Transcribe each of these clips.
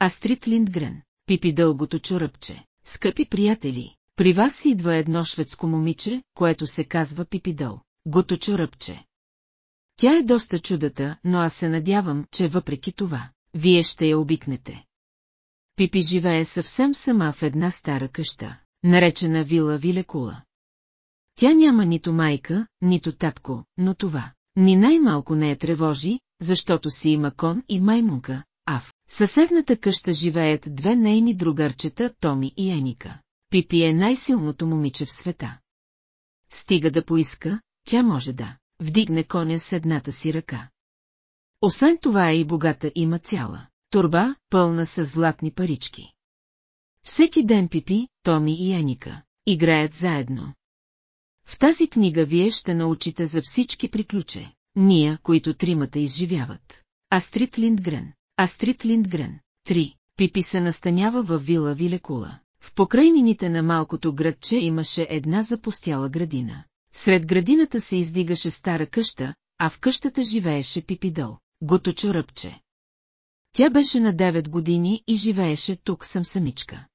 Астрид Линдгрен, Пипи дългото чоръпче. Скъпи приятели, при вас идва едно шведско момиче, което се казва Пипидъл. Гото чоръпче. Тя е доста чудата, но аз се надявам, че въпреки това, вие ще я обикнете. Пипи живее съвсем сама в една стара къща, наречена Вила Вилекула. Тя няма нито майка, нито татко, но това ни най-малко не я тревожи, защото си има кон и маймунка, съседната къща живеят две нейни другарчета Томи и Еника. Пипи е най-силното момиче в света. Стига да поиска, тя може да вдигне коня с едната си ръка. Освен това е и богата има цяла турба, пълна с златни парички. Всеки ден Пипи, Томи и Еника играят заедно. В тази книга вие ще научите за всички приключе, ния, които тримата изживяват. Астрид Линдгрен, Астрид Линдгрен, 3. Пипи се настанява във вила Вилекула. В покрайнините на малкото градче имаше една запустяла градина. Сред градината се издигаше стара къща, а в къщата живееше Пипидъл, готочо ръбче. Тя беше на 9 години и живееше тук съм самичка.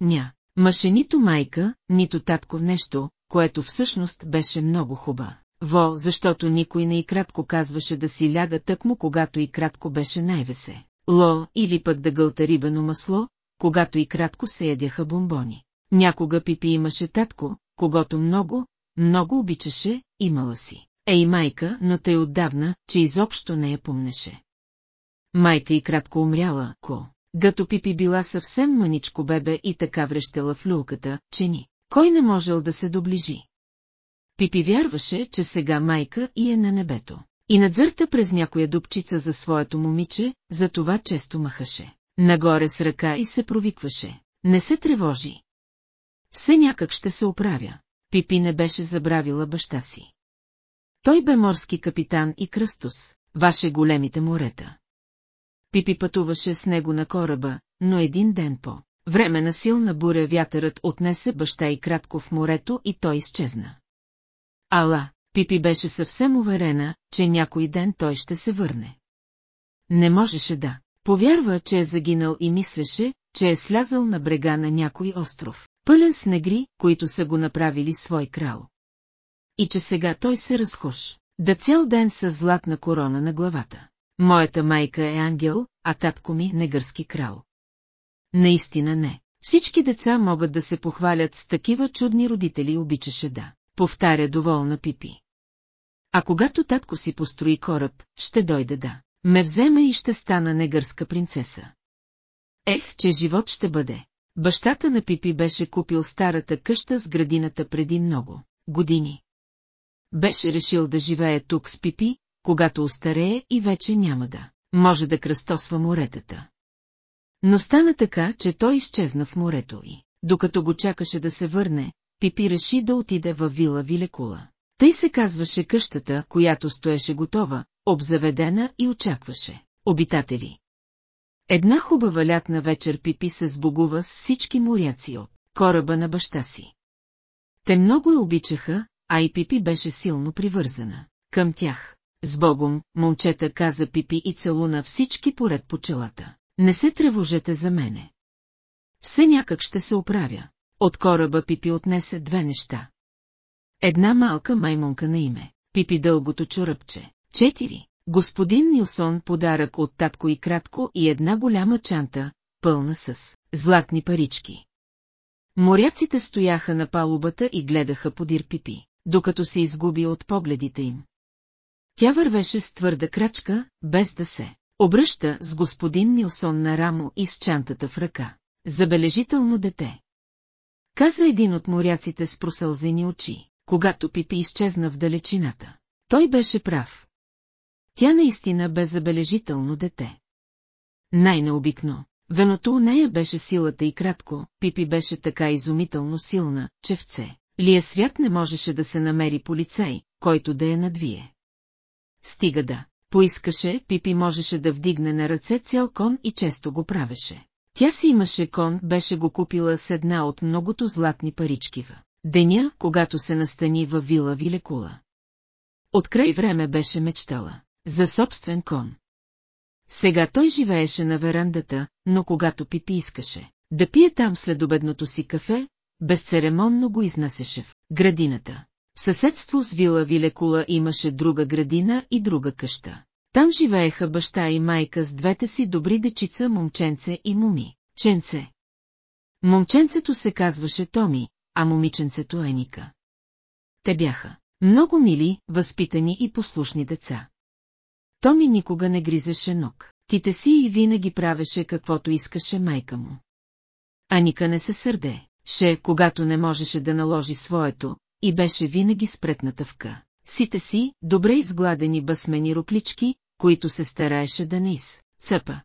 Ня, мъже нито майка, нито татко нещо, което всъщност беше много хуба. Во, защото никой не и кратко казваше да си ляга тъкмо, когато и кратко беше най-весе. Ло, или пък да гълта рибено масло, когато и кратко се ядяха бомбони. Някога Пипи имаше татко, когато много, много обичаше, имала си. Ей майка, но тъй отдавна, че изобщо не я помнеше. Майка и кратко умряла, ко. Гато Пипи била съвсем мъничко бебе и така врещела в люлката, че ни. Кой не можел да се доближи? Пипи вярваше, че сега майка и е на небето. И надзърта през някоя дупчица за своето момиче, за това често махаше. Нагоре с ръка и се провикваше. Не се тревожи. Все някак ще се оправя. Пипи не беше забравила баща си. Той бе морски капитан и кръстос, ваше големите морета. Пипи пътуваше с него на кораба, но един ден по време на силна буря вятърът отнесе баща и кратко в морето и той изчезна. Ала, Пипи беше съвсем уверена, че някой ден той ще се върне. Не можеше да повярва, че е загинал и мислеше, че е слязал на брега на някой остров, пълен с негри, които са го направили свой крал. И че сега той се разхош, да цял ден с златна корона на главата. Моята майка е ангел, а татко ми негърски крал. Наистина не. Всички деца могат да се похвалят с такива чудни родители обичаше да. Повтаря доволна Пипи. А когато татко си построи кораб, ще дойде да. Ме вземе и ще стана негърска принцеса. Ех, че живот ще бъде. Бащата на Пипи беше купил старата къща с градината преди много години. Беше решил да живее тук с Пипи, когато остарее и вече няма да може да кръстосва моретата. Но стана така, че той изчезна в морето и, докато го чакаше да се върне, Пипи реши да отиде във вила Вилекула. Тъй се казваше къщата, която стоеше готова, обзаведена и очакваше. Обитатели. Една хубава лятна вечер Пипи се сбогува с всички моряци от кораба на баща си. Те много я обичаха, а и Пипи беше силно привързана към тях. С Богом, момчета каза Пипи и целуна всички поред по челата. Не се тревожете за мене. Все някак ще се оправя. От кораба Пипи отнесе две неща. Една малка маймунка на име, Пипи дългото чоръпче. Четири. Господин Нилсон подарък от татко и кратко и една голяма чанта, пълна с златни парички. Моряците стояха на палубата и гледаха подир Пипи, докато се изгуби от погледите им. Тя вървеше с твърда крачка, без да се обръща с господин Нилсон на рамо и с чантата в ръка. Забележително дете. Каза един от моряците с просълзени очи, когато Пипи изчезна в далечината. Той беше прав. Тя наистина бе забележително дете. Най-необикно. Веното у нея беше силата и кратко, Пипи беше така изумително силна, че в. Лия свят не можеше да се намери полицай, който да я надвие. Стига да. Поискаше, Пипи можеше да вдигне на ръце цял кон и често го правеше. Тя си имаше кон, беше го купила с една от многото златни парички деня, когато се настани във вила Вилекула. От край време беше мечтала за собствен кон. Сега той живееше на верандата, но когато Пипи искаше да пие там след обедното си кафе, безцеремонно го изнасяше в градината. В съседство с вила Вилекула имаше друга градина и друга къща. Там живееха баща и майка с двете си добри дечица момченце и муми. Ченце. Момченцето се казваше Томи, а момиченцето Еника. Те бяха много мили, възпитани и послушни деца. Томи никога не гризеше ног. Тите си и винаги правеше каквото искаше майка му. Аника не се сърде, ше, когато не можеше да наложи своето, и беше винаги спретната вка. Сите си, добре изгладени басмени роклички, които се стараеше да не из. Цъпа.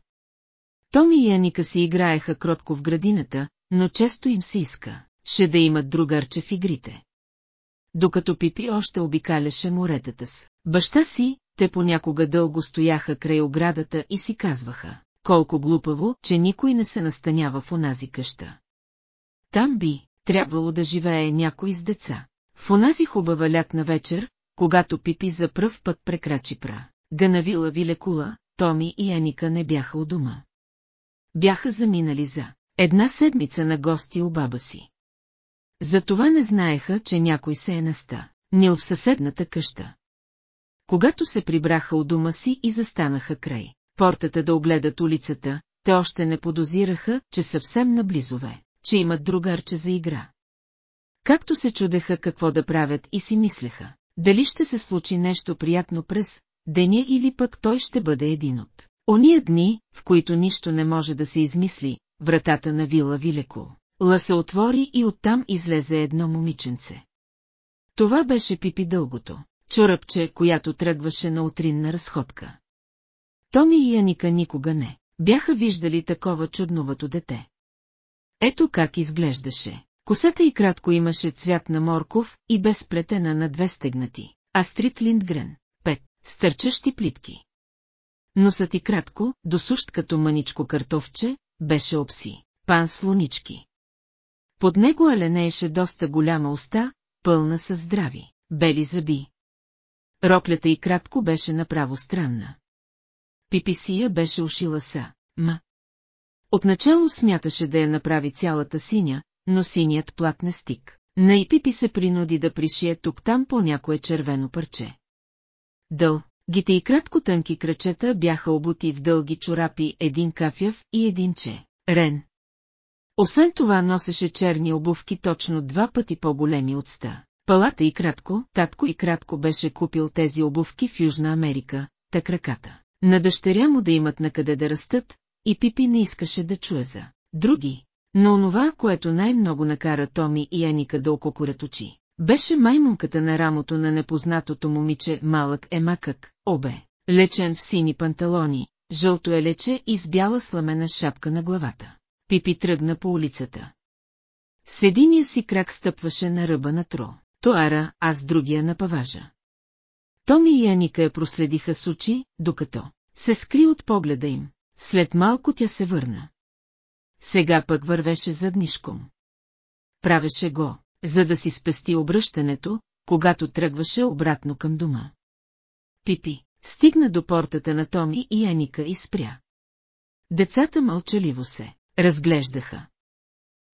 Томи и Аника си играеха кротко в градината, но често им се иска, ще да имат другарче в игрите. Докато Пипи още обикаляше моретата с баща си, те понякога дълго стояха край оградата и си казваха, колко глупаво, че никой не се настанява в онази къща. Там би трябвало да живее някой с деца. В онази хубава лятна вечер, когато Пипи за пръв път прекрачи пра, Ганавила Вилекула, Томи и Еника не бяха у дома. Бяха заминали за една седмица на гости у баба си. Затова не знаеха, че някой се е наста, нил в съседната къща. Когато се прибраха у дома си и застанаха край портата да огледат улицата, те още не подозираха, че съвсем наблизове, че имат другарче за игра. Както се чудеха какво да правят и си мислеха, дали ще се случи нещо приятно през деня или пък той ще бъде един от ония дни, в които нищо не може да се измисли, вратата на вила Вилеко. Ла се отвори и оттам излезе едно момиченце. Това беше Пипи дългото, чоръпче, която тръгваше на утринна разходка. Томи и Аника никога не бяха виждали такова чудновато дете. Ето как изглеждаше. Косата и кратко имаше цвят на морков и без плетена на две стегнати. Астрид Линдгрен. Стърчащи плитки. Носът и кратко, досущ като мъничко картофче, беше обси. Пан слонички. Под него аленееше доста голяма уста, пълна с здрави, бели зъби. Роклята и кратко беше направо странна. Пиписия беше ушила са, ма. Отначало смяташе да я направи цялата синя, но синият плат не стик. На и Пипи се принуди да пришие тук-там по някое червено парче. Дъл, гите и кратко тънки кръчета бяха обути в дълги чорапи един кафяв и един че. Рен. Освен това носеше черни обувки точно два пъти по-големи от ста. Палата и кратко, татко и кратко беше купил тези обувки в Южна Америка, та краката. На дъщеря му да имат на къде да растат, и Пипи не искаше да чуе за други. Но онова, което най-много накара Томи и Аника да ококорят очи, беше маймунката на рамото на непознатото момиче малък е макък, обе, лечен в сини панталони, жълто е лече и с бяла сламена шапка на главата. Пипи тръгна по улицата. С единия си крак стъпваше на ръба на тро, тоара, а с другия на паважа. Томи и Аника я проследиха с очи, докато се скри от погледа им. След малко тя се върна. Сега пък вървеше заднишком. Правеше го, за да си спести обръщането, когато тръгваше обратно към дома. Пипи, стигна до портата на Томи и Аника и спря. Децата мълчаливо се разглеждаха.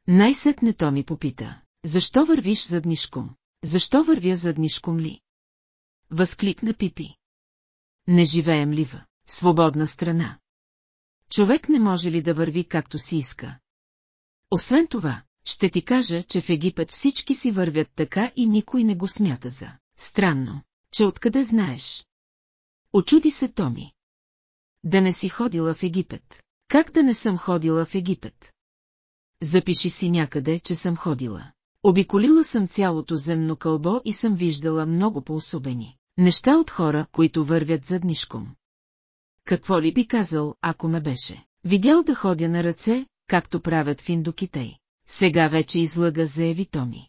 Най-сетне Томи попита, защо вървиш заднишком? Защо вървя заднишком ли? Възкликна Пипи. Не живеем ли свободна страна? Човек не може ли да върви както си иска? Освен това, ще ти кажа, че в Египет всички си вървят така и никой не го смята за странно, че откъде знаеш. Очуди се Томи. Да не си ходила в Египет. Как да не съм ходила в Египет? Запиши си някъде, че съм ходила. Обиколила съм цялото земно кълбо и съм виждала много по-особени неща от хора, които вървят заднишком. Какво ли би казал, ако ме беше? Видял да ходя на ръце, както правят в Индокитей. Сега вече излъга, заяви Томи.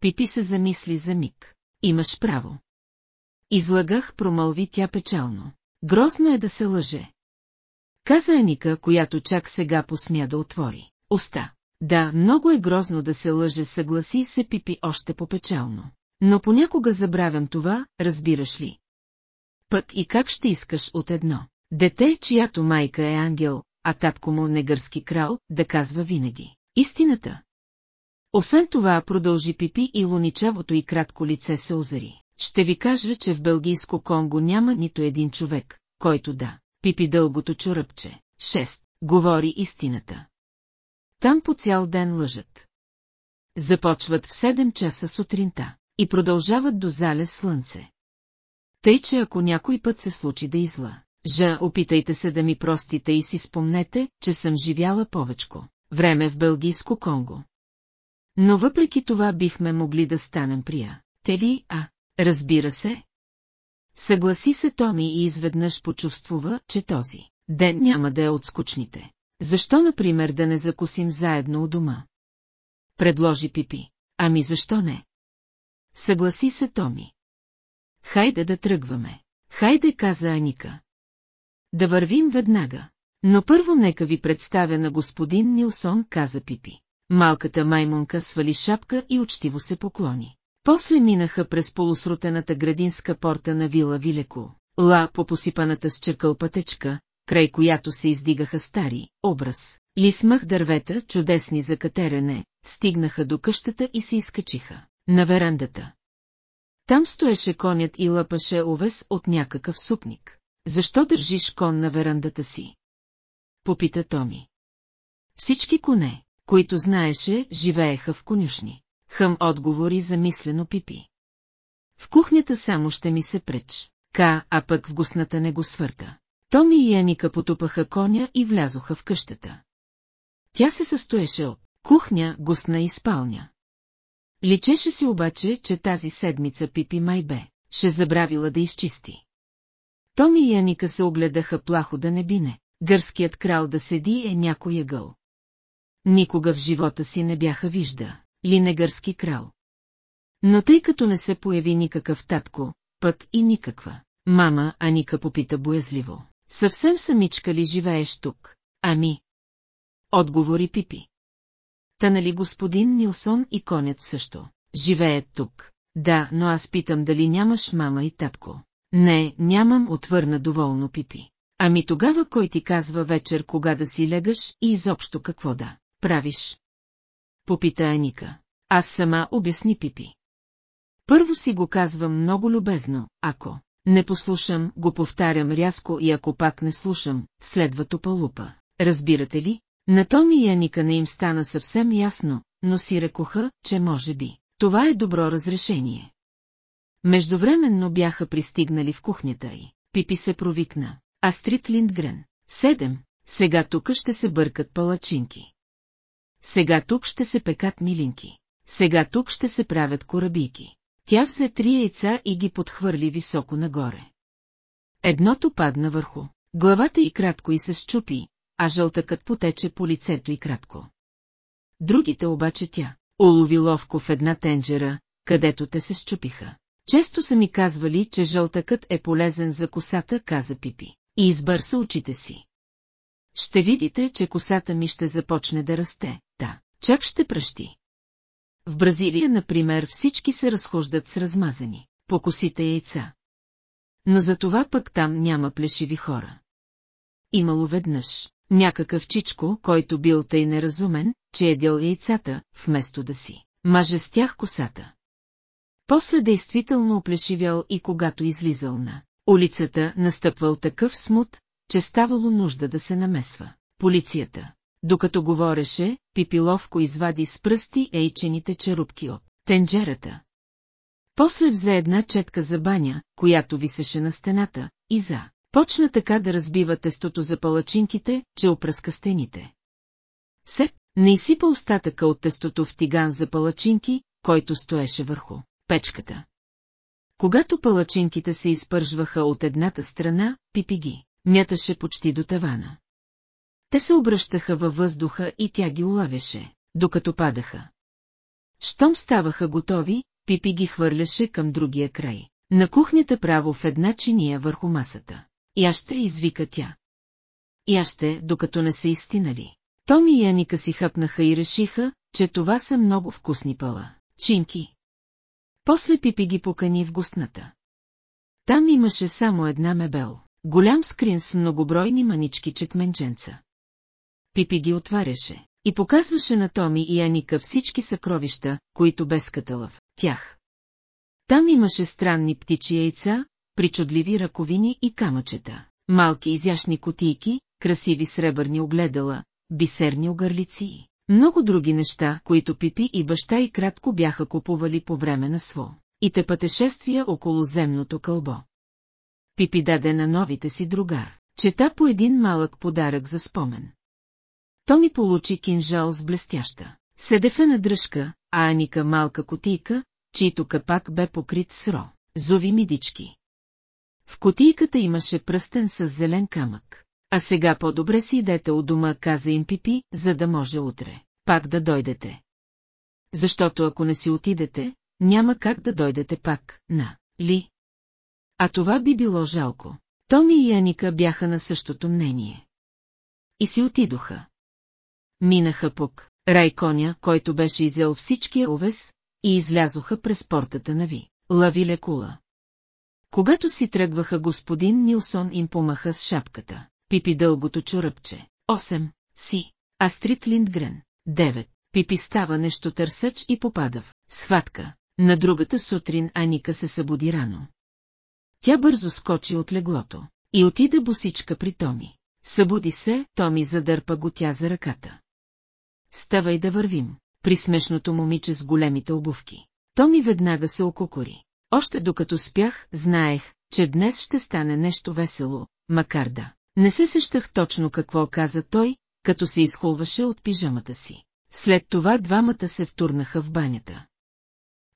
Пипи се замисли за миг. Имаш право. Излагах, промълви тя печално. Грозно е да се лъже. Каза Аника, която чак сега посмя да отвори. Оста. Да, много е грозно да се лъже, съгласи се Пипи още попечално. Но понякога забравям това, разбираш ли. Път и как ще искаш от едно. Дете, чиято майка е ангел, а татко му негърски крал, да казва винаги. Истината. Освен това продължи Пипи и луничавото и кратко лице се озари. Ще ви кажа, че в Белгийско Конго няма нито един човек, който да. Пипи дългото чуръпче. 6. Говори истината. Там по цял ден лъжат. Започват в 7 часа сутринта и продължават до зале слънце. Тъй, че ако някой път се случи да изла, жа, опитайте се да ми простите и си спомнете, че съм живяла повечко. Време в Белгийско Конго. Но въпреки това бихме могли да станем прия. Те ли, а, разбира се. Съгласи се Томи и изведнъж почувствува, че този ден няма да е от скучните. Защо, например, да не закусим заедно у дома? Предложи Пипи. Ами защо не? Съгласи се Томи. Хайде да тръгваме. Хайде, каза Аника. Да вървим веднага. Но първо нека ви представя на господин Нилсон, каза Пипи. Малката маймунка свали шапка и учтиво се поклони. После минаха през полусрутената градинска порта на вила Вилеко, ла по посипаната с черкъл пътечка, край която се издигаха стари, образ. Лисмах дървета, чудесни за катерене, стигнаха до къщата и се изкачиха. На верандата. Там стоеше конят и лъпаше овес от някакъв супник. Защо държиш кон на верандата си? Попита Томи. Всички коне, които знаеше, живееха в конюшни. Хъм отговори замислено Пипи. В кухнята само ще ми се преч, ка, а пък в гусната не го свърта. Томи и Яника потупаха коня и влязоха в къщата. Тя се състоеше от кухня, гусна и спалня. Личеше си обаче, че тази седмица Пипи май бе, ще забравила да изчисти. Томи и Яника се огледаха плахо да не бине, гърският крал да седи е някой ъгъл. Никога в живота си не бяха вижда, ли не гърски крал. Но тъй като не се появи никакъв татко, пък и никаква, мама Аника попита боязливо. Съвсем самичка ли живееш тук? Ами. Отговори Пипи. Та нали господин Нилсон и конят също. Живеят тук. Да, но аз питам дали нямаш мама и татко. Не, нямам, отвърна доволно Пипи. Ами тогава кой ти казва вечер кога да си легаш и изобщо какво да правиш? Попита Аника. Аз сама обясни Пипи. Първо си го казвам много любезно, ако не послушам, го повтарям рязко и ако пак не слушам, следва топалупа. Разбирате ли? На Томи и Аника не им стана съвсем ясно, но си рекоха, че може би. Това е добро разрешение. Междувременно бяха пристигнали в кухнята й. Пипи се провикна. Астрид Линдгрен. Седем. Сега тук ще се бъркат палачинки. Сега тук ще се пекат милинки. Сега тук ще се правят корабийки. Тя взе три яйца и ги подхвърли високо нагоре. Едното падна върху. Главата й кратко и се щупи, а жълтъкът потече по лицето и кратко. Другите обаче тя улови ловко в една тенджера, където те се щупиха. Често са ми казвали, че жълтъкът е полезен за косата, каза Пипи, и избърса очите си. Ще видите, че косата ми ще започне да расте, да, чак ще пръщи. В Бразилия, например, всички се разхождат с размазани, по косите яйца. Но за това пък там няма плешиви хора. Имало веднъж някакъв чичко, който бил тъй неразумен, че е дел яйцата, вместо да си маже с тях косата. После действително оплешивял и когато излизал на улицата, настъпвал такъв смут, че ставало нужда да се намесва. Полицията. Докато говореше, Пипиловко извади с пръсти ейчените черупки от тенджерата. После взе една четка за баня, която висеше на стената, и за. Почна така да разбива тестото за палачинките, че опръска стените. Сет не изсипа остатъка от тестото в тиган за палачинки, който стоеше върху печката. Когато палачинките се изпържваха от едната страна, Пипи ги мяташе почти до тавана. Те се обръщаха във въздуха и тя ги улавяше, докато падаха. Щом ставаха готови, Пипи ги хвърляше към другия край. На кухнята право в една чиния върху масата. Я ще извика тя. Я ще, докато не са истинали. Томи и Аника си хъпнаха и решиха, че това са много вкусни пала. Чинки. После Пипи ги покани в гостната. Там имаше само една мебел, Голям скрин с многобройни манички чекменченца. Пипи ги отваряше и показваше на Томи и Аника всички съкровища, които безкатала в тях. Там имаше странни птичи яйца, причудливи ръковини и камъчета, малки изящни котийки, красиви сребърни огледала, бисерни огърлици много други неща, които Пипи и баща и кратко бяха купували по време на сво. И те пътешествия около земното кълбо. Пипи даде на новите си другар, чета по един малък подарък за спомен. Томи получи кинжал с блестяща. Седефа на дръжка, а Аника малка котийка, чийто капак бе покрит с ро, зови мидички. В котийката имаше пръстен с зелен камък. А сега по-добре си идете от дома, каза им Пипи, за да може утре, пак да дойдете. Защото ако не си отидете, няма как да дойдете пак, на, ли? А това би било жалко. Томи и Яника бяха на същото мнение. И си отидоха. Минаха пук, Райконя, който беше изял всичкия овес, и излязоха през портата на Ви. Лави лекула. Когато си тръгваха господин Нилсон им помаха с шапката. Пипи дългото чоръпче. 8. Си. Астрид Линдгрен. 9. Пипи става нещо търсъч и попада в схватка. На другата сутрин Аника се събуди рано. Тя бързо скочи от леглото и отида босичка при Томи. Събуди се, Томи задърпа го тя за ръката. Ставай да вървим, при смешното момиче с големите обувки. Томи веднага се окукори. Още докато спях, знаех, че днес ще стане нещо весело, макар да. Не се сещах точно какво каза той, като се изхулваше от пижамата си. След това двамата се втурнаха в банята.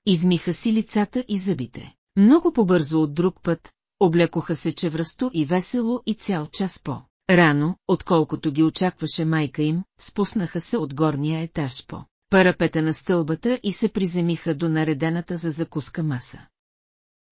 Измиха си лицата и зъбите. Много по-бързо от друг път, облекоха се чевръсто и весело и цял час по. Рано, отколкото ги очакваше майка им, спуснаха се от горния етаж по парапета на стълбата и се приземиха до наредената за закуска маса.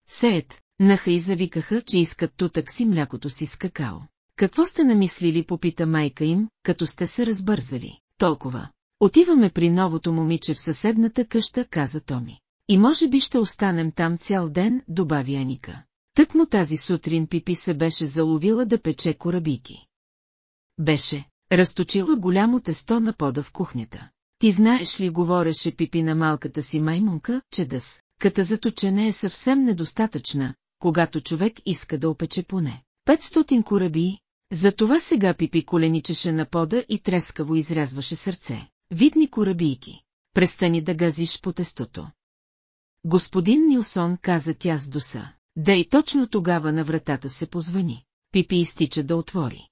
Сеят, наха и завикаха, че искат тутък си млякото си с какао. Какво сте намислили, попита майка им, като сте се разбързали. Толкова. Отиваме при новото момиче в съседната къща, каза Томи. И може би ще останем там цял ден, добави Аника. Тък му тази сутрин Пипи се беше заловила да пече корабики. Беше, разточила голямо тесто на пода в кухнята. Ти знаеш ли, говореше Пипи на малката си маймунка, че дъс, ката за точене е съвсем недостатъчна, когато човек иска да опече поне. 500 кораби, затова сега Пипи коленичеше на пода и трескаво изрязваше сърце. Видни корабийки. Престани да газиш по тестото. Господин Нилсон каза тя с доса. Да и точно тогава на вратата се позвани. Пипи изтича да отвори.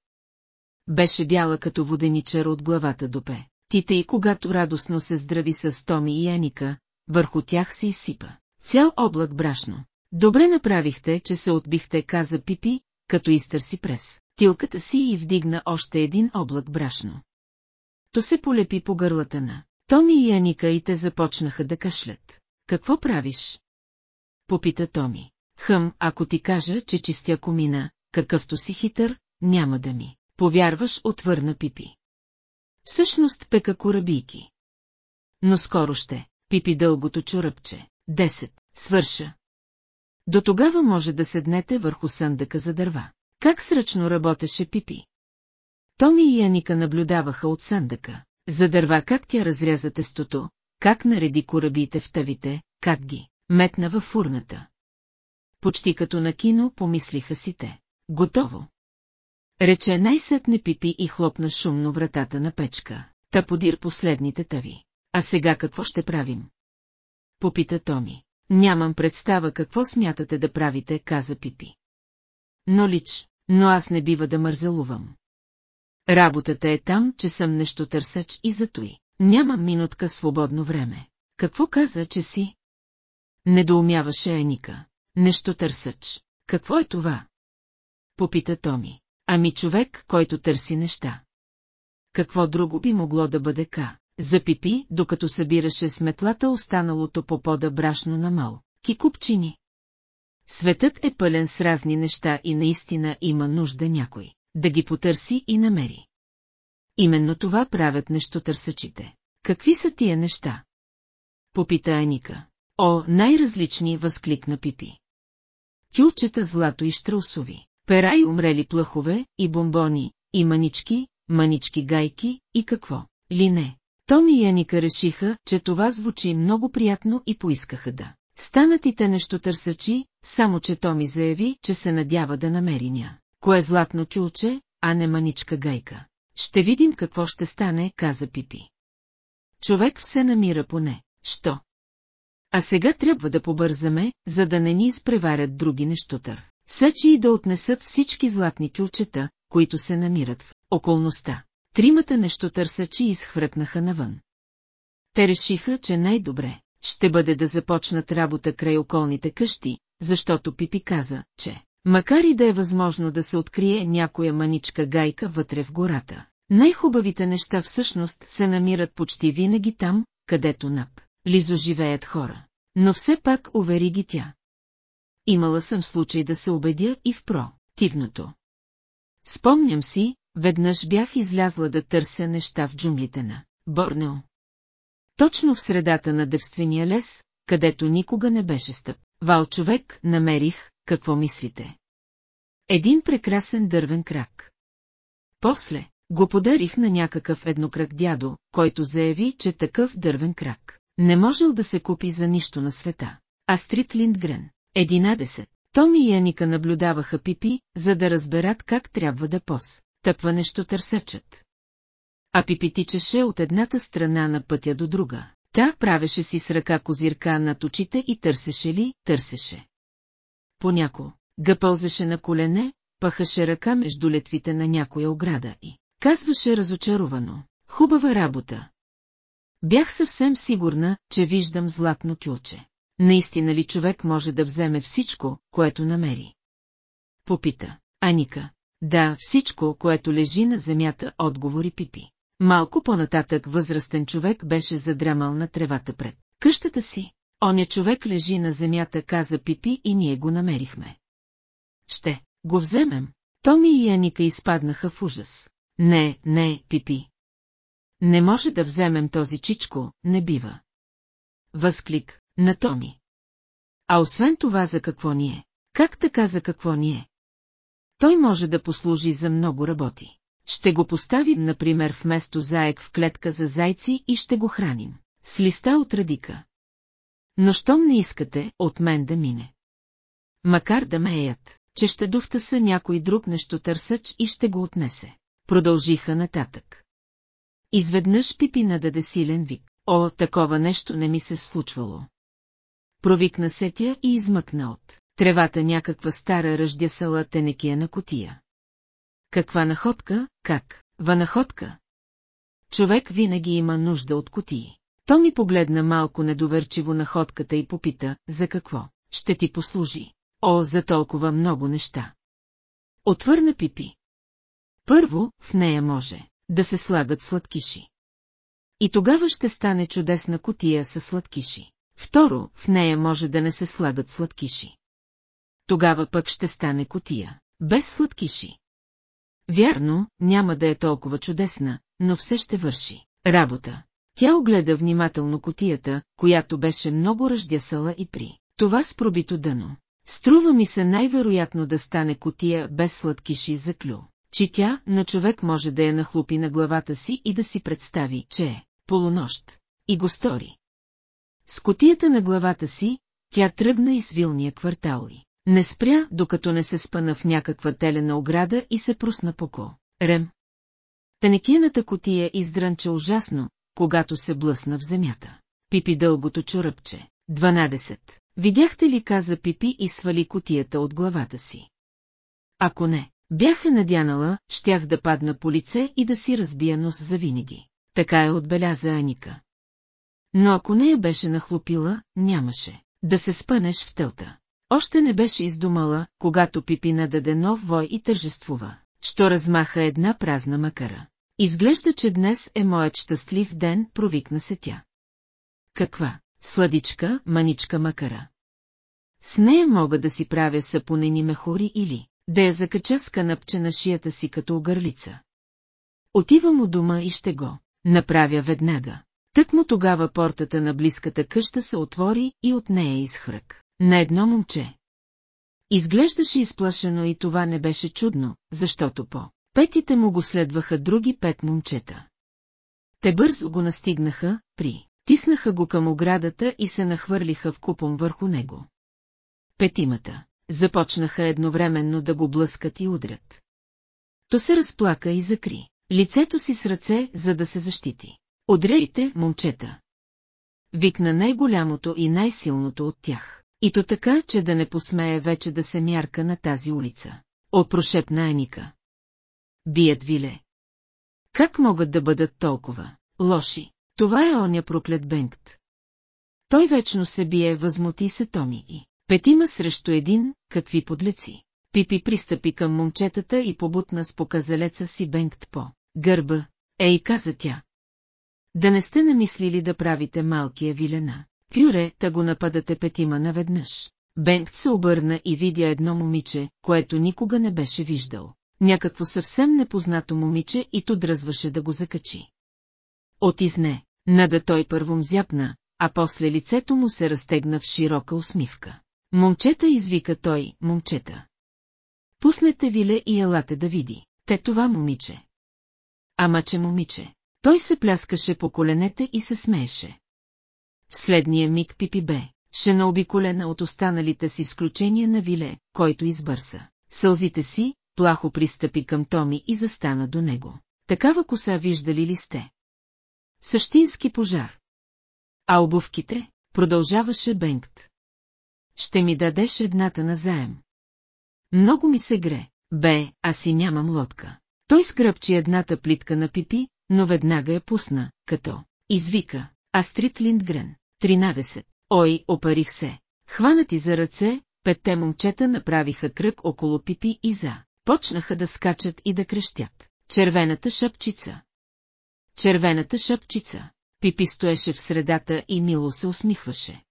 Беше бяла като воденичар от главата до пе. Тите и когато радостно се здрави с Томи и Еника, върху тях се изсипа. Цял облак брашно. Добре направихте, че се отбихте, каза Пипи, като изтърси прес. Тилката си и вдигна още един облак брашно. То се полепи по гърлата на. Томи и Аника и те започнаха да кашлят. Какво правиш? Попита Томи. Хъм, ако ти кажа, че чистя комина, какъвто си хитър, няма да ми. Повярваш, отвърна Пипи. Всъщност пека корабийки. Но скоро ще, Пипи дългото чоръпче. Десет, свърша. До тогава може да седнете върху съндъка за дърва. Как сръчно работеше Пипи? Томи и Яника наблюдаваха от съндъка. За дърва как тя разряза тестото, как нареди корабите в тавите, как ги метна във фурната. Почти като на кино помислиха си те. Готово. Рече най-сетне пипи и хлопна шумно вратата на печка. Та подир последните тави. А сега какво ще правим? Попита Томи. Нямам представа какво смятате да правите, каза Пипи. Но лич, но аз не бива да мързелувам. Работата е там, че съм нещо търсач и затои. Нямам минутка свободно време. Какво каза, че си? Недоумяваше Еника. Нещо търсач. Какво е това? Попита Томи. Ами човек, който търси неща. Какво друго би могло да бъде ка? Запипи, докато събираше сметлата останалото по пода брашно на мал. Кикупчини. Светът е пълен с разни неща и наистина има нужда някой да ги потърси и намери. Именно това правят нещо търсачите. Какви са тия неща? Попита Аника. О, най-различни, възкликна Пипи. Кюлчета злато и штраусови, Пера и умрели плъхове, и бомбони, и манички, манички гайки, и какво ли не. Томи и Яника решиха, че това звучи много приятно и поискаха да. Станат и те нещо търсачи, само че Томи заяви, че се надява да намери ня. Кое златно кюлче, а не маничка гайка. Ще видим какво ще стане, каза Пипи. Човек все намира поне. Що? А сега трябва да побързаме, за да не ни изпреварят други нещотър. Сачи и да отнесат всички златни кюлчета, които се намират в околността. Тримата нещо търсачи изхвъркнаха навън. Те решиха, че най-добре ще бъде да започнат работа край околните къщи, защото Пипи каза, че, макар и да е възможно да се открие някоя маничка гайка вътре в гората, най-хубавите неща всъщност се намират почти винаги там, където нап. Лизо живеят хора. Но все пак увери ги тя. Имала съм случай да се убедя и в про-тивното. Спомням си, веднъж бях излязла да търся неща в джунглите на Борнео. Точно в средата на девствения лес, където никога не беше стъп. Вал човек, намерих, какво мислите? Един прекрасен дървен крак. После го подарих на някакъв еднокрак дядо, който заяви, че такъв дървен крак не можел да се купи за нищо на света. Астрид Линдгрен, 11. Томи и Яника наблюдаваха Пипи, за да разберат как трябва да пос. Тъпва нещо търсечат. А Пипи тичеше от едната страна на пътя до друга. Та правеше си с ръка козирка над очите и търсеше ли, търсеше. Поняко, га пълзеше на колене, пахаше ръка между летвите на някоя ограда и казваше разочаровано. Хубава работа. Бях съвсем сигурна, че виждам златно кюлче. Наистина ли човек може да вземе всичко, което намери? Попита. Аника. Да, всичко, което лежи на земята, отговори Пипи. Малко по-нататък възрастен човек беше задрямал на тревата пред къщата си. Оня човек лежи на земята, каза Пипи и ние го намерихме. Ще го вземем. Томи и Аника изпаднаха в ужас. Не, не, Пипи. Не може да вземем този чичко, не бива. Възклик на Томи. А освен това за какво ни е? Как така за какво ни е? Той може да послужи за много работи. Ще го поставим, например, вместо заек в клетка за зайци и ще го храним. С листа от радика. Но щом не искате, от мен да мине. Макар да ме еят, че ще дуфтаса някой друг нещо търсач и ще го отнесе. Продължиха нататък. Изведнъж Пипи нададе силен вик. О, такова нещо не ми се случвало. Провикна сетя и измъкна от тревата някаква стара ръждясала тенекия на котия. Каква находка, как, ва находка? Човек винаги има нужда от котии. То ми погледна малко недоверчиво находката и попита, за какво, ще ти послужи. О, за толкова много неща. Отвърна Пипи. Първо, в нея може да се слагат сладкиши. И тогава ще стане чудесна котия с сладкиши. Второ, в нея може да не се слагат сладкиши. Тогава пък ще стане котия, без сладкиши. Вярно, няма да е толкова чудесна, но все ще върши работа. Тя огледа внимателно котията, която беше много ръждясала и при това с пробито дъно. Струва ми се най-вероятно да стане котия без сладкиши за клю. Читя, но човек може да я нахлупи на главата си и да си представи, че е полунощ. И го стори. С котията на главата си, тя тръгна из вилния квартали. Не спря, докато не се спъна в някаква телена ограда и се прусна по ко. Рем. Танекияната котия издрънча ужасно, когато се блъсна в земята. Пипи дългото чоръпче. 12. Видяхте ли, каза Пипи и свали котията от главата си. Ако не, бяха надянала, щях да падна по лице и да си разбия нос завинаги. Така е отбеляза Аника. Но ако не я беше нахлупила, нямаше да се спънеш в тълта. Още не беше издумала, когато Пипина даде нов вой и тържествува, що размаха една празна макара. Изглежда, че днес е моят щастлив ден, провикна се тя. Каква? Сладичка, маничка макара. С нея мога да си правя сапунени мехури или да я закача с канъпче на шията си като огърлица. Отивам у дома и ще го направя веднага. Тък му тогава портата на близката къща се отвори и от нея изхрък. На едно момче. Изглеждаше изплашено и това не беше чудно, защото по петите му го следваха други пет момчета. Те бързо го настигнаха, при, тиснаха го към оградата и се нахвърлиха в купом върху него. Петимата започнаха едновременно да го блъскат и удрят. То се разплака и закри лицето си с ръце, за да се защити. Одрейте, момчета! Викна най-голямото и най-силното от тях. И то така, че да не посмее вече да се мярка на тази улица. Опрошепна Еника. Бият виле. Как могат да бъдат толкова лоши? Това е оня проклет Бенгт. Той вечно се бие, възмути се Томи и петима срещу един, какви подлеци. Пипи пристъпи към момчетата и побутна с показалеца си Бенгт по гърба. Ей, каза тя. Да не сте намислили да правите малкия вилена. Пюре, та го нападате петима наведнъж. Бенгт се обърна и видя едно момиче, което никога не беше виждал. Някакво съвсем непознато момиче и то дръзваше да го закачи. Отизне, нада той първом зяпна, а после лицето му се разтегна в широка усмивка. Момчета извика той, момчета. Пуснете виле и елате да види. Те това момиче. Ама че момиче. Той се пляскаше по коленете и се смееше. В следния миг Пипи бе, ще наобиколена от останалите с изключение на Виле, който избърса. Сълзите си, плахо пристъпи към Томи и застана до него. Такава коса виждали ли сте? Същински пожар. А обувките, продължаваше Бенгт. Ще ми дадеш едната на заем. Много ми се гре, бе, аз си нямам лодка. Той скръпчи едната плитка на пипи, но веднага я пусна, като извика Астрид Линдгрен. 13. Ой, опарих се. Хванати за ръце, петте момчета направиха кръг около пипи и за. Почнаха да скачат и да крещят. Червената шапчица. Червената шапчица. Пипи стоеше в средата и мило се усмихваше.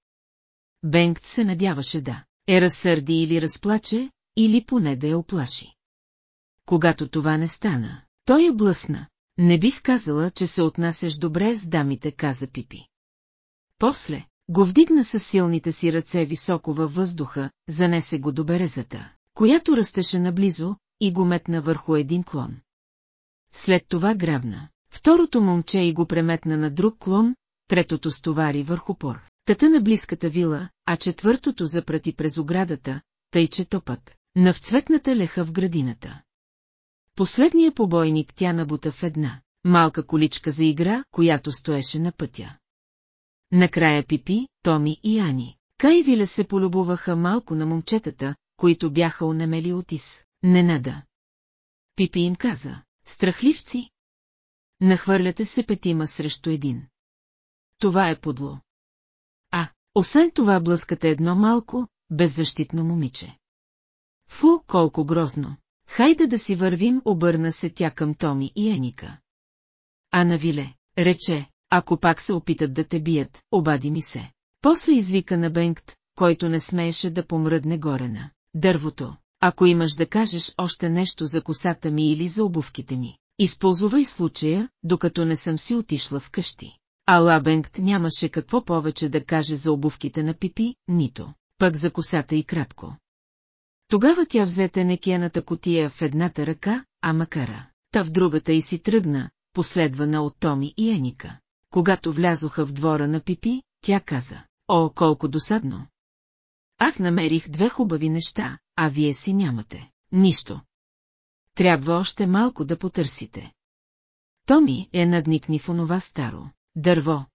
Бенгт се надяваше да е разсърди или разплаче, или поне да я оплаши. Когато това не стана, той я блъсна. Не бих казала, че се отнасяш добре с дамите, каза Пипи. После, го вдигна с силните си ръце високо във въздуха, занесе го до березата, която растеше наблизо, и го метна върху един клон. След това грабна. Второто момче и го преметна на друг клон, третото стовари върху пор. Тата на близката вила, а четвъртото запрати през оградата, тъй че топът, на вцветната леха в градината. Последния побойник тя набута в една малка количка за игра, която стоеше на пътя. Накрая Пипи, Томи и Ани. Кай Виле се полюбуваха малко на момчетата, които бяха онемели от из. Ненада. Пипи им каза, страхливци. Нахвърляте се петима срещу един. Това е подло. А, освен това блъскате едно малко, беззащитно момиче. Фу, колко грозно. Хайде да си вървим, обърна се тя към Томи и Еника. Ана Виле, рече, ако пак се опитат да те бият, обади ми се. После извика на Бенгт, който не смееше да помръдне горе на дървото. Ако имаш да кажеш още нещо за косата ми или за обувките ми, използвай случая, докато не съм си отишла вкъщи. Ала Бенгт нямаше какво повече да каже за обувките на Пипи, нито, пък за косата и кратко. Тогава тя взе тенекияната котия в едната ръка, а макара, та в другата и си тръгна, последвана от Томи и Еника. Когато влязоха в двора на Пипи, тя каза, о, колко досадно. Аз намерих две хубави неща, а вие си нямате. Нищо. Трябва още малко да потърсите. Томи е надникни в онова старо дърво.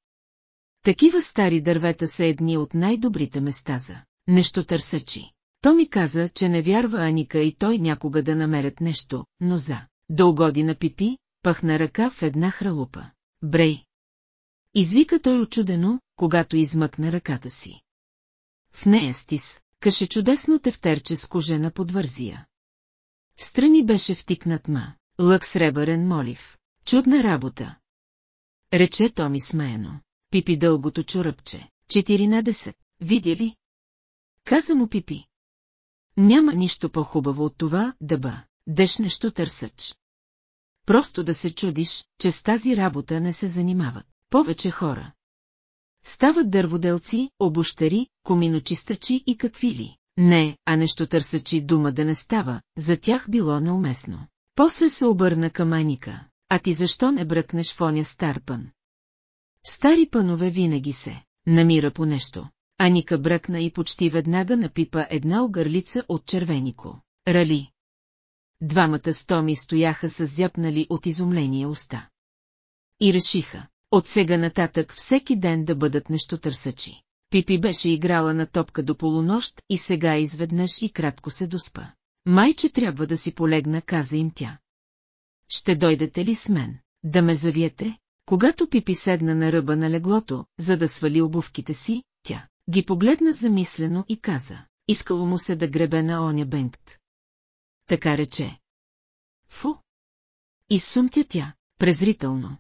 Такива стари дървета са едни от най-добрите места за нещо търсачи. То ми каза, че не вярва Аника и той някога да намерят нещо, но за да угоди на пипи, пъхна ръка в една хралупа. Брей! Извика той очудено, когато измъкна ръката си. В нея стис, каше чудесно тефтерче с кожена подвързия. Встрани беше втикнат ма, лък сребърен молив. Чудна работа. Рече Томи смеено. Пипи дългото чуръпче. 14. Видя ли? Каза му Пипи. Няма нищо по-хубаво от това, да ба, деш нещо търсъч. Просто да се чудиш, че с тази работа не се занимават повече хора. Стават дърводелци, обощари, коминочистачи и какви ли. Не, а нещо търсачи дума да не става, за тях било неуместно. После се обърна към Аника. А ти защо не бръкнеш в оня стар пън? Стари пънове винаги се намира по нещо. Аника бръкна и почти веднага напипа една огърлица от червенико. Рали. Двамата стоми стояха с зяпнали от изумление уста. И решиха, от сега нататък всеки ден да бъдат нещо търсачи. Пипи беше играла на топка до полунощ и сега изведнъж и кратко се доспа. Майче трябва да си полегна, каза им тя. Ще дойдете ли с мен? Да ме завиете? Когато Пипи седна на ръба на леглото, за да свали обувките си, тя ги погледна замислено и каза. Искало му се да гребе на оня бенкт. Така рече. Фу! И сумтя тя, презрително.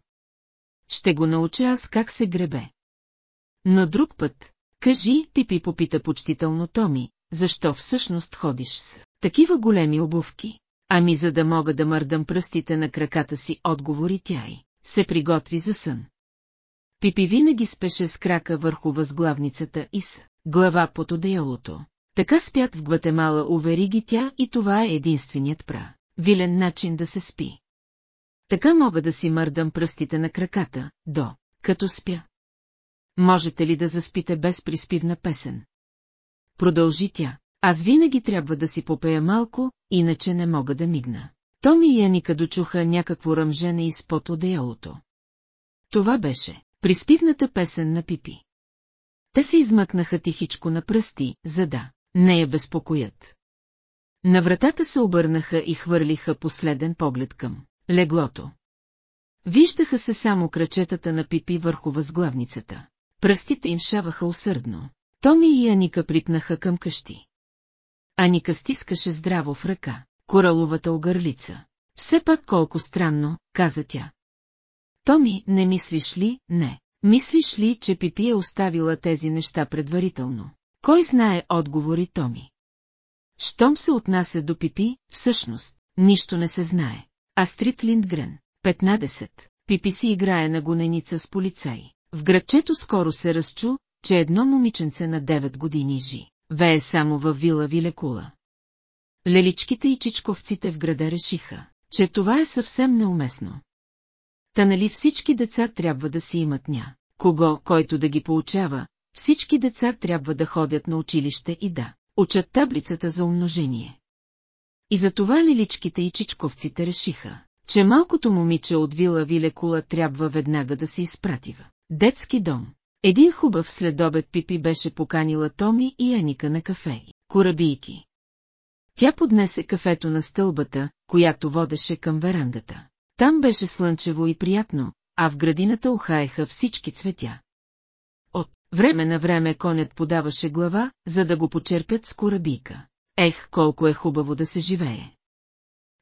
Ще го науча аз как се гребе. Но друг път, кажи, Пипи попита почтително Томи, защо всъщност ходиш с такива големи обувки? Ами за да мога да мърдам пръстите на краката си, отговори тя и се приготви за сън. Пипи винаги спеше с крака върху възглавницата и с глава под одеялото. Така спят в Гватемала, увери ги тя и това е единственият пра. Вилен начин да се спи. Така мога да си мърдам пръстите на краката, до, като спя. Можете ли да заспите без приспивна песен? Продължи тя. Аз винаги трябва да си попея малко, иначе не мога да мигна. Томи и Яника дочуха някакво ръмжене изпод одеялото. Това беше приспивната песен на Пипи. Те се измъкнаха тихичко на пръсти, за да не я безпокоят. На вратата се обърнаха и хвърлиха последен поглед към леглото. Виждаха се само крачетата на Пипи върху възглавницата. Пръстите им шаваха усърдно. Томи и Аника припнаха към къщи. Аника стискаше здраво в ръка, кораловата огърлица. Все пак колко странно, каза тя. Томи, не мислиш ли, не. Мислиш ли, че Пипи е оставила тези неща предварително? Кой знае, отговори Томи. Щом се отнася до Пипи, всъщност, нищо не се знае. Астрид Линдгрен, 15. Пипи си играе на гоненица с полицай. В градчето скоро се разчу, че едно момиченце на 9 години жи. Вее само във вила Вилекула. Леличките и чичковците в града решиха, че това е съвсем неуместно. Та нали всички деца трябва да си имат ня, кого, който да ги получава, всички деца трябва да ходят на училище и да учат таблицата за умножение. И затова лиличките и чичковците решиха, че малкото момиче от вила Вилекула трябва веднага да се изпратива. Детски дом. Един хубав следобед Пипи беше поканила Томи и Аника на кафе, корабийки. Тя поднесе кафето на стълбата, която водеше към верандата. Там беше слънчево и приятно, а в градината ухаеха всички цветя. От време на време конят подаваше глава, за да го почерпят с корабийка. Ех, колко е хубаво да се живее!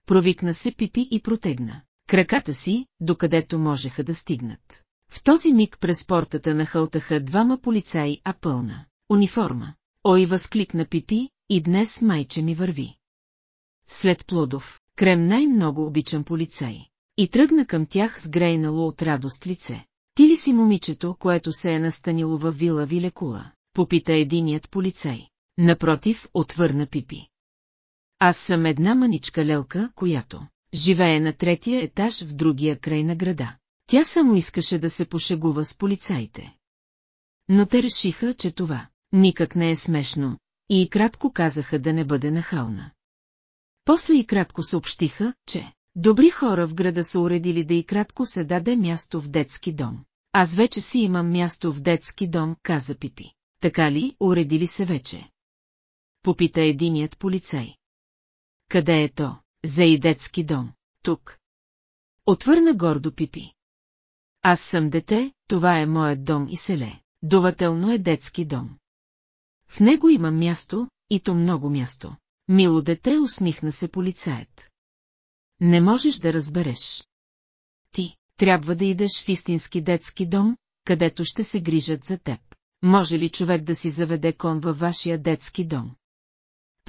Провикна се Пипи и протегна краката си, докъдето можеха да стигнат. В този миг през портата нахълтаха двама полицаи, а пълна униформа. Ой, възкликна Пипи, и днес майче ми върви. След Плодов, Крем най-много обичам полицай. И тръгна към тях с грейнало от радост лице. Ти ли си момичето, което се е настанило във вила Вилекула? Попита единият полицай. Напротив, отвърна Пипи. Аз съм една маничка лелка, която живее на третия етаж в другия край на града. Тя само искаше да се пошегува с полицаите. Но те решиха, че това никак не е смешно, и кратко казаха да не бъде нахална. После и кратко съобщиха, че добри хора в града са уредили да и кратко се даде място в детски дом. Аз вече си имам място в детски дом, каза Пипи. Така ли, уредили се вече? Попита единият полицай. Къде е то? За и детски дом. Тук. Отвърна гордо Пипи. Аз съм дете, това е моят дом и селе. Дователно е детски дом. В него има място, и то много място. Мило дете усмихна се полицаят. Не можеш да разбереш. Ти трябва да идеш в истински детски дом, където ще се грижат за теб. Може ли човек да си заведе кон във вашия детски дом?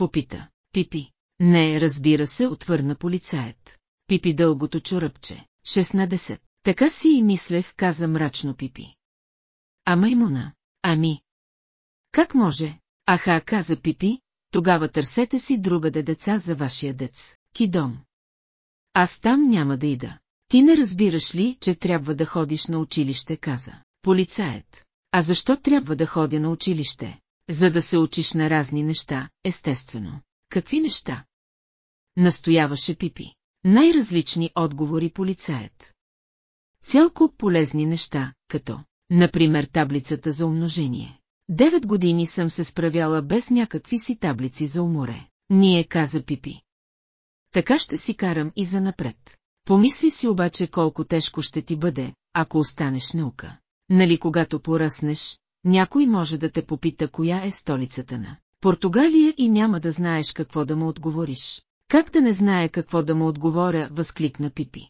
Попита. Пипи. Не, разбира се, отвърна полицаят. Пипи дългото чуръпче. 16. Така си и мислех, каза мрачно Пипи. А маймуна? Ами. Как може? Аха, каза Пипи, тогава търсете си другаде деца за вашия дец, кидом. Аз там няма да ида. Ти не разбираш ли, че трябва да ходиш на училище, каза. Полицаят. А защо трябва да ходя на училище? За да се учиш на разни неща, естествено. Какви неща? Настояваше Пипи. Най-различни отговори полицаят. Цял куп полезни неща, като, например, таблицата за умножение. Девет години съм се справяла без някакви си таблици за уморе. Ние каза Пипи. Така ще си карам и за напред. Помисли си обаче колко тежко ще ти бъде, ако останеш наука. Нали когато поръснеш, някой може да те попита коя е столицата на Португалия и няма да знаеш какво да му отговориш. Как да не знае какво да му отговоря, възкликна Пипи.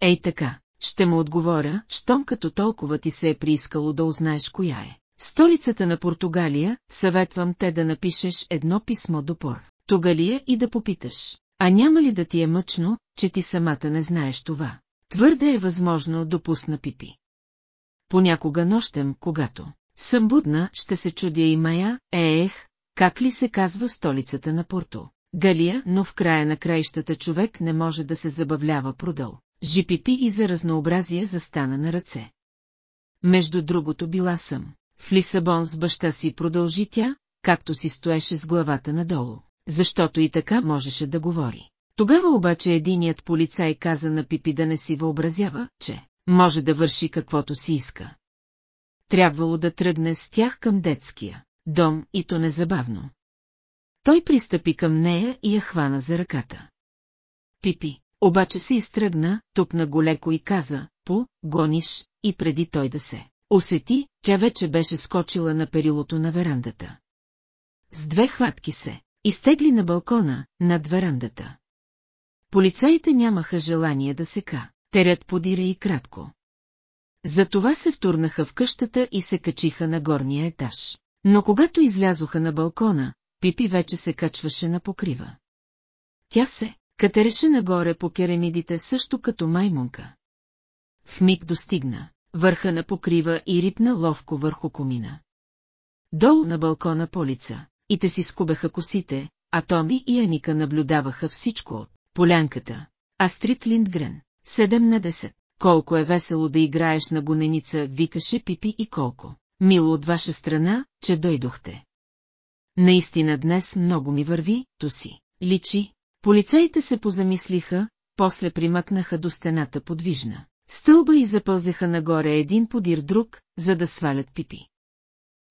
Ей така, ще му отговоря, щом като толкова ти се е приискало да узнаеш коя е. Столицата на Португалия, съветвам те да напишеш едно писмо до Пор. Тугалия и да попиташ. А няма ли да ти е мъчно, че ти самата не знаеш това? Твърде е възможно, допусна Пипи. Понякога нощем, когато съм будна, ще се чудя и Мая, еех, как ли се казва столицата на Порто. Галия, но в края на краищата човек не може да се забавлява продъл. Жипипи и за разнообразие застана на ръце. Между другото била съм. В Лисабон с баща си продължи тя, както си стоеше с главата надолу, защото и така можеше да говори. Тогава обаче единият полицай каза на Пипи да не си въобразява, че може да върши каквото си иска. Трябвало да тръгне с тях към детския дом и то незабавно. Той пристъпи към нея и я хвана за ръката. Пипи, обаче се изтръгна, тупна го леко и каза, по, гониш, и преди той да се усети, тя вече беше скочила на перилото на верандата. С две хватки се изтегли на балкона, над верандата. Полицаите нямаха желание да се ка, терят подира и кратко. Затова се втурнаха в къщата и се качиха на горния етаж. Но когато излязоха на балкона, Пипи вече се качваше на покрива. Тя се катереше нагоре по керамидите също като маймунка. В миг достигна върха на покрива и рипна ловко върху комина. Долу на балкона по лица, и те си скубеха косите, а Томи и Аника наблюдаваха всичко от полянката. Астрид Линдгрен, 7 на 10. Колко е весело да играеш на гоненица, викаше Пипи и колко. Мило от ваша страна, че дойдохте. Наистина днес много ми върви, то си. Личи. Полицаите се позамислиха, после примъкнаха до стената подвижна. Стълба и запълзеха нагоре един подир друг, за да свалят пипи.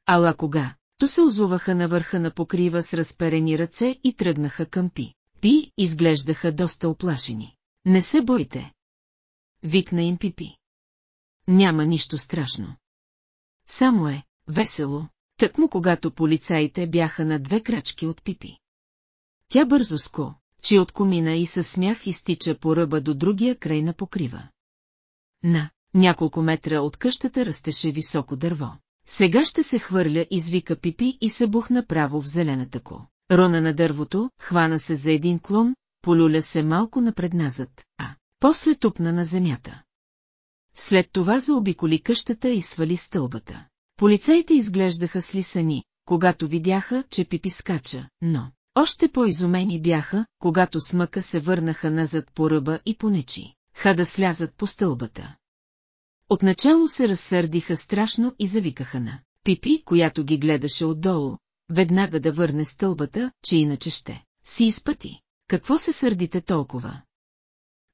Ала кога, то се озуваха на върха на покрива с разперени ръце и тръгнаха към пи. Пи изглеждаха доста оплашени. Не се бойте. Викна им Пипи. Няма нищо страшно. Само е, весело, тъкмо когато полицаите бяха на две крачки от Пипи. Тя бързо ско, че от комина и със смях изтича по ръба до другия край на покрива. На няколко метра от къщата растеше високо дърво. Сега ще се хвърля, извика Пипи и се бухна право в зелената ко. Рона на дървото, хвана се за един клон, полюля се малко напредназад, а после тупна на земята. След това заобиколи къщата и свали стълбата. Полицейите изглеждаха слисани, когато видяха, че Пипи скача, но още по-изумени бяха, когато смъка се върнаха назад по ръба и понечи, ха да слязат по стълбата. Отначало се разсърдиха страшно и завикаха на Пипи, която ги гледаше отдолу, веднага да върне стълбата, че иначе ще си изпъти. Какво се сърдите толкова?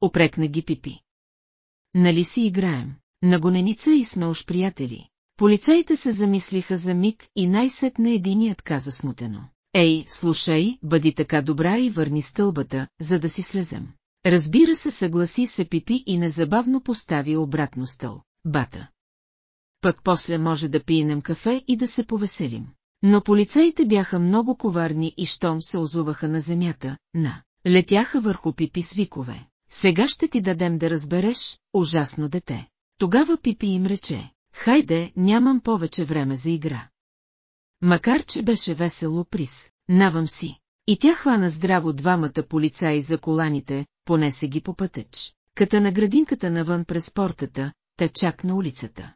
Опрекна ги Пипи. Нали си играем? На гоненица и сме уж приятели. Полицаите се замислиха за миг и най-сетне единият каза смутено. Ей, слушай, бъди така добра и върни стълбата, за да си слезем. Разбира се, съгласи се Пипи и незабавно постави обратно стъл. Бата. Пък после може да пиенем кафе и да се повеселим. Но полицаите бяха много коварни и щом се озуваха на земята, на, летяха върху Пипи с викове. Сега ще ти дадем да разбереш, ужасно дете. Тогава Пипи им рече, хайде, нямам повече време за игра. Макар, че беше весело приз, навам си. И тя хвана здраво двамата полицаи за коланите, понесе ги по пътеч. Ката на градинката навън през портата, те чак на улицата.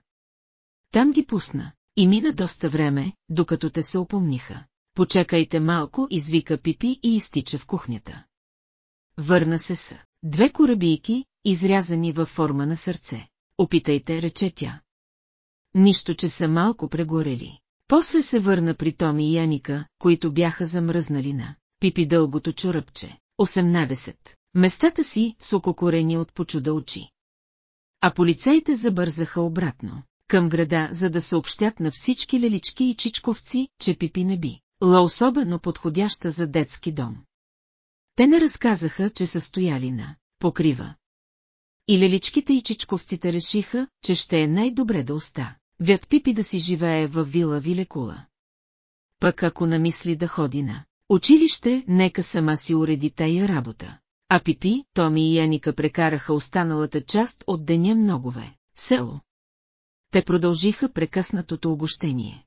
Там ги пусна, и мина доста време, докато те се опомниха. почекайте малко, извика Пипи и изтича в кухнята. Върна се с две корабийки, изрязани във форма на сърце. Опитайте, рече тя. Нищо, че са малко прегорели. После се върна при Томи и Яника, които бяха замръзнали на Пипи дългото чуръпче. 18. Местата си с ококорени от почуда очи. А полицейите забързаха обратно, към града, за да съобщят на всички лелички и чичковци, че Пипи не би. Ла особено подходяща за детски дом. Те не разказаха, че са стояли на покрива. И леличките и чичковците решиха, че ще е най-добре да оста. Вят Пипи да си живее във вила Вилекула. Пък ако намисли да ходи на училище, нека сама си уреди тая работа. А Пипи, Томи и Яника прекараха останалата част от деня многове. Село. Те продължиха прекъснатото огощение.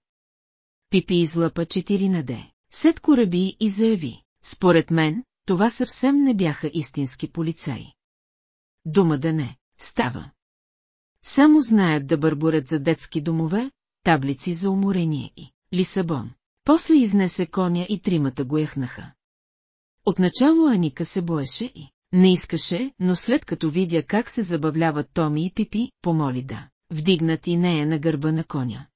Пипи излъпа четири на де. Сет кораби и заяви. Според мен, това съвсем не бяха истински полицаи. Дума да не, става. Само знаят да бърбурят за детски домове, таблици за уморение и Лисабон. После изнесе коня и тримата го яхнаха. Отначало Аника се боеше и не искаше, но след като видя как се забавляват Томи и Пипи, помоли да вдигнат и нея на гърба на коня.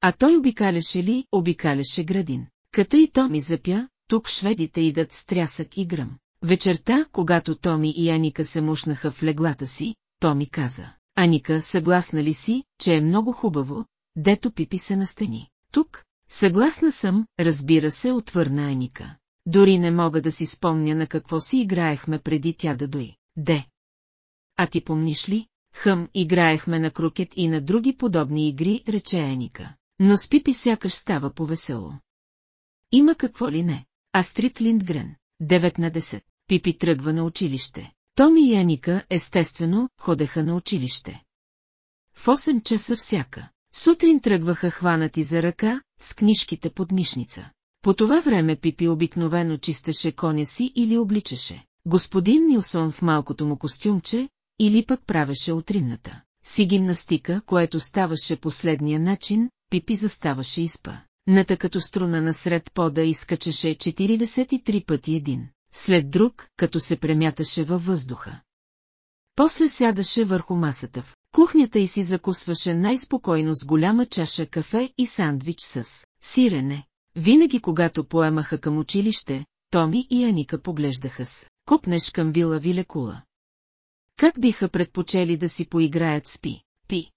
А той обикаляше ли, обикаляше градин. Ката и Томи запя, тук шведите идат с трясък и гръм. Вечерта, когато Томи и Аника се мушнаха в леглата си, Томи каза. Аника, съгласна ли си, че е много хубаво, дето Пипи се настани? Тук? Съгласна съм, разбира се, отвърна Аника. Дори не мога да си спомня на какво си играехме преди тя да дой. Де? А ти помниш ли? Хъм, играехме на крукет и на други подобни игри, рече Еника. Но с Пипи сякаш става повесело. Има какво ли не? Астрид Линдгрен, 9 на 10. Пипи тръгва на училище. Томи и Аника, естествено, ходеха на училище. В 8 часа всяка. Сутрин тръгваха хванати за ръка, с книжките под мишница. По това време Пипи обикновено чистеше коня си или обличаше. Господин Нилсон в малкото му костюмче, или пък правеше утринната си гимнастика, което ставаше последния начин, Пипи заставаше изпа. Ната като струна насред пода изкачеше 43 пъти един, след друг, като се премяташе във въздуха. После сядаше върху масата в кухнята и си закусваше най-спокойно с голяма чаша кафе и сандвич с сирене. Винаги когато поемаха към училище, Томи и Аника поглеждаха с копнеш към вила Вилекула. Как биха предпочели да си поиграят с Пи, Пи?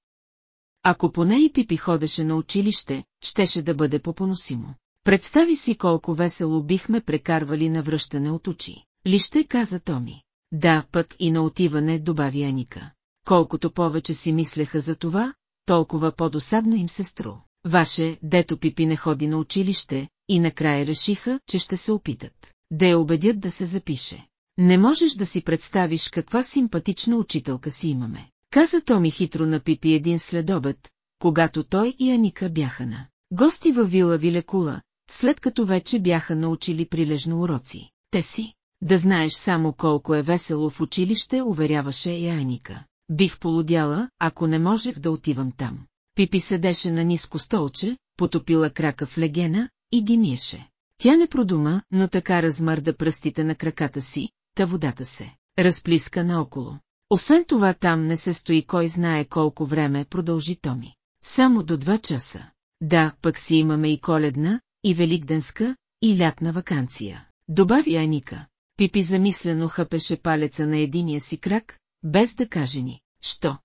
Ако поне и Пипи ходеше на училище, щеше да бъде попоносимо. Представи си колко весело бихме прекарвали на връщане от очи. Лище каза Томи. Да, пък и на отиване, добави Аника. Колкото повече си мислеха за това, толкова по-досадно им се стру. Ваше, дето Пипи не ходи на училище, и накрая решиха, че ще се опитат. Да я убедят да се запише. Не можеш да си представиш каква симпатична учителка си имаме. Каза Томи хитро на Пипи един следобед, когато той и Аника бяха на гости във вила Вилекула, след като вече бяха научили прилежно уроци. Те си, да знаеш само колко е весело в училище, уверяваше и Аника. Бих полудяла, ако не можех да отивам там. Пипи седеше на ниско столче, потопила крака в легена и ги миеше. Тя не продума, но така размърда пръстите на краката си, та водата се разплиска наоколо. Освен това там не се стои кой знае колко време, продължи Томи. Само до два часа. Да, пък си имаме и коледна, и великденска, и лятна вакансия. Добави Аника. Пипи замислено хъпеше палеца на единия си крак, без да каже ни, що.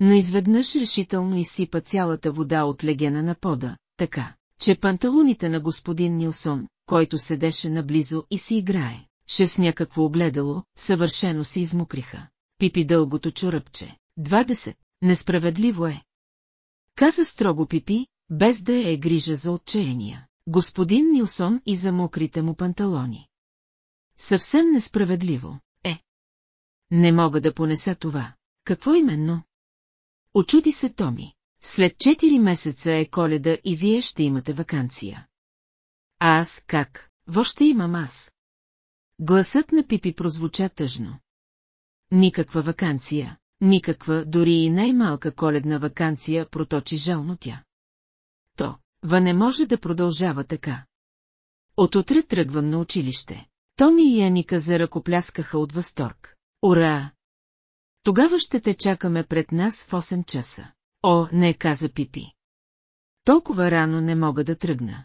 Но изведнъж решително изсипа цялата вода от легена на пода, така, че панталоните на господин Нилсон, който седеше наблизо и си играе, ще с някакво огледало, съвършено се измокриха. Пипи дългото чуръпче. 20. Несправедливо е. Каза строго Пипи, без да е грижа за отчаяния. Господин Нилсон и за мокрите му панталони. Съвсем несправедливо, е. Не мога да понеса това. Какво именно? Очуди се Томи. След 4 месеца е коледа и вие ще имате вакансия. А аз как? Во имам аз? Гласът на Пипи прозвуча тъжно. Никаква вакансия, никаква, дори и най-малка коледна вакансия проточи жално тя. То, ва не може да продължава така. Отутре тръгвам на училище. Томи и Аника заръкопляскаха от възторг. Ура! Тогава ще те чакаме пред нас в 8 часа. О, не, каза Пипи. Толкова рано не мога да тръгна.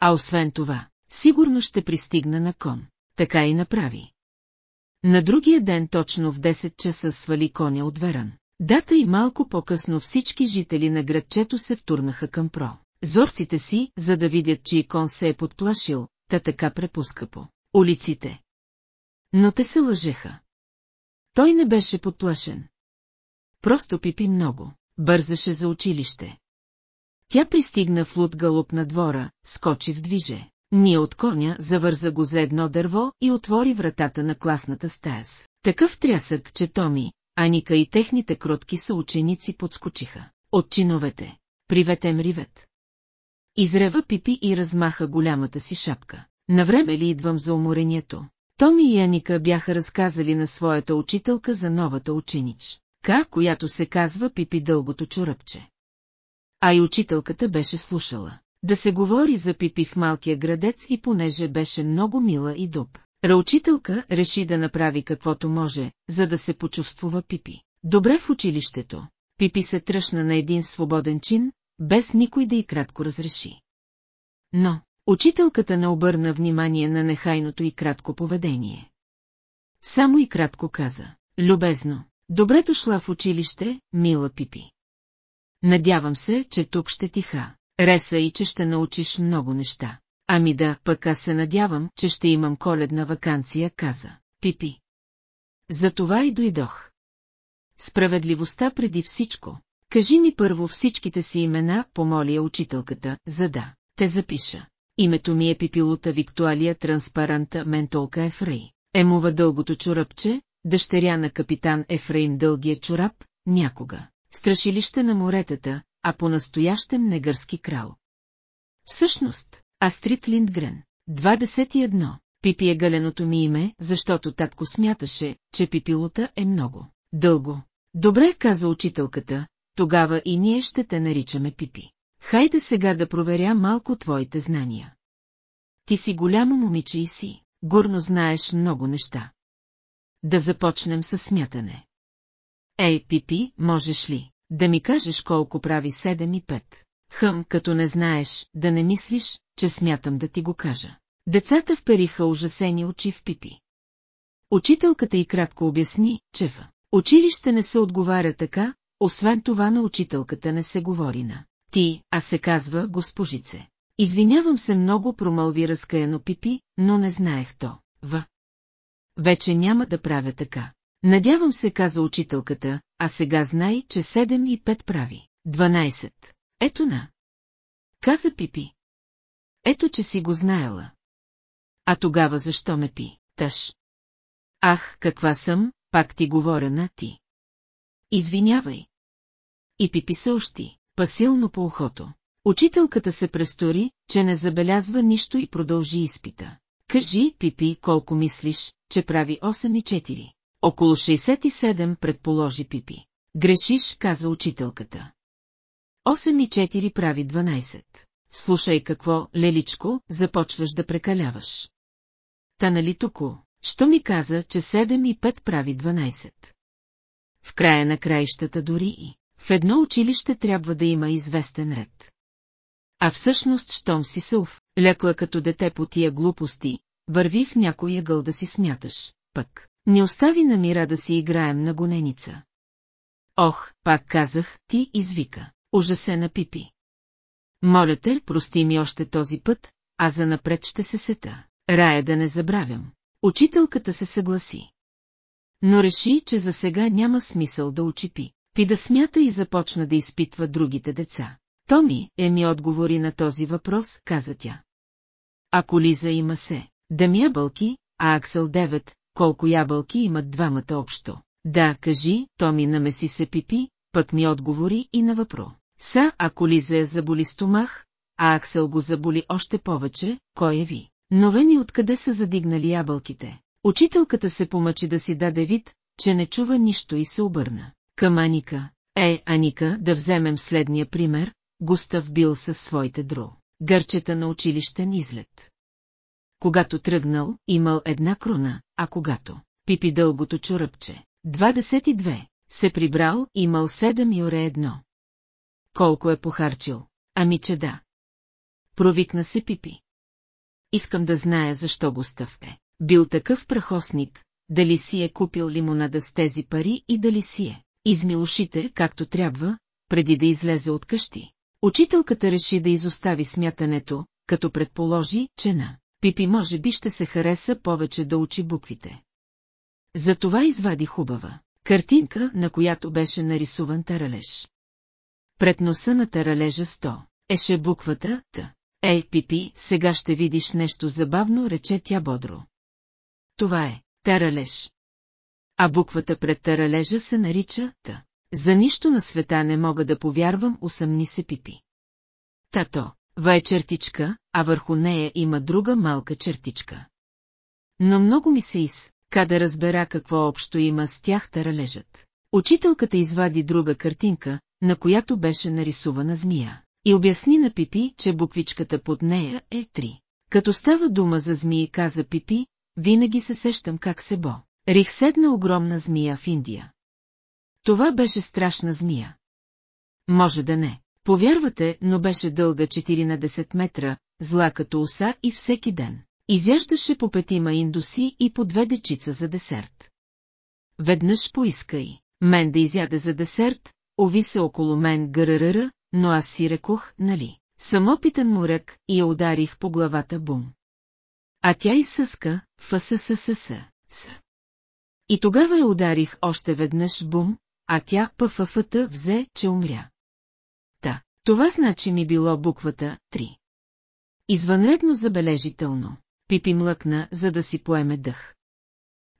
А освен това, сигурно ще пристигна на кон. Така и направи. На другия ден точно в 10 часа свали коня от Веран. Дата и малко по-късно всички жители на градчето се втурнаха към про. Зорците си, за да видят, че кон се е подплашил, та така препуска по улиците. Но те се лъжеха. Той не беше подплашен. Просто пипи много, бързаше за училище. Тя пристигна в луд галуп на двора, скочи в движе. Ние от коня завърза го за едно дърво и отвори вратата на класната стая. Такъв трясък, че Томи, Аника и техните кротки съученици подскочиха. От чиновете. Приветем ривет. Изрева Пипи и размаха голямата си шапка. Навреме ли идвам за уморението? Томи и Аника бяха разказали на своята учителка за новата ученич, Ка, която се казва Пипи дългото чоръпче. А и учителката беше слушала. Да се говори за Пипи в малкия градец и понеже беше много мила и дуб. Раучителка реши да направи каквото може, за да се почувствува Пипи. Добре в училището. Пипи се тръщна на един свободен чин, без никой да и кратко разреши. Но, учителката не обърна внимание на нехайното и кратко поведение. Само и кратко каза, любезно, добре дошла в училище, мила Пипи. Надявам се, че тук ще тиха. Реса и че ще научиш много неща. Ами да, пък аз се надявам, че ще имам коледна вакансия, каза Пипи. Затова и дойдох. Справедливостта преди всичко. Кажи ми първо всичките си имена, помоли я учителката, за да те запиша. Името ми е Пипилута Виктуалия Транспаранта Ментолка Ефрей. Емова дългото чорапче, дъщеря на капитан Ефраим дългия чорап, някога. Страшилище на моретата, а по-настоящем негърски крал. Всъщност, Астрид Линдгрен, 21. Пипи е галеното ми име, защото татко смяташе, че пипилота е много. Дълго. Добре, каза учителката, тогава и ние ще те наричаме Пипи. Хайде сега да проверя малко твоите знания. Ти си голямо момиче и си, горно знаеш много неща. Да започнем с смятане. Ей, Пипи, можеш ли? Да ми кажеш колко прави 7 и 5. Хъм, като не знаеш, да не мислиш, че смятам да ти го кажа. Децата впериха ужасени очи в пипи. Учителката и кратко обясни, че в училище не се отговаря така, освен това на учителката не се говори на ти, а се казва госпожице. Извинявам се много, промълви разкаяно Пипи, но не знаех то. В. Вече няма да правя така. Надявам се, каза учителката, а сега знай, че 7 и 5 прави. 12. Ето на. Каза Пипи. Ето, че си го знаела. А тогава защо ме пи, тъж? Ах, каква съм, пак ти говоря на ти. Извинявай. И Пипи се ощи, пасилно по ухото. Учителката се престори, че не забелязва нищо и продължи изпита. Кажи, Пипи, колко мислиш, че прави 8 и 4. Около 67 предположи Пипи. Грешиш, каза учителката. 8 и 4 прави 12. Слушай какво, леличко, започваш да прекаляваш. Та нали току, що ми каза, че 7 и 5 прави 12. В края на краищата дори и в едно училище трябва да има известен ред. А всъщност, щом си сълв, лекла като дете по тия глупости, върви в някой ъгъл да си смяташ, пък. Не остави на мира да си играем на гоненица. Ох, пак казах, ти извика, ужасена Пипи. Моля те, прости ми още този път, а за напред ще се сета. Рая да не забравям. Учителката се съгласи. Но реши, че за сега няма смисъл да учи Пи. Пи да смята и започна да изпитва другите деца. Томи е ми отговори на този въпрос, каза тя. Ако Лиза има се, да ми ябълки, а Аксел девет, колко ябълки имат двамата общо. Да, кажи, то ми намеси се пипи, пък ми отговори и на въпро. Са, ако Лиза заболи стомах, а Аксел го заболи още повече, кой е ви? Новени откъде са задигнали ябълките? Учителката се помъчи да си даде вид, че не чува нищо и се обърна. Към Аника. Е, Аника, да вземем следния пример, Густав бил със своите дро. Гърчета на училищен излет. Когато тръгнал, имал една крона, а когато пипи дългото чуръпче. 22. Се прибрал, имал 7 юре едно. Колко е похарчил? Ами че да. Провикна се Пипи. Искам да зная защо Густав е. Бил такъв прахосник, дали си е купил лимонада с тези пари и дали си е. Измил ушите, както трябва, преди да излезе от къщи. Учителката реши да изостави смятането, като предположи, че на Пипи може би ще се хареса повече да учи буквите. Затова извади хубава картинка, на която беше нарисуван таралеж. Пред носа на таралежа сто еше буквата Т. Ей, Пипи, сега ще видиш нещо забавно, рече тя бодро. Това е таралеж. А буквата пред таралежа се нарича Т. За нищо на света не мога да повярвам, усъмни се Пипи. Тато, ва е чертичка, а върху нея има друга малка чертичка. Но много ми се из, ка да разбера какво общо има с тях таралежат. Учителката извади друга картинка, на която беше нарисувана змия, и обясни на Пипи, че буквичката под нея е три. Като става дума за змии, каза Пипи, винаги се сещам как се бо. Рих седна огромна змия в Индия. Това беше страшна змия. Може да не. Повярвате, но беше дълга 4 на 10 метра, зла като уса и всеки ден. Изяждаше по петима индуси и по две дечица за десерт. Веднъж поискай, мен да изяде за десерт, ови се около мен гъръръра, но аз си рекох, нали, съм опитен моряк и я ударих по главата бум. А тя изсъска, фъсъсъсъсъ, с. И тогава я ударих още веднъж бум, а тя пъфъфъта взе, че умря. Това значи ми било буквата 3. Извънредно забележително. Пипи млъкна, за да си поеме дъх.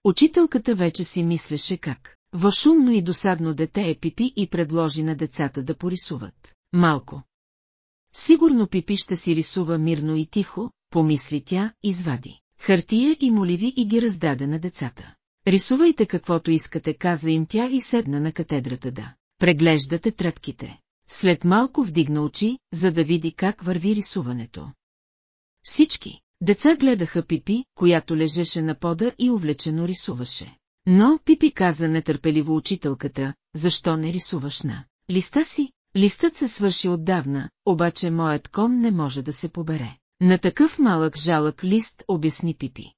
Учителката вече си мислеше как. Вашумно и досадно дете е Пипи и предложи на децата да порисуват. Малко. Сигурно Пипи ще си рисува мирно и тихо, помисли тя, извади. Хартия и моливи и ги раздаде на децата. Рисувайте каквото искате, каза им тя и седна на катедрата да. Преглежда тетрадките. След малко вдигна очи, за да види как върви рисуването. Всички, Деца гледаха Пипи, която лежеше на пода и увлечено рисуваше. Но Пипи каза нетърпеливо учителката, защо не рисуваш на листа си? Листът се свърши отдавна, обаче моят кон не може да се побере. На такъв малък жалък лист обясни Пипи.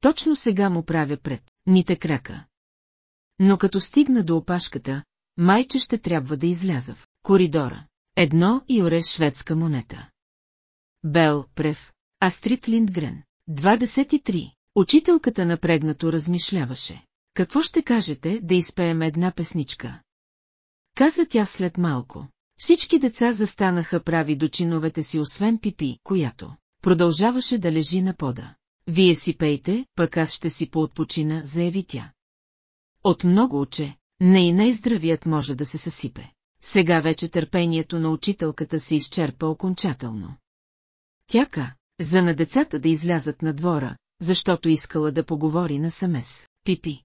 Точно сега му правя пред, ните крака. Но като стигна до опашката, майче ще трябва да изляза в коридора. Едно и оре шведска монета. Бел, прев, Астрид Линдгрен. 23. Учителката напрегнато размишляваше. Какво ще кажете да изпеем една песничка? Каза тя след малко. Всички деца застанаха прави до чиновете си, освен Пипи, която продължаваше да лежи на пода. Вие си пейте, пък аз ще си поотпочина, заяви тя. От много уче, не и най-здравият може да се съсипе. Сега вече търпението на учителката се изчерпа окончателно. Тяка, за на децата да излязат на двора, защото искала да поговори на Самес, Пипи.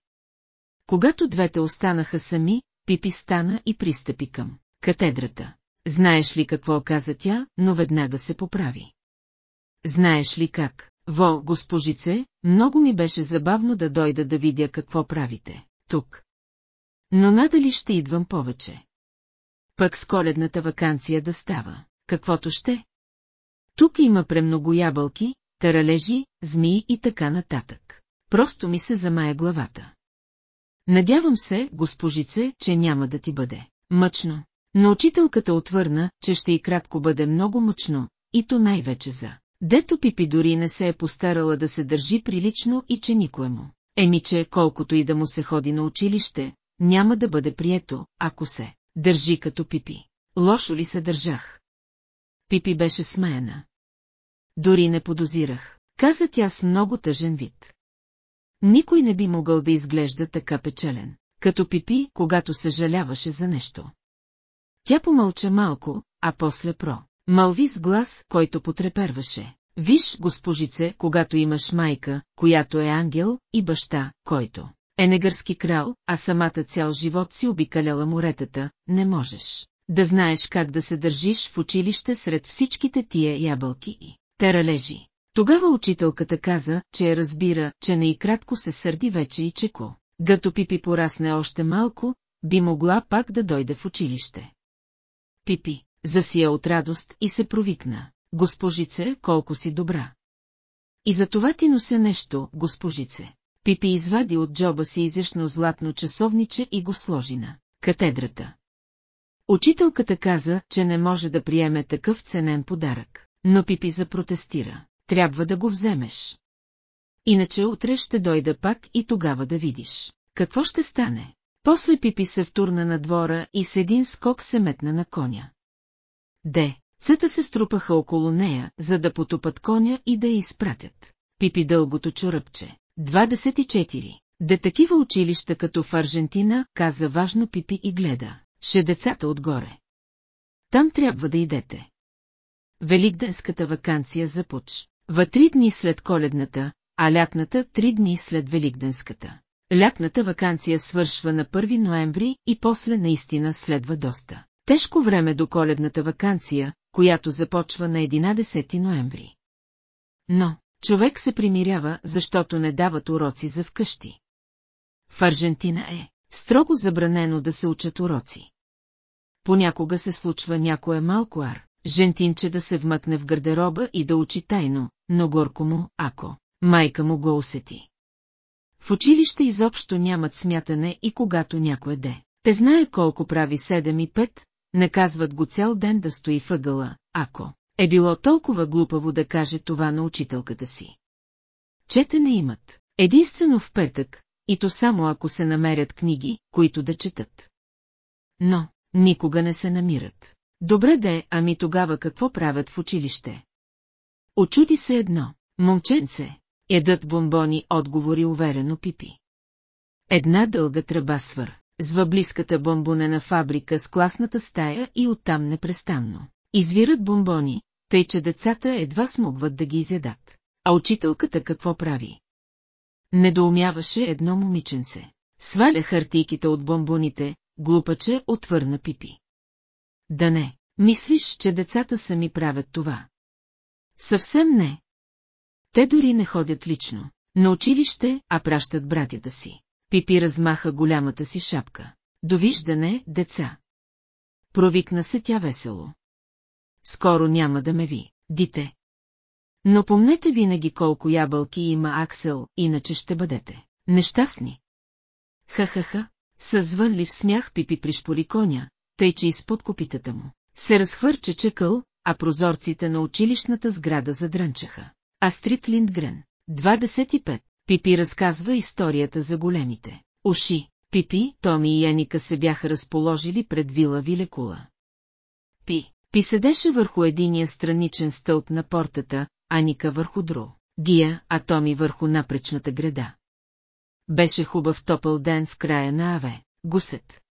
Когато двете останаха сами, Пипи стана и пристъпи към катедрата. Знаеш ли какво каза тя, но веднага се поправи. Знаеш ли как, во, госпожице, много ми беше забавно да дойда да видя какво правите, тук. Но надали ще идвам повече. Пък с коледната вакансия да става, каквото ще, тук има премного ябълки, таралежи, змии и така нататък. Просто ми се замая главата. Надявам се, госпожице, че няма да ти бъде мъчно. Но учителката отвърна, че ще и кратко бъде много мъчно, и то най-вече за. Дето Пипи дори не се е постарала да се държи прилично и че никое му. Еми, че колкото и да му се ходи на училище, няма да бъде прието, ако се държи като Пипи. Лошо ли се държах? Пипи беше смеяна. Дори не подозирах, каза тя с много тъжен вид. Никой не би могъл да изглежда така печелен, като Пипи, когато съжаляваше за нещо. Тя помълча малко, а после про. Мълви с глас, който потреперваше. Виж, госпожице, когато имаш майка, която е ангел, и баща, който е негърски крал, а самата цял живот си обикаляла моретата, не можеш да знаеш как да се държиш в училище сред всичките тия ябълки и тералежи. Тогава учителката каза, че я разбира, че не и кратко се сърди вече и чеко. Гато Пипи порасне още малко, би могла пак да дойде в училище. Пипи, засия от радост и се провикна. Госпожице, колко си добра. И за това ти нося нещо, госпожице. Пипи извади от джоба си изящно златно часовниче и го сложи на катедрата. Учителката каза, че не може да приеме такъв ценен подарък, но Пипи запротестира. Трябва да го вземеш. Иначе утре ще дойда пак и тогава да видиш. Какво ще стане? После Пипи се втурна на двора и с един скок се метна на коня. Де, цата се струпаха около нея, за да потупат коня и да я изпратят. Пипи дългото чоръпче. 24. Де такива училища като в Аржентина, каза важно Пипи и гледа. Ше децата отгоре. Там трябва да идете. Великденската вакансия започ. Ва три дни след коледната, а лятната три дни след Великденската. Лятната вакансия свършва на 1 ноември и после наистина следва доста. Тежко време до коледната вакансия, която започва на 11 ноември. Но, човек се примирява, защото не дават уроци за вкъщи. В Аржентина е строго забранено да се учат уроци. Понякога се случва някое малко ар, жентинче да се вмъкне в гардероба и да учи тайно, но горко му, ако майка му го усети. В училище изобщо нямат смятане и когато някой де. Те знае колко прави 7 и 5, наказват го цял ден да стои въгъла, ако е било толкова глупаво да каже това на учителката си. Четене имат, единствено в петък, и то само ако се намерят книги, които да четат. Но, никога не се намират. Добре де, ами тогава какво правят в училище? Очуди се едно, момченце, едат бомбони, отговори уверено Пипи. Една дълга тръба свър, зва близката бомбонена фабрика с класната стая и оттам непрестанно. Извират бомбони, тъй че децата едва смогват да ги изядат. А учителката какво прави? Недоумяваше едно момиченце. Сваля хартийките от бомбоните, глупаче отвърна Пипи. Да не, мислиш, че децата сами правят това. Съвсем не. Те дори не ходят лично. На училище, а пращат братята си. Пипи размаха голямата си шапка. Довиждане, деца. Провикна се тя весело. Скоро няма да ме ви, дите. Но помнете винаги колко ябълки има Аксел, иначе ще бъдете нещастни. Ха-ха-ха, със звънлив смях Пипи пришпори коня, тъй че изпод копитата му. Се разхвърче чекъл, а прозорците на училищната сграда задрънчаха. Астрид Линдгрен, 25. Пипи разказва историята за големите. Уши, Пипи, Томи и Еника се бяха разположили пред вила Вилекула. Пи, Пи седеше върху единия страничен стълб на портата, Аника върху дру, Гия, а Томи върху напречната града. Беше хубав топъл ден в края на Аве, гусет.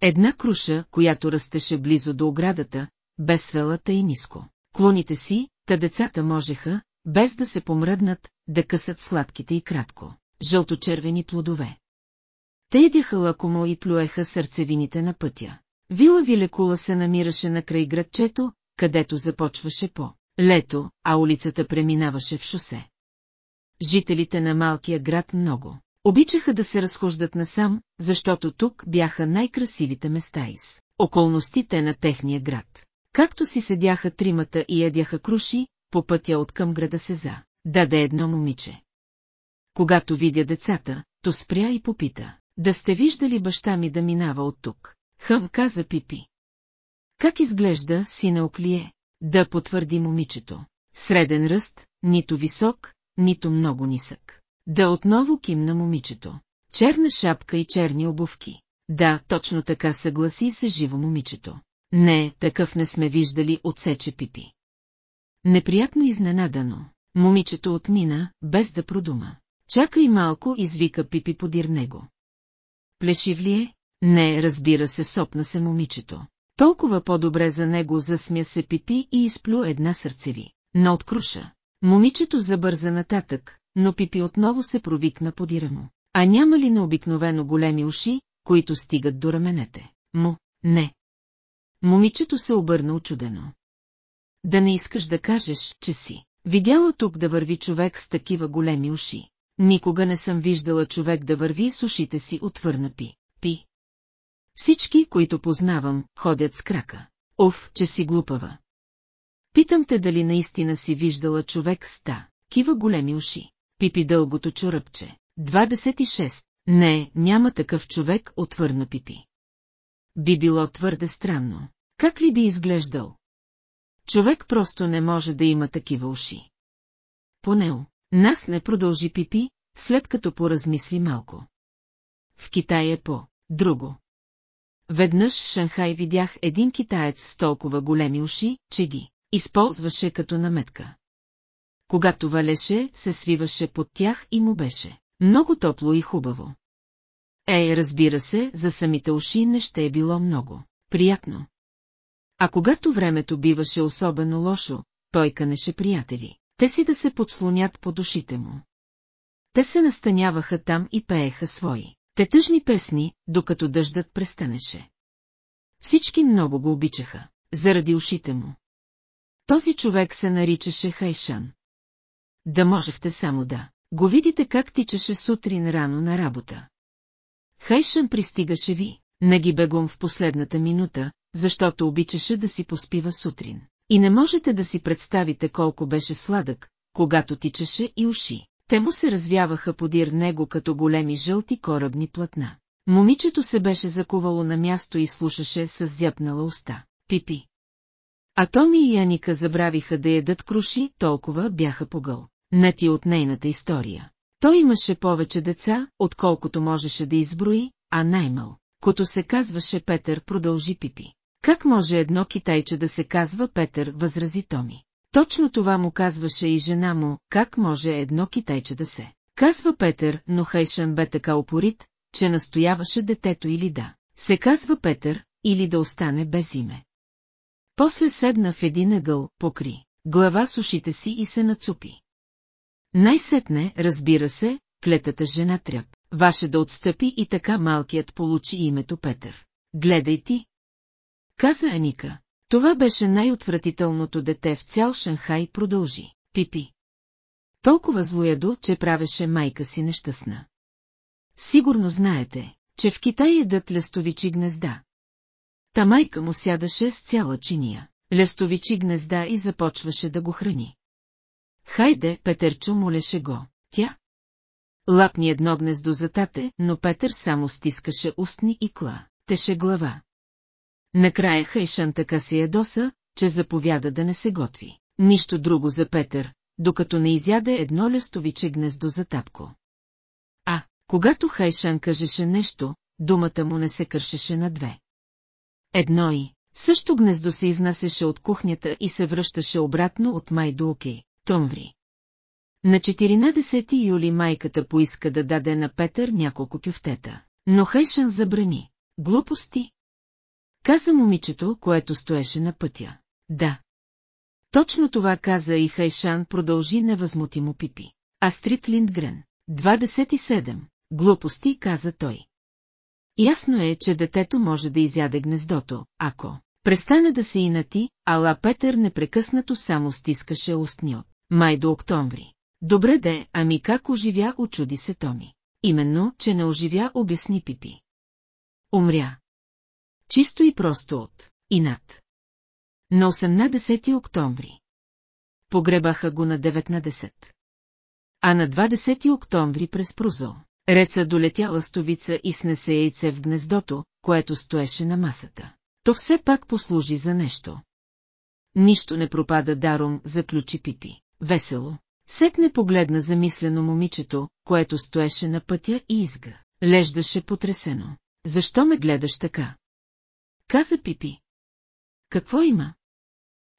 Една круша, която растеше близо до оградата, бе свелата и ниско. Клоните си, та децата можеха, без да се помръднат, да късат сладките и кратко, жълточервени плодове. Те ядяха лакомо и плюеха сърцевините на пътя. Вила Вилекула се намираше на край градчето, където започваше по лето, а улицата преминаваше в шосе. Жителите на малкия град много обичаха да се разхождат насам, защото тук бяха най-красивите места из околностите на техния град. Както си седяха тримата и ядяха круши, по пътя от към града се за, даде едно момиче. Когато видя децата, то спря и попита, да сте виждали баща ми да минава от тук. Хъм каза Пипи. Как изглежда, сина Оклие? Да потвърди момичето. Среден ръст, нито висок, нито много нисък. Да отново кимна момичето. Черна шапка и черни обувки. Да, точно така съгласи се живо момичето. Не, такъв не сме виждали, отсече Пипи. Неприятно изненадано, момичето отмина, без да продума. Чакай малко, извика Пипи подир него. Плешив ли е? Не, разбира се, сопна се момичето. Толкова по-добре за него засмя се Пипи и изплю една сърцеви. Но откруша. Момичето забърза нататък, но Пипи отново се провикна подира му. А няма ли необикновено големи уши, които стигат до раменете? Му, не. Момичето се обърна очудено. Да не искаш да кажеш, че си Видяла тук да върви човек с такива големи уши. Никога не съм виждала човек да върви с ушите си отвърна пи. Пи. Всички, които познавам, ходят с крака. Оф, че си глупава. Питам те дали наистина си виждала човек с та, кива големи уши. Пипи дългото чуръпче. 26. Не, няма такъв човек, отвърна Пипи. Би било твърде странно. Как ли би изглеждал? Човек просто не може да има такива уши. Понео, нас не продължи Пипи, след като поразмисли малко. В Китай е по-друго. Веднъж в Шанхай видях един китаец с толкова големи уши, че ги използваше като наметка. Когато валеше, се свиваше под тях и му беше много топло и хубаво. Ей, разбира се, за самите уши не ще е било много приятно. А когато времето биваше особено лошо, той канеше приятели, те си да се подслонят по душите му. Те се настаняваха там и пееха свои те тъжни песни, докато дъждът престанеше. Всички много го обичаха, заради ушите му. Този човек се наричаше Хайшан. Да можехте само да го видите как тичаше сутрин рано на работа. Хайшан пристигаше ви, не ги бегом в последната минута, защото обичаше да си поспива сутрин. И не можете да си представите колко беше сладък, когато тичаше и уши. Те му се развяваха подир него като големи жълти корабни платна. Момичето се беше закувало на място и слушаше с зяпнала уста. Пипи. А Томи и Яника забравиха да ядат круши, толкова бяха погъл. Нати от нейната история. Той имаше повече деца, отколкото можеше да изброи, а най-мал. Като се казваше Петър, продължи Пипи. Как може едно китайче да се казва Петър, възрази Томи. Точно това му казваше и жена му, как може едно китайче да се. Казва Петър, но Хайшан бе така опорит, че настояваше детето или да. Се казва Петър, или да остане без име. После седна в един ъгъл, покри глава с ушите си и се нацупи. Най-сетне, разбира се, клетата жена тряп, ваше да отстъпи и така малкият получи името Петър. Гледай ти. Каза Аника, това беше най-отвратителното дете в цял Шанхай, продължи. Пипи. Толкова злоядо, че правеше майка си нещастна. Сигурно знаете, че в Китай едат лестовичи гнезда. Та майка му сядаше с цяла чиния, лестовичи гнезда и започваше да го храни. Хайде, Петърчо молеше го, тя. Лапни едно гнездо за тате, но Петър само стискаше устни и кла, теше глава. Накрая Хайшан така се ядоса, че заповяда да не се готви. Нищо друго за Петър, докато не изяде едно лестовиче гнездо за татко. А, когато Хайшан кажеше нещо, думата му не се кършеше на две. Едно и, също гнездо се изнасяше от кухнята и се връщаше обратно от май до окей, Томври. На 14 юли майката поиска да даде на Петър няколко кюфтета, но Хайшан забрани. Глупости, каза момичето, което стоеше на пътя. Да. Точно това каза и Хайшан продължи невъзмутимо пипи. Астрид Линдгрен. 27. Глупости, каза той. Ясно е, че детето може да изяде гнездото, ако престане да се инати, ала Петър непрекъснато само стискаше устни от май до октомври. Добре де, ами как оживя, очуди се Томи. Именно, че не оживя, обясни Пипи. Умря. Чисто и просто от инат. На 18 октомври. Погребаха го на 19. А на 20 октомври през прозо. Реца долетя ластовица и снесе яйце в гнездото, което стоеше на масата. То все пак послужи за нещо. Нищо не пропада даром, заключи Пипи. Весело. Сетне погледна замислено момичето, което стоеше на пътя и изга. Леждаше потресено. Защо ме гледаш така? Каза Пипи. Какво има?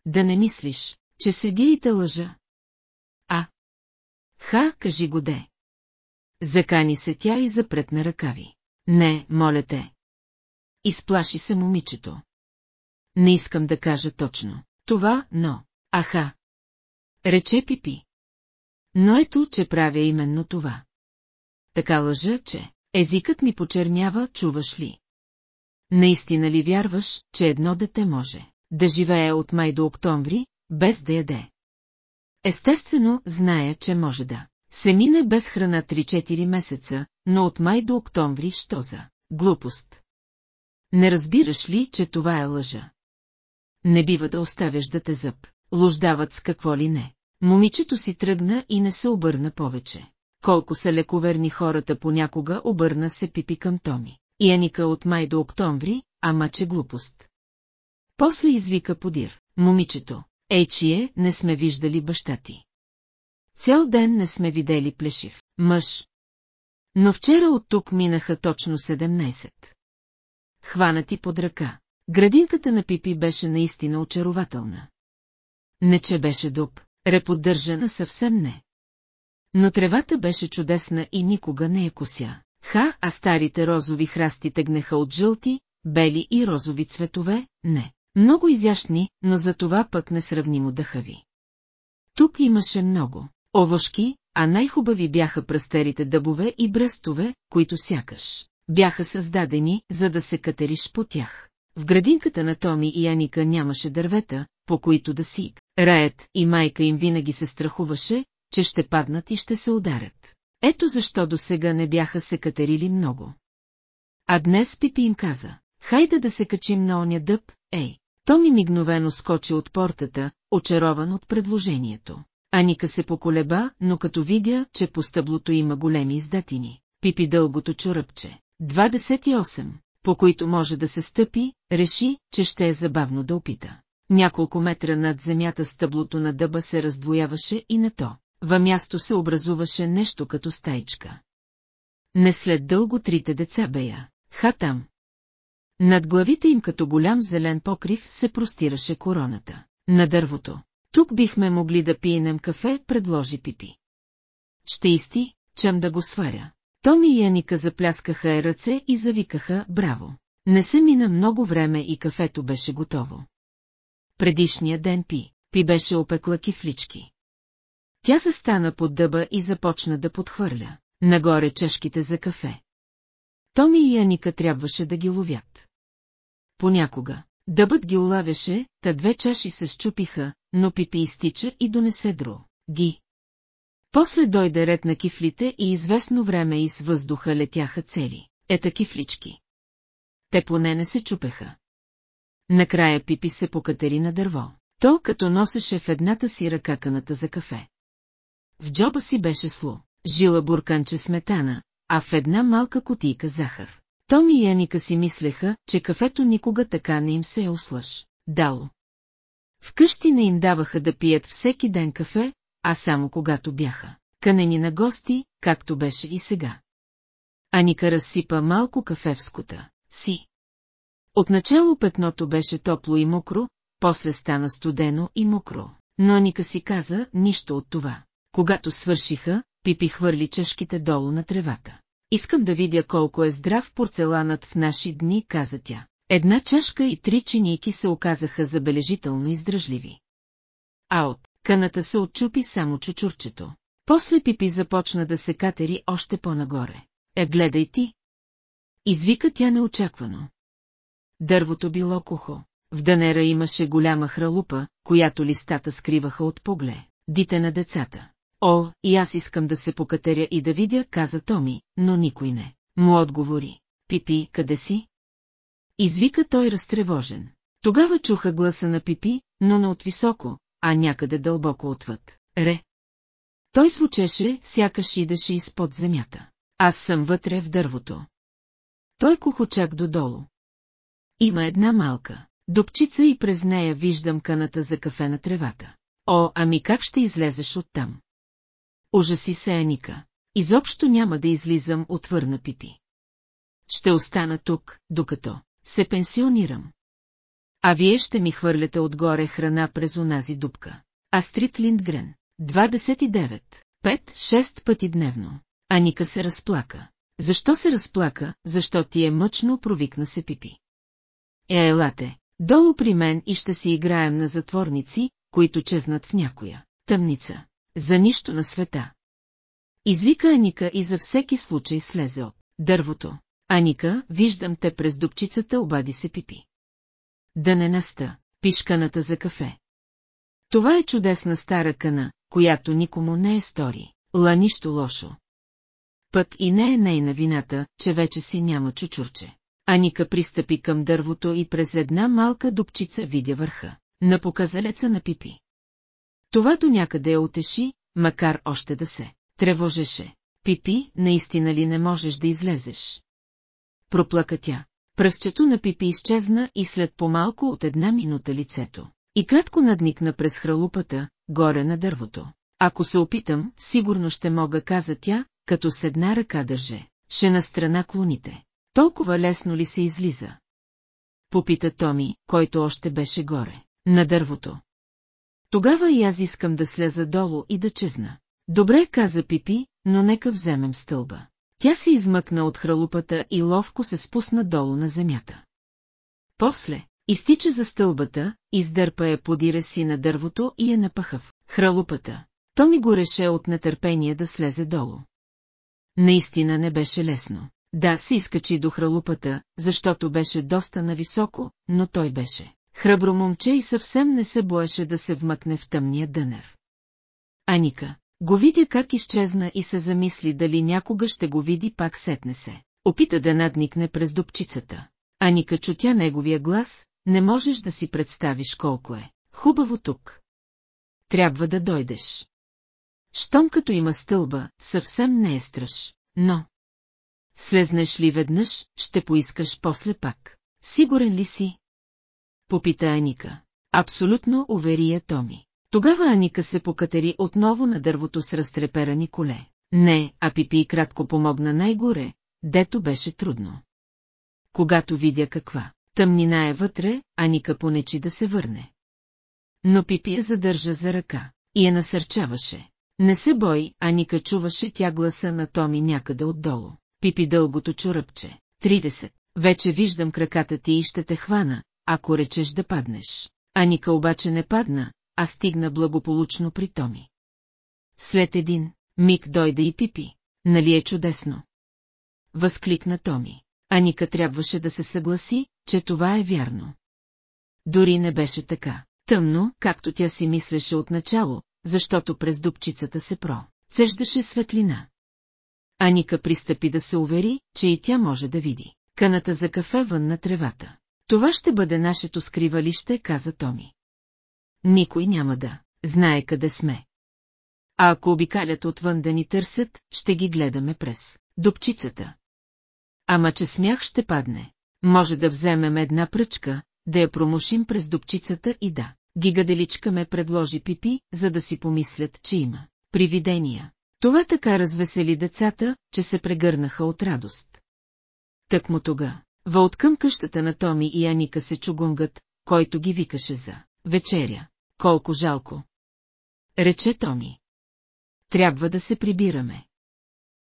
Да не мислиш, че седи и те лъжа. А. Ха, кажи го де. Закани се тя и запретна ръкави. Не, моля те. Изплаши се момичето. Не искам да кажа точно. Това, но... Аха. Рече Пипи. Но ето, че правя именно това. Така лъжа, че езикът ми почернява, чуваш ли? Наистина ли вярваш, че едно дете може да живее от май до октомври, без да яде? Естествено, зная, че може да. Се мине без храна 3-4 месеца, но от май до октомври що за глупост. Не разбираш ли, че това е лъжа? Не бива да оставяш да те зъб, луждават с какво ли не. Момичето си тръгна и не се обърна повече. Колко са лековерни хората понякога обърна се пипи към Томи. И от май до октомври, ама че глупост. После извика подир. Момичето, ей чие, не сме виждали баща ти. Цял ден не сме видели плешив мъж. Но вчера от тук минаха точно 17. Хванати под ръка. Градинката на Пипи беше наистина очарователна. Не че беше дуб, реподдържана съвсем не. Но тревата беше чудесна и никога не я кося. Ха, а старите розови храсти тегнеха от жълти, бели и розови цветове, не. Много изящни, но за това пък несравнимо дъхави. Тук имаше много овошки, а най-хубави бяха пръстерите дъбове и бръстове, които сякаш бяха създадени, за да се катериш по тях. В градинката на Томи и Аника нямаше дървета, по които да си. Раят и майка им винаги се страхуваше, че ще паднат и ще се ударят. Ето защо до сега не бяха се катерили много. А днес Пипи им каза, хайде да се качим на оня дъб, ей. Томи мигновено скочи от портата, очарован от предложението. Аника се поколеба, но като видя, че по стъблото има големи издатини, пипи дългото чуръпче. 28, по които може да се стъпи, реши, че ще е забавно да опита. Няколко метра над земята стъблото на дъба се раздвояваше и на то. Във място се образуваше нещо като стайчка. Не след дълго трите деца бея. Ха там. Над главите им като голям зелен покрив се простираше короната. На дървото. Тук бихме могли да пиенем кафе, предложи Пипи. Ще исти, чам да го сваря. Томи и Аника запляскаха е ръце и завикаха «Браво!». Не се мина много време и кафето беше готово. Предишния ден Пи, Пи беше опекла кифлички. Тя се стана под дъба и започна да подхвърля. Нагоре чешките за кафе. Томи и Аника трябваше да ги ловят. Понякога. Дъбът ги улавяше, та две чаши се щупиха, но Пипи изтича и донесе дро. Ги. После дойде ред на кифлите и известно време из въздуха летяха цели. Ета кифлички. Те поне не се чупеха. Накрая Пипи се покатери на дърво. То като носеше в едната си ръка каната за кафе. В джоба си беше сло, жила бурканче сметана, а в една малка котийка захар. Томи и Аника си мислеха, че кафето никога така не им се е ослъж. Дало. Вкъщи не им даваха да пият всеки ден кафе, а само когато бяха канени на гости, както беше и сега. Аника разсипа малко кафе в скута си. Отначало петното беше топло и мокро, после стана студено и мокро, но Аника си каза нищо от това. Когато свършиха, Пипи хвърли чешките долу на тревата. Искам да видя колко е здрав порцеланът в наши дни, каза тя. Една чашка и три чинийки се оказаха забележително издръжливи. А от каната се отчупи само чучурчето. После Пипи започна да се катери още по-нагоре. Е, гледай ти! Извика тя неочаквано. Дървото било кухо. В данера имаше голяма хралупа, която листата скриваха от погле. Дите на децата. О, и аз искам да се покатеря и да видя, каза Томи, но никой не. Му отговори. Пипи, къде си? Извика той разтревожен. Тогава чуха гласа на Пипи, но не от високо, а някъде дълбоко отвъд. Ре. Той звучеше, сякаш идеше изпод земята. Аз съм вътре в дървото. Той кухочак додолу. Има една малка дупчица и през нея виждам каната за кафе на тревата. О, ами как ще излезеш оттам? Ужаси се Аника. Изобщо няма да излизам, отвърна Пипи. Ще остана тук, докато се пенсионирам. А вие ще ми хвърляте отгоре храна през онази дупка. Астрид Линдгрен. 29. 5-6 пъти дневно. Аника се разплака. Защо се разплака, защо ти е мъчно, провикна се Пипи. Е, елате, долу при мен и ще си играем на затворници, които чезнат в някоя тъмница. За нищо на света. Извика Аника и за всеки случай слезе от дървото. Аника, виждам те през дупчицата, обади се Пипи. Да не наста, пишканата за кафе. Това е чудесна стара кана, която никому не е стори. Ла нищо лошо. Път и не е нейна вината, че вече си няма чучурче. Аника пристъпи към дървото и през една малка дупчица видя върха, на показалеца на Пипи. Това до някъде я отеши, макар още да се тревожеше. Пипи, наистина ли не можеш да излезеш? Проплака тя. Пръстчето на Пипи изчезна и след по-малко от една минута лицето. И кратко надникна през хралупата, горе на дървото. Ако се опитам, сигурно ще мога, каза тя, като с една ръка държе. Ще на страна клоните. Толкова лесно ли се излиза? Попита Томи, който още беше горе, на дървото. Тогава и аз искам да слеза долу и да чезна. Добре, каза Пипи, но нека вземем стълба. Тя се измъкна от хралупата и ловко се спусна долу на земята. После, изтича за стълбата, издърпа я подире си на дървото и е напъха в хралупата. То ми го реше от нетърпение да слезе долу. Наистина не беше лесно. Да, се изкачи до хралупата, защото беше доста нависоко, но той беше храбро момче и съвсем не се боеше да се вмъкне в тъмния дънер. Аника го видя как изчезна и се замисли дали някога ще го види пак сетне се. Опита да надникне през дупчицата. Аника чутя неговия глас, не можеш да си представиш колко е. Хубаво тук. Трябва да дойдеш. Щом като има стълба, съвсем не е страш, но... Слезнеш ли веднъж, ще поискаш после пак. Сигурен ли си? Попита Аника. Абсолютно увери я Томи. Тогава Аника се покатери отново на дървото с разтреперани коле. Не, а Пипи кратко помогна най-горе, дето беше трудно. Когато видя каква тъмнина е вътре, Аника понечи да се върне. Но Пипи я задържа за ръка и я насърчаваше. Не се бой, Аника чуваше тя гласа на Томи някъде отдолу. Пипи дългото чуръпче. 30. Вече виждам краката ти и ще те хвана, ако речеш да паднеш. Аника обаче не падна, а стигна благополучно при Томи. След един миг дойде и Пипи. Нали е чудесно? Възкликна Томи. Аника трябваше да се съгласи, че това е вярно. Дори не беше така. Тъмно, както тя си мислеше отначало, защото през дупчицата се про. Цеждаше светлина. Аника пристъпи да се увери, че и тя може да види. Каната за кафе вън на тревата. Това ще бъде нашето скривалище, каза Томи. Никой няма да знае къде сме. А ако обикалят отвън да ни търсят, ще ги гледаме през дупчицата. Ама че смях ще падне. Може да вземем една пръчка, да я промушим през дупчицата и да. Гигаделичка ме предложи Пипи, за да си помислят, че има привидения. Това така развесели децата, че се прегърнаха от радост. Так му тога, ва към къщата на Томи и Аника се чугунгът, който ги викаше за вечеря. Колко жалко. Рече Томи. Трябва да се прибираме.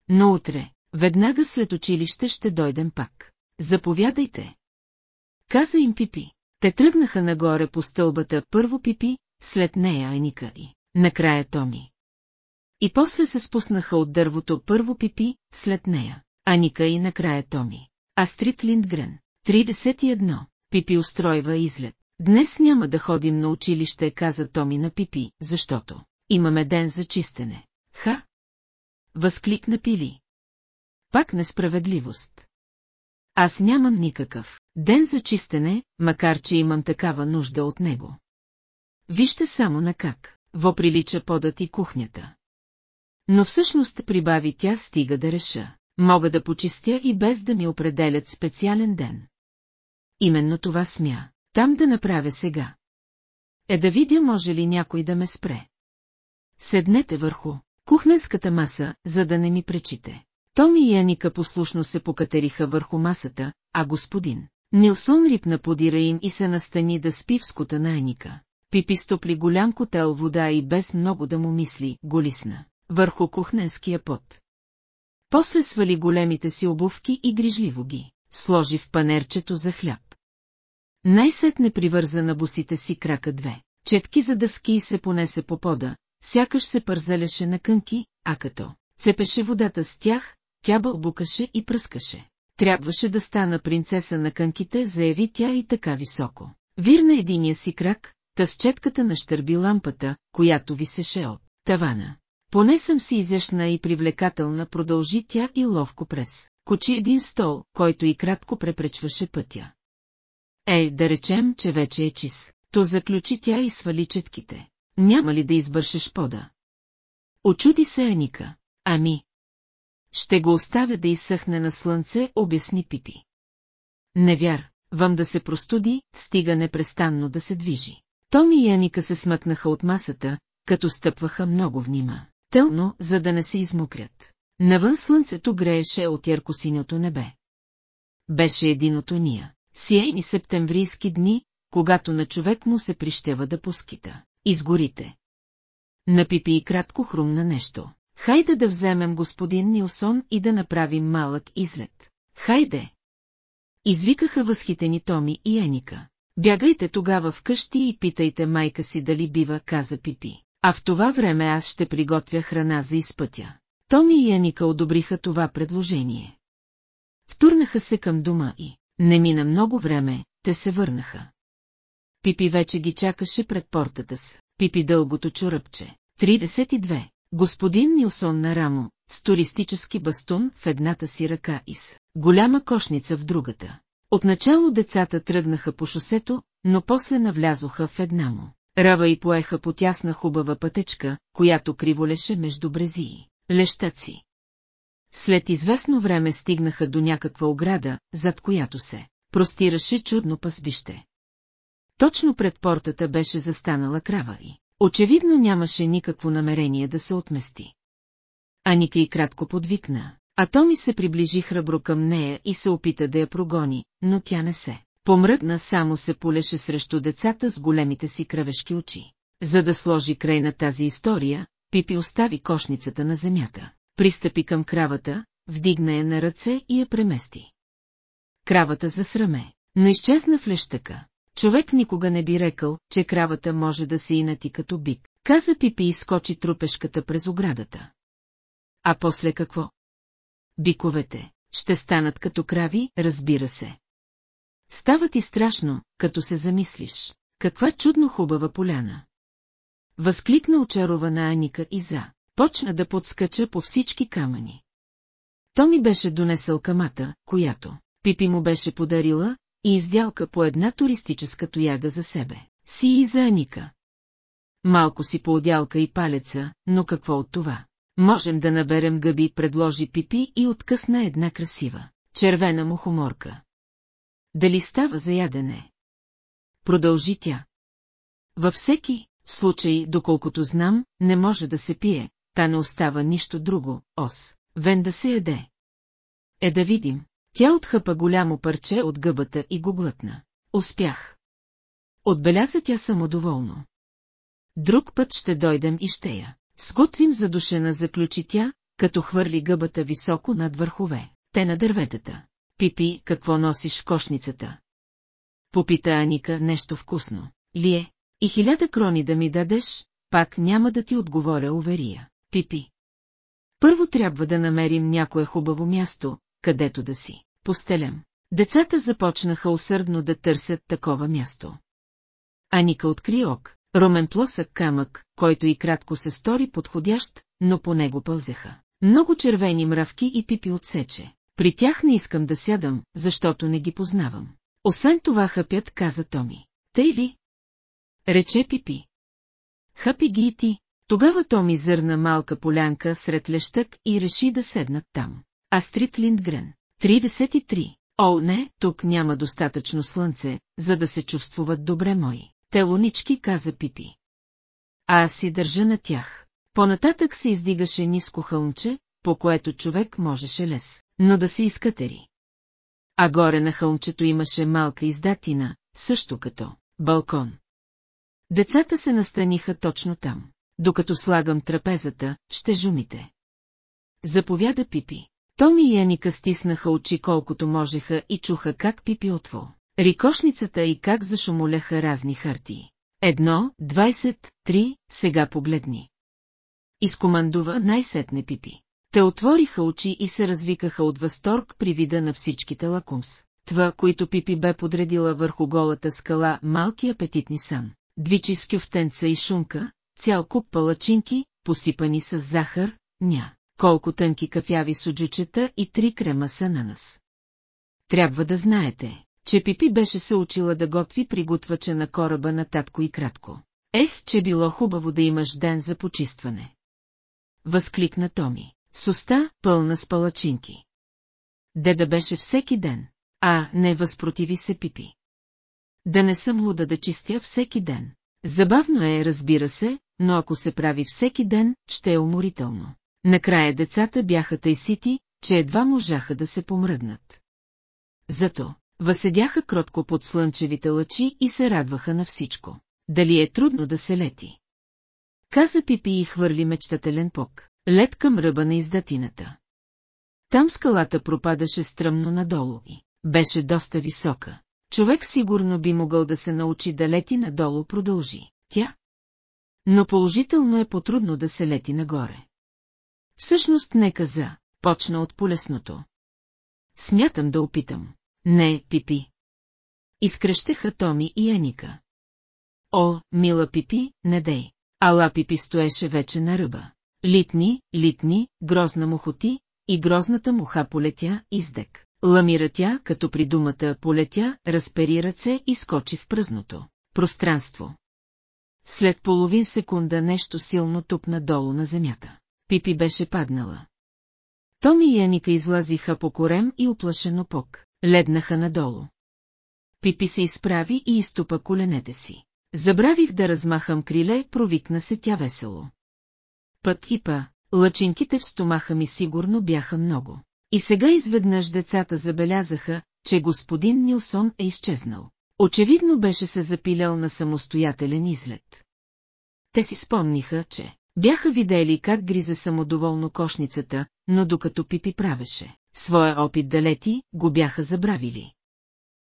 Но утре, веднага след училище ще дойдем пак. Заповядайте. Каза им Пипи. Те тръгнаха нагоре по стълбата първо Пипи, след нея Аника и накрая Томи. И после се спуснаха от дървото първо Пипи, след нея, Аника и накрая Томи. Астрид Линдгрен, 31, Пипи устройва излет. Днес няма да ходим на училище, каза Томи на Пипи, защото имаме ден за чистене. Ха! Възкликна Пили. Пак несправедливост. Аз нямам никакъв ден за чистене, макар че имам такава нужда от него. Вижте само на как, во прилича подът и кухнята. Но всъщност прибави тя стига да реша. Мога да почистя и без да ми определят специален ден. Именно това смя. Там да направя сега. Е да видя може ли някой да ме спре. Седнете върху кухненската маса, за да не ми пречите. Томи и Аника послушно се покатериха върху масата, а господин Нилсон рипна подира им и се настани да спи в скута на Аника. Пипи стопли голям котел вода и без много да му мисли, голисна, върху кухненския пот. После свали големите си обувки и грижливо ги сложи в панерчето за хляб. Най-сетне привърза на босите си крака две. Четки за дъски и се понесе по пода, сякаш се пързелеше на кънки, а като цепеше водата с тях, тя бълбукаше и пръскаше. Трябваше да стана принцеса на кънките, заяви тя и така високо. Вирна единия си крак, та с четката нащърби лампата, която висеше от тавана. Поне съм си изящна и привлекателна, продължи тя и ловко през. Кочи един стол, който и кратко препречваше пътя. Ей, да речем, че вече е чист. То заключи тя и свали четките. Няма ли да избършеш пода? Очуди се Аника. Ами. Ще го оставя да изсъхне на слънце, обясни Пипи. Не вяр, да се простуди, стига непрестанно да се движи. Томи и Аника се смъкнаха от масата, като стъпваха много внима. Тълно, за да не се измокрят. Навън слънцето грееше от яркосиньото небе. Беше един от уния, сияйни септемврийски дни, когато на човек му се прищева да поскита. Изгорите. Напипи и кратко хрумна нещо. Хайде да вземем господин Нилсон и да направим малък излет. Хайде! Извикаха възхитени Томи и Еника. Бягайте тогава вкъщи и питайте майка си дали бива, каза Пипи. А в това време аз ще приготвя храна за изпътя. Томи и Еника одобриха това предложение. Втурнаха се към дома и, не мина много време, те се върнаха. Пипи вече ги чакаше пред портата с. Пипи дългото чуръпче. 32. Господин Нилсон на рамо, с туристически бастун в едната си ръка и с голяма кошница в другата. Отначало децата тръгнаха по шосето, но после навлязоха в една му. Рава и поеха по тясна хубава пътечка, която криволеше между брезии. Лещаци. След известно време стигнаха до някаква ограда, зад която се простираше чудно пасбище. Точно пред портата беше застанала крава и, очевидно нямаше никакво намерение да се отмести. Аника и кратко подвикна, а Томи се приближи храбро към нея и се опита да я прогони, но тя не се. Помръдна само се полеше срещу децата с големите си кръвешки очи. За да сложи край на тази история, Пипи остави кошницата на земята, пристъпи към кравата, вдигна я на ръце и я премести. Кравата засраме, но изчезна в лещъка. Човек никога не би рекал, че кравата може да се инати като бик. Каза Пипи и скочи трупешката през оградата. А после какво? Биковете, ще станат като крави, разбира се. Става ти страшно, като се замислиш. Каква чудно хубава поляна. Възкликна очарована Аника и за. Почна да подскача по всички камъни. То ми беше донесъл камата, която Пипи му беше подарила, и издялка по една туристическа тояга за себе. Си и за Аника. Малко си поодялка и палеца, но какво от това? Можем да наберем гъби, предложи Пипи и откъсна една красива, червена мухоморка. Дали става за ядене? Продължи тя. Във всеки случай, доколкото знам, не може да се пие, та не остава нищо друго, ос, вен да се яде. Е да видим. Тя отхъпа голямо парче от гъбата и го глътна. Успях. Отбеляза тя самодоволно. Друг път ще дойдем и ще я. Сготвим задушена, заключи тя, като хвърли гъбата високо над върхове. Те на дърветата. Пипи, какво носиш в кошницата? Попита Аника нещо вкусно. Лие, и хиляда крони да ми дадеш, пак няма да ти отговоря уверия. Пипи. Първо трябва да намерим някое хубаво място, където да си постелям. Децата започнаха усърдно да търсят такова място. Аника откри ок, ромен плосък камък, който и кратко се стори подходящ, но по него пълзеха. Много червени мравки и пипи отсече. При тях не искам да сядам, защото не ги познавам. Освен това хъпят, каза Томи. Тъй ли? Рече Пипи. Хъпи ги и ти. Тогава Томи зърна малка полянка сред лещък и реши да седнат там. Астрид Линдгрен. 33. О, не, тук няма достатъчно слънце, за да се чувствуват добре мои. Телонички каза Пипи. А аз си държа на тях. Понататък се издигаше ниско хълмче, по което човек можеше лес, но да се изкатери. А горе на хълмчето имаше малка издатина, също като балкон. Децата се настаниха точно там. Докато слагам трапезата, ще жумите. Заповяда Пипи. Томи и Яника стиснаха очи колкото можеха и чуха как Пипи отво. Рикошницата и как зашумоляха разни хартии. Едно, двайсет, три, сега погледни. Изкомандува най-сетне Пипи. Те отвориха очи и се развикаха от възторг при вида на всичките лакумс. Това, които Пипи бе подредила върху голата скала малки апетитни сан. Двичи скюфтенца и шунка, цял куп палачинки, посипани с захар, ня, колко тънки кафяви суджучета и три крема са на нас. Трябва да знаете, че Пипи беше се учила да готви приготвача на кораба на татко и кратко. Ех, че било хубаво да имаш ден за почистване. Възкликна Томи. С уста, пълна с палачинки. Деда беше всеки ден, а не възпротиви се Пипи. Да не съм луда да чистя всеки ден. Забавно е, разбира се, но ако се прави всеки ден, ще е уморително. Накрая децата бяха тъй сити, че едва можаха да се помръднат. Зато, въседяха кротко под слънчевите лъчи и се радваха на всичко. Дали е трудно да се лети? Каза Пипи и хвърли мечтателен пок, лед към ръба на издатината. Там скалата пропадаше стръмно надолу и беше доста висока. Човек сигурно би могъл да се научи да лети надолу, продължи тя. Но положително е потрудно да се лети нагоре. Всъщност не каза, почна от полесното. Смятам да опитам. Не, Пипи. Изкръщеха Томи и Еника. О, мила Пипи, не дей. Ала Пипи стоеше вече на ръба. Литни, литни, грозна мухоти, и грозната муха полетя издек. Ламира тя, като при думата полетя, разпери ръце и скочи в пръзното пространство. След половин секунда нещо силно тупна долу на земята. Пипи беше паднала. Томи и Яника излазиха по корем и оплашено пок, леднаха надолу. Пипи се изправи и изтупа коленете си. Забравих да размахам криле, провикна се тя весело. Път и па, лъчинките в стомаха ми сигурно бяха много. И сега изведнъж децата забелязаха, че господин Нилсон е изчезнал. Очевидно беше се запилял на самостоятелен излет. Те си спомниха, че бяха видели как гризе самодоволно кошницата, но докато Пипи правеше своя опит да лети, го бяха забравили.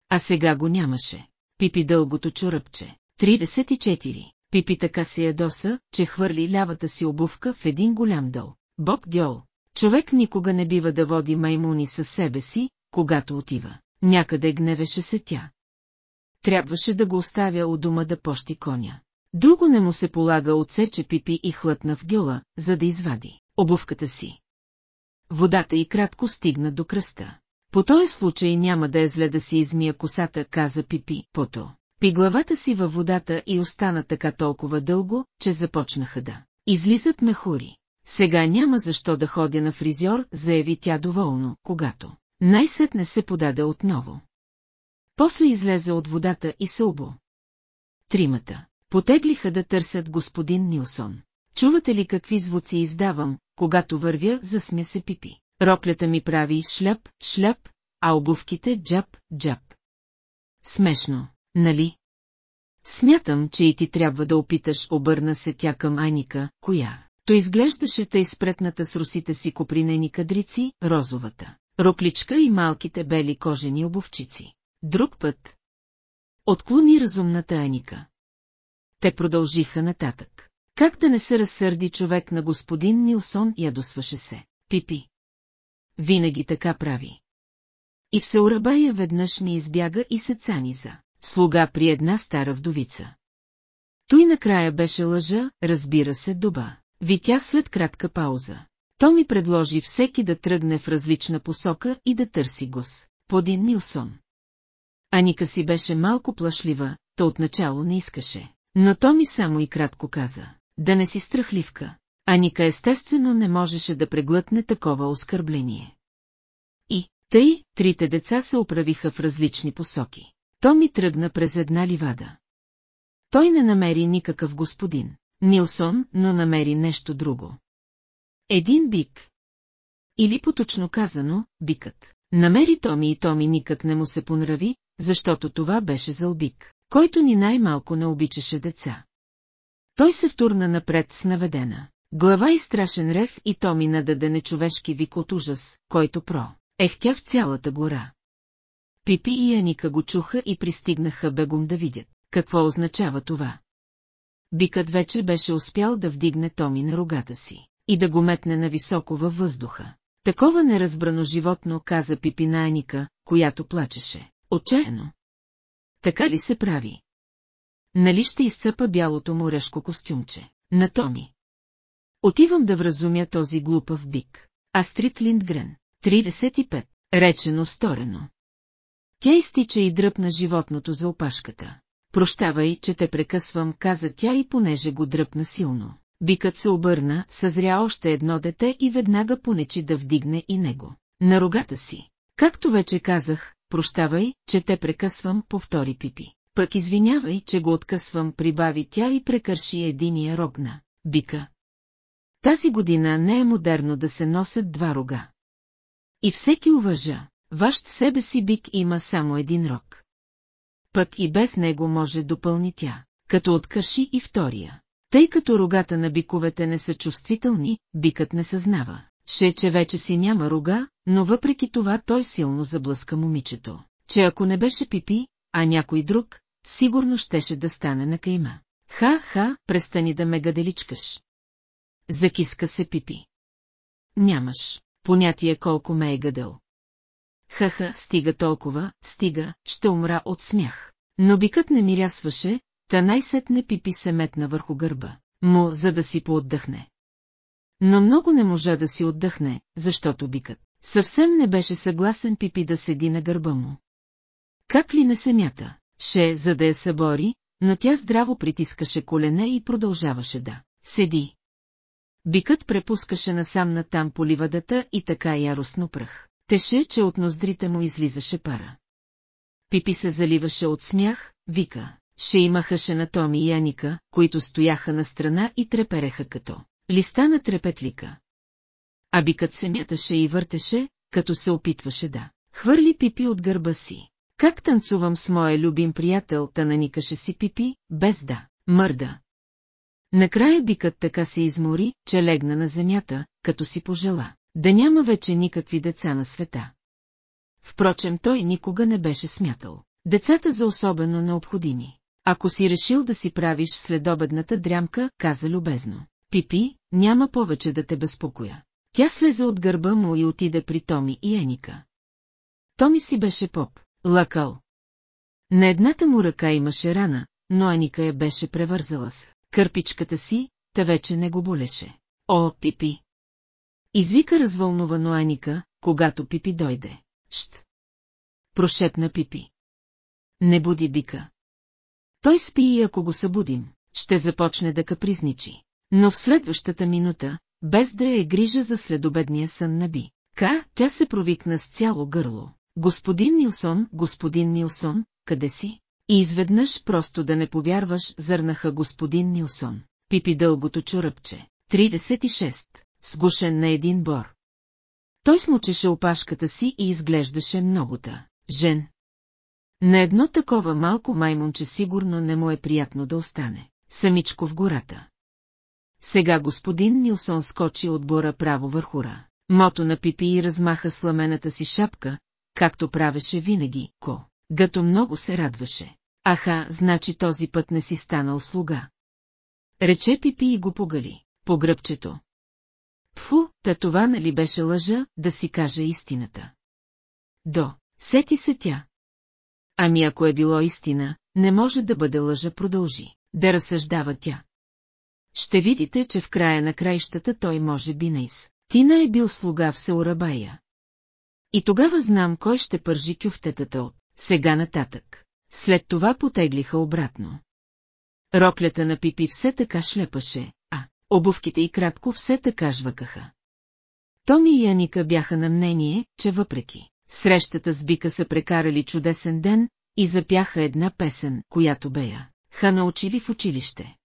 А сега го нямаше. Пипи дългото чоръпче. 34. Пипи така се ядоса, че хвърли лявата си обувка в един голям дъл. Бог дьол. Човек никога не бива да води маймуни със себе си, когато отива. Някъде гневеше се тя. Трябваше да го оставя у дома да пощи коня. Друго не му се полага отсече пипи и хлътна в гюла, за да извади обувката си. Водата и кратко стигна до кръста. По този случай няма да е зле да си измия косата, каза Пипи, пото. Пи главата си във водата и остана така толкова дълго, че започнаха да излизат мехури. Сега няма защо да ходя на фризьор, заяви тя доволно, когато най-сетне се подаде отново. После излезе от водата и се обо. Тримата потеглиха да търсят господин Нилсон. Чувате ли какви звуци издавам, когато вървя, засмя се пипи. Роклята ми прави шляп, шляп, а обувките джап, джап. Смешно, нали? Смятам, че и ти трябва да опиташ, обърна се тя към Айника, коя. То изглеждаше тъй спретната с русите си копринени кадрици, розовата, рокличка и малките бели кожени обувчици. Друг път. Отклони разумната Айника. Те продължиха нататък. Как да не се разсърди човек на господин Нилсон, ядосваше се. Пипи. Винаги така прави. И в Саурабая веднъж ми избяга и се цани за слуга при една стара вдовица. Той накрая беше лъжа, разбира се, доба. Витя след кратка пауза. То ми предложи всеки да тръгне в различна посока и да търси гос. Подин Нилсон. Аника си беше малко плашлива, то отначало не искаше. Но то ми само и кратко каза. Да не си страхливка. Аника естествено не можеше да преглътне такова оскърбление. И, тъй, трите деца се оправиха в различни посоки. То ми тръгна през една ливада. Той не намери никакъв господин. Нилсон, но намери нещо друго. Един бик. Или поточно казано, бикът. Намери Томи и Томи никак не му се понрави, защото това беше зълбик, който ни най-малко не обичаше деца. Той се втурна напред с наведена. Глава и страшен рев и Томи нададе нечовешки вик от ужас, който про. Ехтя в цялата гора. Пипи и Аника го чуха и пристигнаха бегом да видят. Какво означава това? Бикът вече беше успял да вдигне Томи на рогата си и да го метне нависоко във въздуха. Такова неразбрано животно, каза Пипи на Аника, която плачеше. Отчаяно. Така ли се прави? Нали ще изцъпа бялото морешко костюмче? На Томи. Отивам да вразумя този глупав бик. Астрид Линдгрен. 35. Речено сторено. Тя изтича и дръпна животното за опашката. Прощавай, че те прекъсвам, каза тя и понеже го дръпна силно. Бикът се обърна, съзря още едно дете и веднага понечи да вдигне и него. На рогата си. Както вече казах, прощавай, че те прекъсвам, повтори Пипи. Пък извинявай, че го откъсвам, прибави тя и прекърши единия рог на бика. Тази година не е модерно да се носят два рога. И всеки уважа, ваш себе си бик има само един рог. Пък и без него може допълни тя, като откърши и втория. Тъй като рогата на биковете не са чувствителни, бикът не съзнава. Ше, че вече си няма рога, но въпреки това той силно заблъска момичето, че ако не беше пипи, а някой друг, сигурно щеше да стане на кайма. Ха-ха, престани да ме гаделичкаш. Закиска се пипи. Нямаш понятие колко ме е гадел. Ха-ха, стига толкова, стига, ще умра от смях. Но бикът не мирясваше, та най-сетне пипи се метна върху гърба му, за да си поотдъхне. Но много не можа да си отдъхне, защото бикът съвсем не беше съгласен Пипи да седи на гърба му. Как ли не се мята, ше, за да я събори, но тя здраво притискаше колене и продължаваше да седи. Бикът препускаше насам натам по ливадата и така яростно пръх. Теше, че от ноздрите му излизаше пара. Пипи се заливаше от смях, вика. Ще имахаше на Томи и Яника, които стояха на страна и трепереха като листа на трепетлика. А бикът се мяташе и въртеше, като се опитваше да хвърли Пипи от гърба си. Как танцувам с моя любим приятел, та наникаше си Пипи, без да мърда. Накрая бикът така се измори, че легна на земята, като си пожела, да няма вече никакви деца на света. Впрочем, той никога не беше смятал децата за особено необходими. Ако си решил да си правиш следобедната дрямка, каза любезно. Пипи, няма повече да те безпокоя. Тя слезе от гърба му и отиде при Томи и Еника. Томи си беше поп, лакъл. На едната му ръка имаше рана, но Еника я беше превързала с кърпичката си, та вече не го болеше. О, Пипи! Извика развълнувано Аника, когато Пипи дойде. Шт! Прошепна Пипи. Не буди бика. Той спи и ако го събудим, ще започне да капризничи. Но в следващата минута, без да е грижа за следобедния сън на Би, Ка, тя се провикна с цяло гърло. Господин Нилсон, господин Нилсон, къде си? И изведнъж просто да не повярваш, зърнаха господин Нилсон. Пипи дългото чуръпче. 36. Сгушен на един бор. Той смучеше опашката си и изглеждаше многота. Жен. На едно такова малко маймунче сигурно не му е приятно да остане. Самичко в гората. Сега господин Нилсон скочи от бора право върхура. Мото на Пипи и размаха сламената си шапка, както правеше винаги, ко. Гато много се радваше. Аха, значи този път не си станал слуга. Рече Пипи и го погали, по гръбчето. Пфу, та това нали беше лъжа, да си каже истината. До, сети се тя. Ами ако е било истина, не може да бъде лъжа, продължи, да разсъждава тя. Ще видите, че в края на краищата той може би наис. Тина е бил слуга в Сеурабая. И тогава знам кой ще пържи кюфтетата от сега нататък. След това потеглиха обратно. Роклята на Пипи все така шлепаше, обувките и кратко все така жвакаха. Томи и Яника бяха на мнение, че въпреки срещата с Бика са прекарали чудесен ден и запяха една песен, която бея. Ха научили в училище.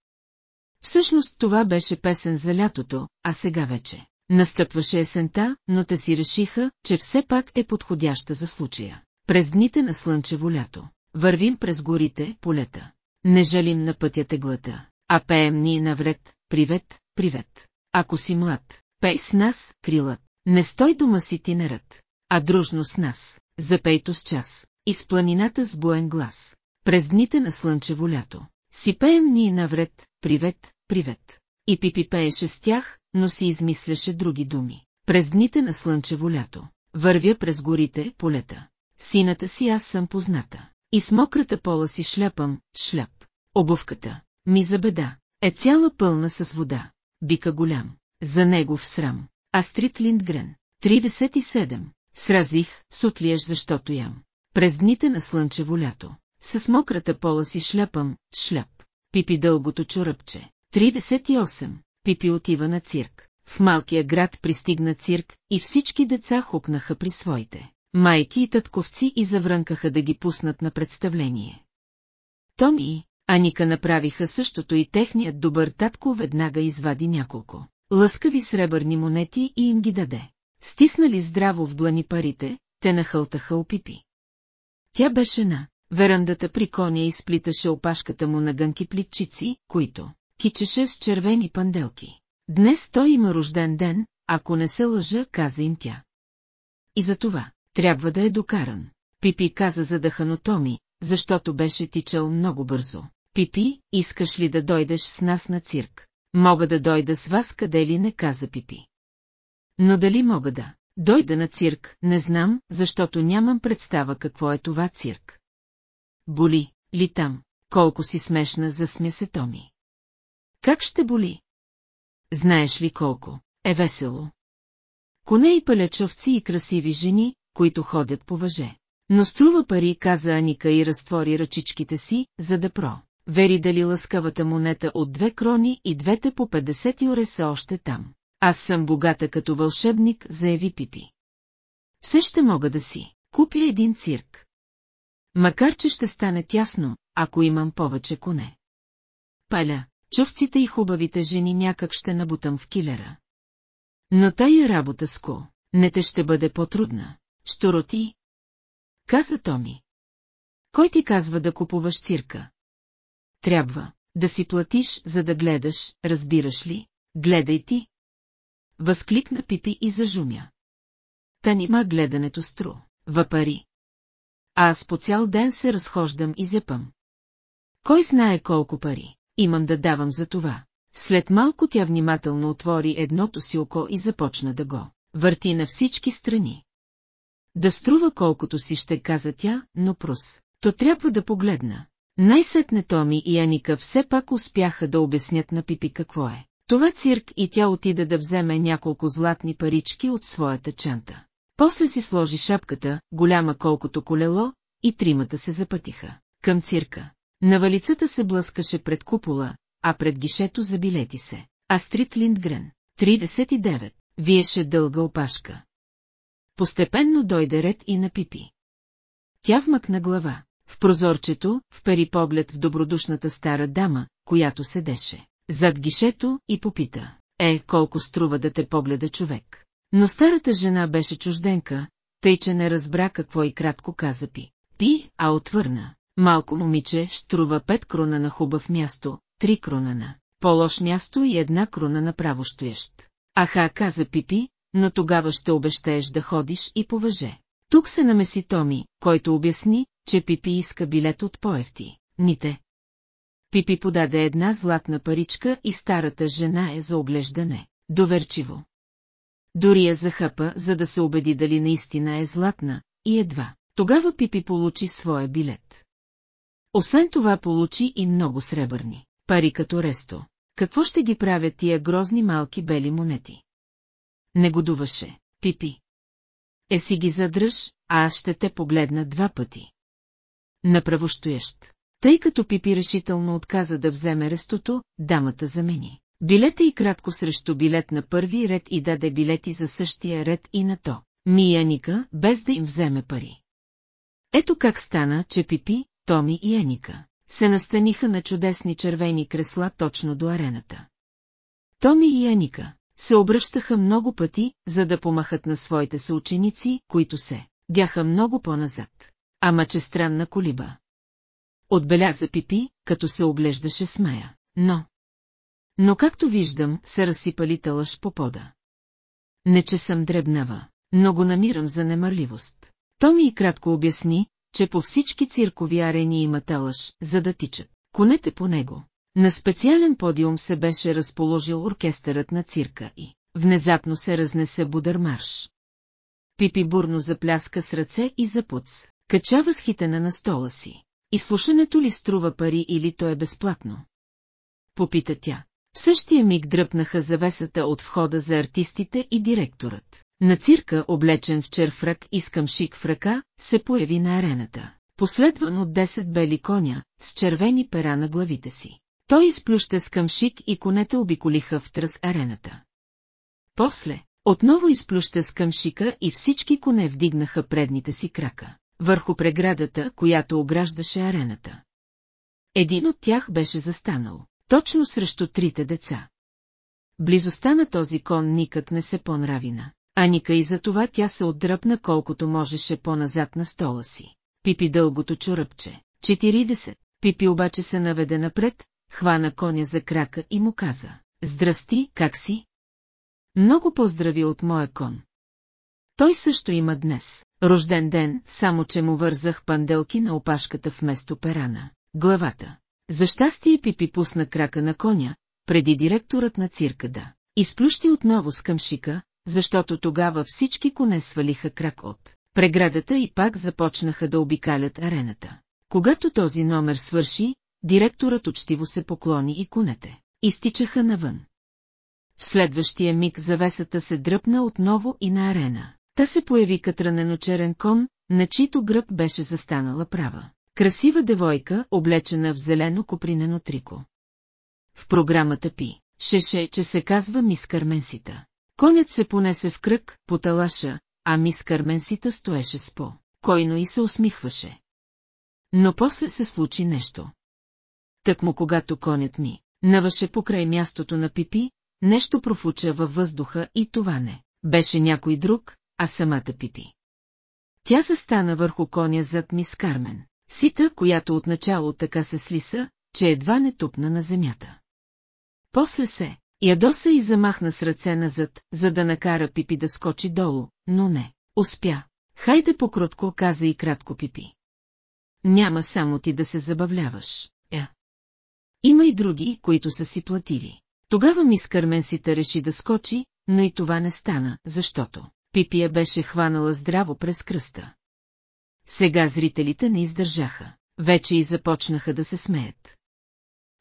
Всъщност това беше песен за лятото, а сега вече. Настъпваше есента, но те си решиха, че все пак е подходяща за случая. През дните на слънчево лято. Вървим през горите, полета. Не жалим на пътя теглата, а пеем ни навред, привет, привет. Ако си млад, пей с нас, крилът. Не стой дома си ти нерът, а дружно с нас, запейто с час, из планината с буен глас. През дните на слънчево лято. Си пеем ни навред, привет, привет. И Пипи пееше с тях, но си измисляше други думи. През дните на слънчево лято. Вървя през горите, полета. Сината си аз съм позната. И с мократа пола си шляпам, шляп. Обувката, ми за беда, е цяла пълна с вода. Бика голям. за негов срам. Астрид Линдгрен. 37. Сразих, сутлиеш защото ям. През дните на слънчево лято. С мократа пола си шляпам, шляп. Пипи дългото чоръпче. 38. Пипи отива на цирк. В малкия град пристигна цирк и всички деца хукнаха при своите. Майки и татковци и заврънкаха да ги пуснат на представление. Томи Аника направиха същото и техният добър татко веднага извади няколко. Лъскави сребърни монети и им ги даде. Стиснали здраво в длани парите, те нахълтаха опипи. Тя беше на верандата при коня и сплиташе опашката му на гънки плитчици, които кичеше с червени панделки. Днес той има рожден ден, ако не се лъжа, каза им тя. И за това, трябва да е докаран. Пипи каза задъхано Томи, защото беше тичал много бързо. Пипи, искаш ли да дойдеш с нас на цирк? Мога да дойда с вас къде ли не каза Пипи. Но дали мога да дойда на цирк, не знам, защото нямам представа какво е това цирк. Боли ли там, колко си смешна, засмя се Томи. Как ще боли? Знаеш ли колко? Е весело. Коне и палячовци и красиви жени, които ходят по въже. Но струва пари, каза Аника и разтвори ръчичките си, за да про. Вери дали лъскавата монета от две крони и двете по 50 юре са още там. Аз съм богата като вълшебник, заяви Пипи. Все ще мога да си купя един цирк. Макар че ще стане тясно, ако имам повече коне. Паля, чувците и хубавите жени някак ще набутам в килера. Но тая работа с ко, не те ще бъде по-трудна. Штороти? Каза Томи. Кой ти казва да купуваш цирка? Трябва да си платиш, за да гледаш, разбираш ли? Гледай ти. Възкликна Пипи и зажумя. Та нима гледането стру, въпари. А аз по цял ден се разхождам и зяпам. Кой знае колко пари имам да давам за това. След малко тя внимателно отвори едното си око и започна да го върти на всички страни. Да струва колкото си ще каза тя, но прос. То трябва да погледна. Най-сетне Томи и Аника все пак успяха да обяснят на Пипи какво е. Това цирк и тя отида да вземе няколко златни парички от своята чанта. После си сложи шапката, голяма колкото колело, и тримата се запътиха. Към цирка. Навалицата се блъскаше пред купола, а пред гишето за билети се. Астрид Линдгрен. 39. Виеше дълга опашка. Постепенно дойде ред и на Пипи. Тя вмъкна глава. В прозорчето, впери поглед в добродушната стара дама, която седеше. Зад гишето и попита. Е, колко струва да те погледа човек. Но старата жена беше чужденка, тъй че не разбра какво и кратко каза Пи. Пи, а отвърна. Малко момиче струва пет крона на хубав място, три крона на по-лош място и една крона на правостоящ. Аха, каза Пипи, но тогава ще обещаеш да ходиш и повъже. Тук се намеси Томи, който обясни, че Пипи иска билет от поевти. Ните. Пипи подаде една златна паричка и старата жена е за оглеждане. Доверчиво. Дори я захъпа, за да се убеди дали наистина е златна, и едва. Тогава Пипи получи своя билет. Освен това получи и много сребърни, пари като ресто. Какво ще ги правят тия грозни малки бели монети? Негодуваше, Пипи. Е си ги задръж, а аз ще те погледна два пъти. Направощуещ. Тъй като Пипи решително отказа да вземе рестото, дамата замени. Билета и кратко срещу билет на първи ред и даде билети за същия ред и на то. Мияника, без да им вземе пари. Ето как стана, че Пипи, Томи и Еника се настаниха на чудесни червени кресла точно до арената. Томи и Еника се обръщаха много пъти, за да помахат на своите съученици, които се дяха много по-назад. Ама че странна колиба. Отбеляза Пипи, като се оглеждаше смея. Но... Но както виждам, се разсипали тълъж по пода. Не че съм дребнава, но го намирам за немърливост. То ми и кратко обясни, че по всички циркови арени има талъж, за да тичат. Конете по него. На специален подиум се беше разположил оркестърът на цирка и внезапно се разнесе будър марш. Пипи бурно запляска с ръце и запуц, кача възхитена на стола си. И слушането ли струва пари или то е безплатно? Попита тя. В същия миг дръпнаха завесата от входа за артистите и директорът. На цирка, облечен в черфрак и с къмшик в ръка, се появи на арената. Последван от 10 бели коня, с червени пера на главите си. Той изплюща с къмшик и конете обиколиха в тръс арената. После, отново изплюща с къмшика и всички коне вдигнаха предните си крака, върху преградата, която ограждаше арената. Един от тях беше застанал, точно срещу трите деца. Близостта на този кон никак не се понрави на Аника и затова тя се отдръпна колкото можеше по-назад на стола си. Пипи дългото чоръпче. 40. Пипи обаче се наведе напред, хвана коня за крака и му каза. Здрасти, как си? Много поздрави от моя кон. Той също има днес. Рожден ден, само че му вързах панделки на опашката вместо перана. Главата. За щастие Пипи пусна крака на коня, преди директорът на цирка да. Изплющи отново с защото тогава всички коне свалиха крак от преградата и пак започнаха да обикалят арената. Когато този номер свърши, директорът учтиво се поклони и конете. Изтичаха навън. В следващия миг завесата се дръпна отново и на арена. Та се появи катранено черен кон, на чийто гръб беше застанала права. Красива девойка, облечена в зелено копринено трико. В програмата Пи, шеше, че се казва мис Карменсита. Конят се понесе в кръг, по талаша, а мис Карменсита стоеше с по, койно и се усмихваше. Но после се случи нещо. Так му когато конят ми наваше покрай мястото на Пипи, нещо профуча във въздуха и това не беше някой друг, а самата Пипи. Тя застана върху коня зад мис Кармен, сита, която отначало така се слиса, че едва не тупна на земята. После се ядоса и замахна с ръце назад, за да накара Пипи да скочи долу, но не. Успя. Хайде покротко, каза и кратко Пипи. Няма само ти да се забавляваш, е. Има и други, които са си платили. Тогава мис Карменсита реши да скочи, но и това не стана, защото Пипия беше хванала здраво през кръста. Сега зрителите не издържаха. Вече и започнаха да се смеят.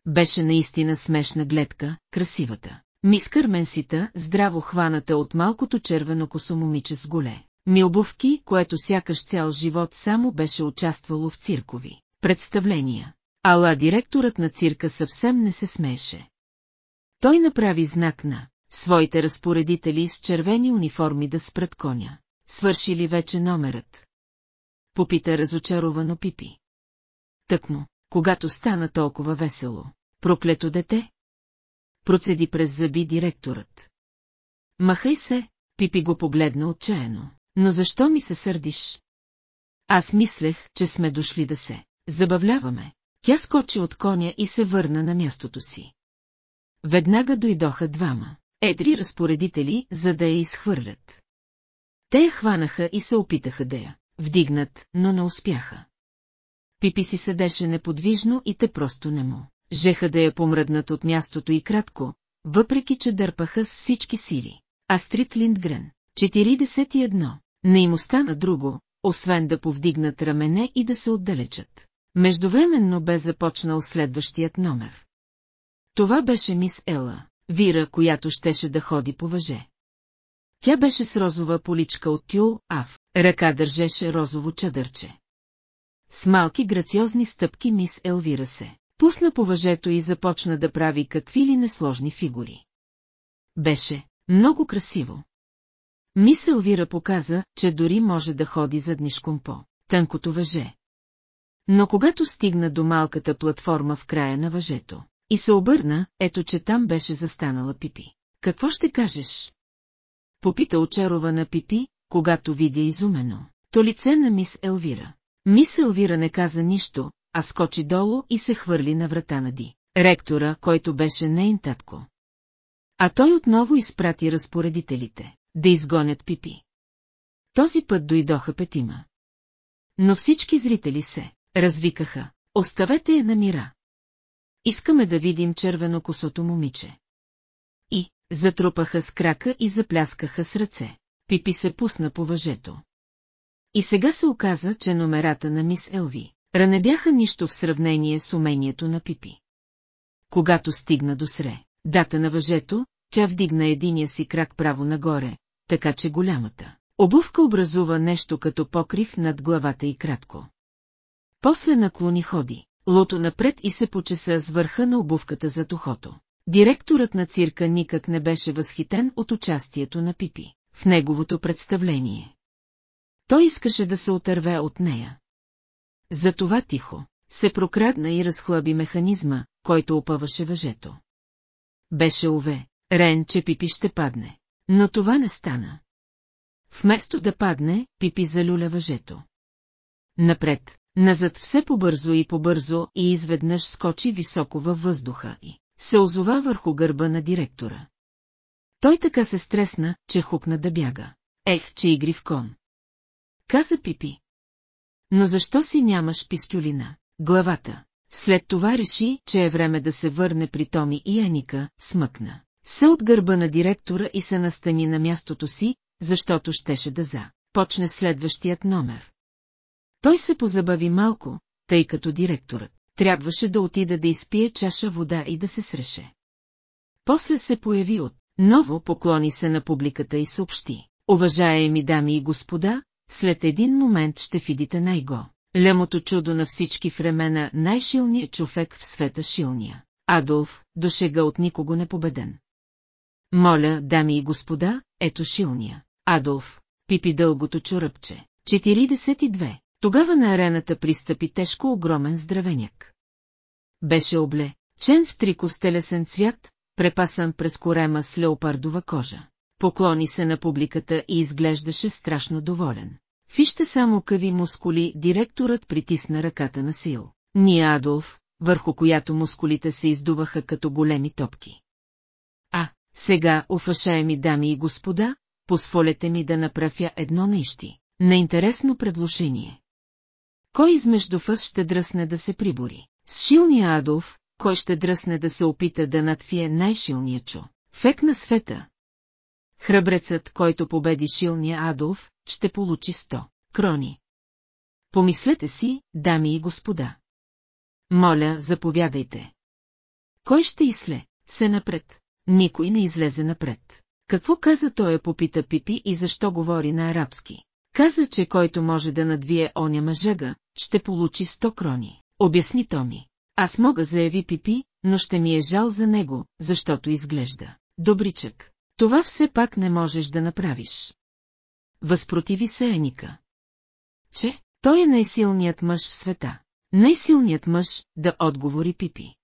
Беше наистина смешна гледка, красивата. Мис Кърменсита, здраво хваната от малкото червено косо момиче с голе. Милбовки, което сякаш цял живот само беше участвало в циркови представления. Ала директорът на цирка съвсем не се смееше. Той направи знак на своите разпоредители с червени униформи да спрат коня. Свърши ли вече номерът? Попита разочаровано Пипи. Тъкмо, когато стана толкова весело. Проклето дете? Процеди през зъби директорът. Махай се, Пипи го погледна отчаяно. Но защо ми се сърдиш? Аз мислех, че сме дошли да се забавляваме. Тя скочи от коня и се върна на мястото си. Веднага дойдоха двама, едри разпоредители, за да я изхвърлят. Те я хванаха и се опитаха да я вдигнат, но не успяха. Пипи си седеше неподвижно и те просто не му. Жеха да я помръднат от мястото и кратко, въпреки че дърпаха с всички сили. Астрид Линдгрен, 41, не им остана друго, освен да повдигнат рамене и да се отдалечат. Междувременно бе започнал следващият номер. Това беше мис Ела, Вира, която щеше да ходи по въже. Тя беше с розова поличка от тюл, а в ръка държеше розово чадърче. С малки грациозни стъпки мис Елвира се пусна по въжето и започна да прави какви ли несложни фигури. Беше много красиво. Мис Елвира показа, че дори може да ходи заднишком по тънкото въже. Но когато стигна до малката платформа в края на въжето и се обърна, ето че там беше застанала Пипи. Какво ще кажеш? Попита очарована Пипи, когато видя изумено. То лице на мис Елвира. Мис Елвира не каза нищо, а скочи долу и се хвърли на врата на Ди. Ректора, който беше нейн татко. А той отново изпрати разпоредителите, да изгонят Пипи. Този път дойдоха петима. Но всички зрители се развикаха. Оставете я на мира. Искаме да видим червено-косото момиче. И затрупаха с крака и запляскаха с ръце. Пипи се пусна по въжето. И сега се оказа, че номерата на мис Елви ране бяха нищо в сравнение с умението на Пипи. Когато стигна до сре, дата на въжето, тя вдигна единия си крак право нагоре, така че голямата. Обувка образува нещо като покрив над главата и кратко. После наклони ходи, лото напред и се почеса с върха на обувката за тухото. Директорът на цирка никак не беше възхитен от участието на Пипи в неговото представление. Той искаше да се отърве от нея. Затова тихо се прокрадна и разхлаби механизма, който опъваше въжето. Беше уве, Рен, че Пипи ще падне. Но това не стана. Вместо да падне, Пипи залюля въжето. Напред, назад все побързо и побързо и изведнъж скочи високо във въздуха и се озова върху гърба на директора. Той така се стресна, че хукна да бяга. Ех, че игри в кон. Каза Пипи. Но защо си нямаш пистолина? Главата. След това реши, че е време да се върне при Томи и Аника, смъкна. Се от гърба на директора и се настани на мястото си, защото щеше да за. Почне следващият номер. Той се позабави малко, тъй като директорът трябваше да отида да изпие чаша вода и да се среше. После се появи от ново поклони се на публиката и съобщи. Уважаеми дами и господа, след един момент ще видите най-го. Лямото чудо на всички времена най-шилният човек в света шилния. Адолф, до шега от никого не победен. Моля, дами и господа, ето шилния. Адолф, пипи дългото чуръпче. 42. Тогава на арената пристъпи тежко огромен здравеняк. Беше обле, чен в трико с телесен цвят, препасан през корема с леопардова кожа. Поклони се на публиката и изглеждаше страшно доволен. Вижте само къви мускули, директорът притисна ръката на Сил. Ния Адолф, върху която мускулите се издуваха като големи топки. А, сега, уважаеми дами и господа, позволете ми да направя едно нещи. Неинтересно предложение. Кой измежду вас ще дръсне да се прибори? С шилния Адолф, кой ще дръсне да се опита да надфие най-шилния чо? Фек на света. Храбрецът, който победи шилния Адолф, ще получи 100 крони. Помислете си, дами и господа. Моля, заповядайте. Кой ще изле? Се напред. Никой не излезе напред. Какво каза той, попита Пипи и защо говори на арабски? Каза, че който може да надвие оня мъжъга, ще получи 100 крони. Обясни Томи. Аз мога, заяви Пипи, но ще ми е жал за него, защото изглежда. Добричък. Това все пак не можеш да направиш. Възпротиви се Еника. Че, той е най-силният мъж в света. Най-силният мъж, да отговори Пипи.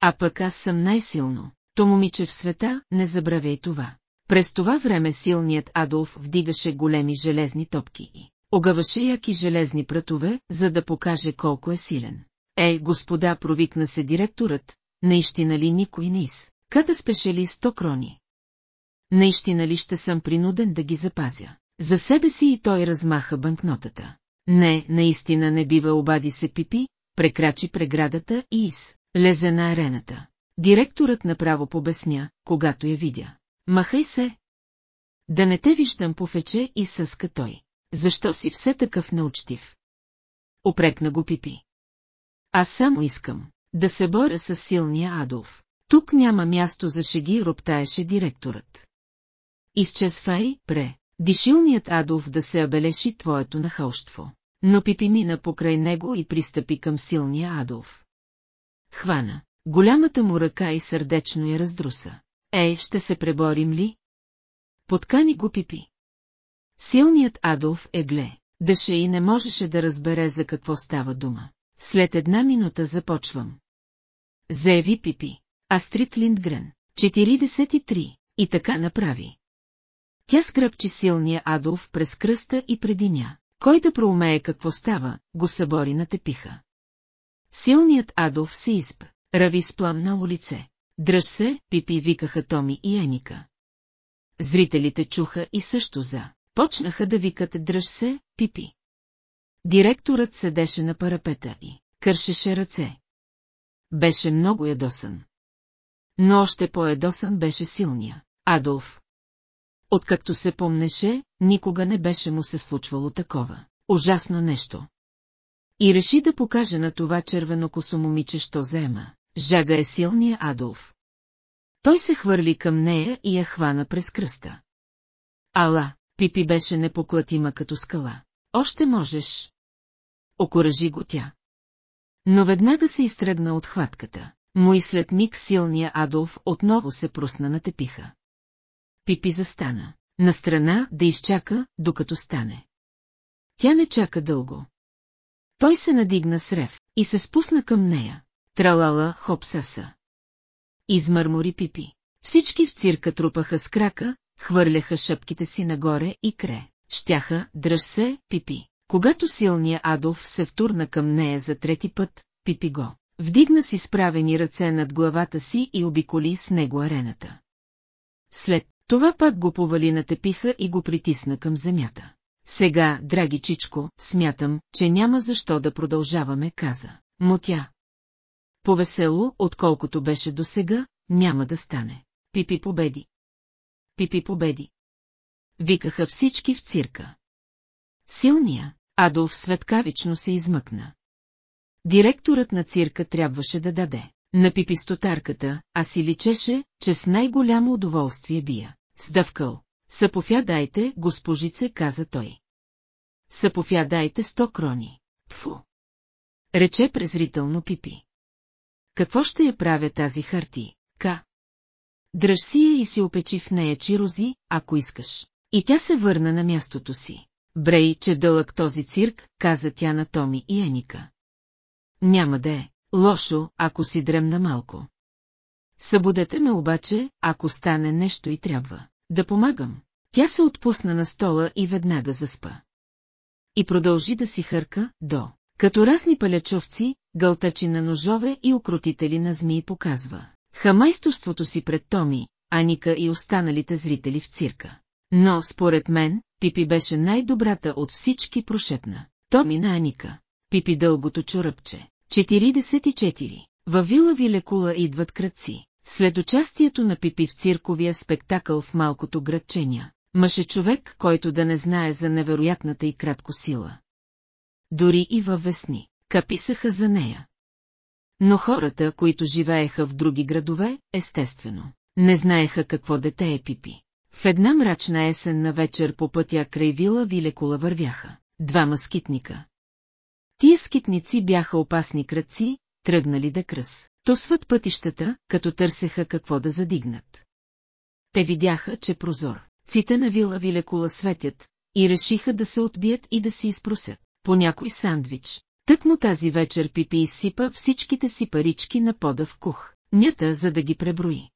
А пък аз съм най-силно. То момиче в света, не забравяй това. През това време силният Адолф вдигаше големи железни топки и огъваше яки железни пратове, за да покаже колко е силен. Ей, господа, провикна се директорът, наистина ли никой не из? Ката спешели сто крони. Наистина ли ще съм принуден да ги запазя? За себе си и той размаха банкнотата. Не, наистина не бива обади се Пипи, прекрачи преградата и из, лезе на арената. Директорът направо побесня, когато я видя. Махай се! Да не те виждам пофече и съска той. Защо си все такъв неучтив? Опрекна го Пипи. Аз само искам да се боря с силния Адолф. Тук няма място за шеги, роптаеше директорът. Изчезвай, пре, дишилният Адолф да се абелеши твоето нахалство. Но Пипи мина покрай него и пристъпи към силния Адолф. Хвана, голямата му ръка и сърдечно я раздруса. Ей, ще се преборим ли? Подкани го Пипи. Силният Адолф е гле, дъше и не можеше да разбере за какво става дума. След една минута започвам. Заяви Пипи. Астрид Линдгрен. 43. И така направи. Тя скръпчи силния Адолф през кръста и прединя. Кой да проумее какво става, го събори на тепиха. Силният Адолф се изп, рави с пламнало лице. Дръж се, пипи викаха Томи и Еника. Зрителите чуха и също за. Почнаха да викат дръж се, пипи. Директорът седеше на парапета и кършеше ръце. Беше много ядосан. Но още по-ядосан беше силния. Адолф. Откакто се помнеше, никога не беше му се случвало такова. Ужасно нещо. И реши да покаже на това червено косо момиче, що взема. Жага е силния Адолф. Той се хвърли към нея и я хвана през кръста. Ала, Пипи беше непоклатима като скала. Още можеш. Окоръжи го тя. Но веднага се изтръгна от хватката. Му и след миг силния Адолф отново се прусна на тепиха. Пипи застана. На страна да изчака, докато стане. Тя не чака дълго. Той се надигна с рев и се спусна към нея. Тралала хопсаса. Измърмори Пипи. Всички в цирка трупаха с крака, хвърляха шъпките си нагоре и кре. Щяха, дръж се, Пипи. Когато силният Адолф се втурна към нея за трети път, Пипи го. Вдигна си справени ръце над главата си и обиколи с него арената. След това пак го повали на тепиха и го притисна към земята. Сега, драги чичко, смятам, че няма защо да продължаваме, каза. Мотя. Повесело, отколкото беше досега, няма да стане. Пипи победи. Пипи победи. Викаха всички в цирка. Силния, Адолф светкавично се измъкна. Директорът на цирка трябваше да даде на пипистотарката, а си личеше, че с най-голямо удоволствие бия. Сдъвкал. Съповядайте, госпожице, каза той. Съповядайте сто крони. Фу. Рече презрително Пипи. Какво ще я правя тази харти, ка? Дръж си я и си опечи в нея чирози, ако искаш. И тя се върна на мястото си. Брей, че дълъг този цирк, каза тя на Томи и Еника. Няма да е. Лошо, ако си дремна малко. Събудете ме обаче, ако стане нещо и трябва. Да помагам. Тя се отпусна на стола и веднага заспа. И продължи да си хърка, до. Като разни палячовци, гълтачи на ножове и окрутители на змии показва. Хамайсторството си пред Томи, Аника и останалите зрители в цирка. Но, според мен, Пипи беше най-добрата от всички прошепна. Томи на Аника. Пипи дългото чоръпче. 44. Във вила Вилекула идват кръци. След участието на Пипи в цирковия спектакъл в малкото градченя, мъже човек, който да не знае за невероятната и кратко сила. Дори и във вестни, каписаха за нея. Но хората, които живееха в други градове, естествено, не знаеха какво дете е Пипи. В една мрачна есенна вечер по пътя край вила Вилекула вървяха. Двама скитника. Тия скитници бяха опасни кръци, тръгнали да кръс. То свът пътищата, като търсеха какво да задигнат. Те видяха, че прозор, ците на вила Вилекула светят, и решиха да се отбият и да си изпросят по някой сандвич. Тък му тази вечер Пипи изсипа всичките си парички на пода в кух, нята за да ги преброи.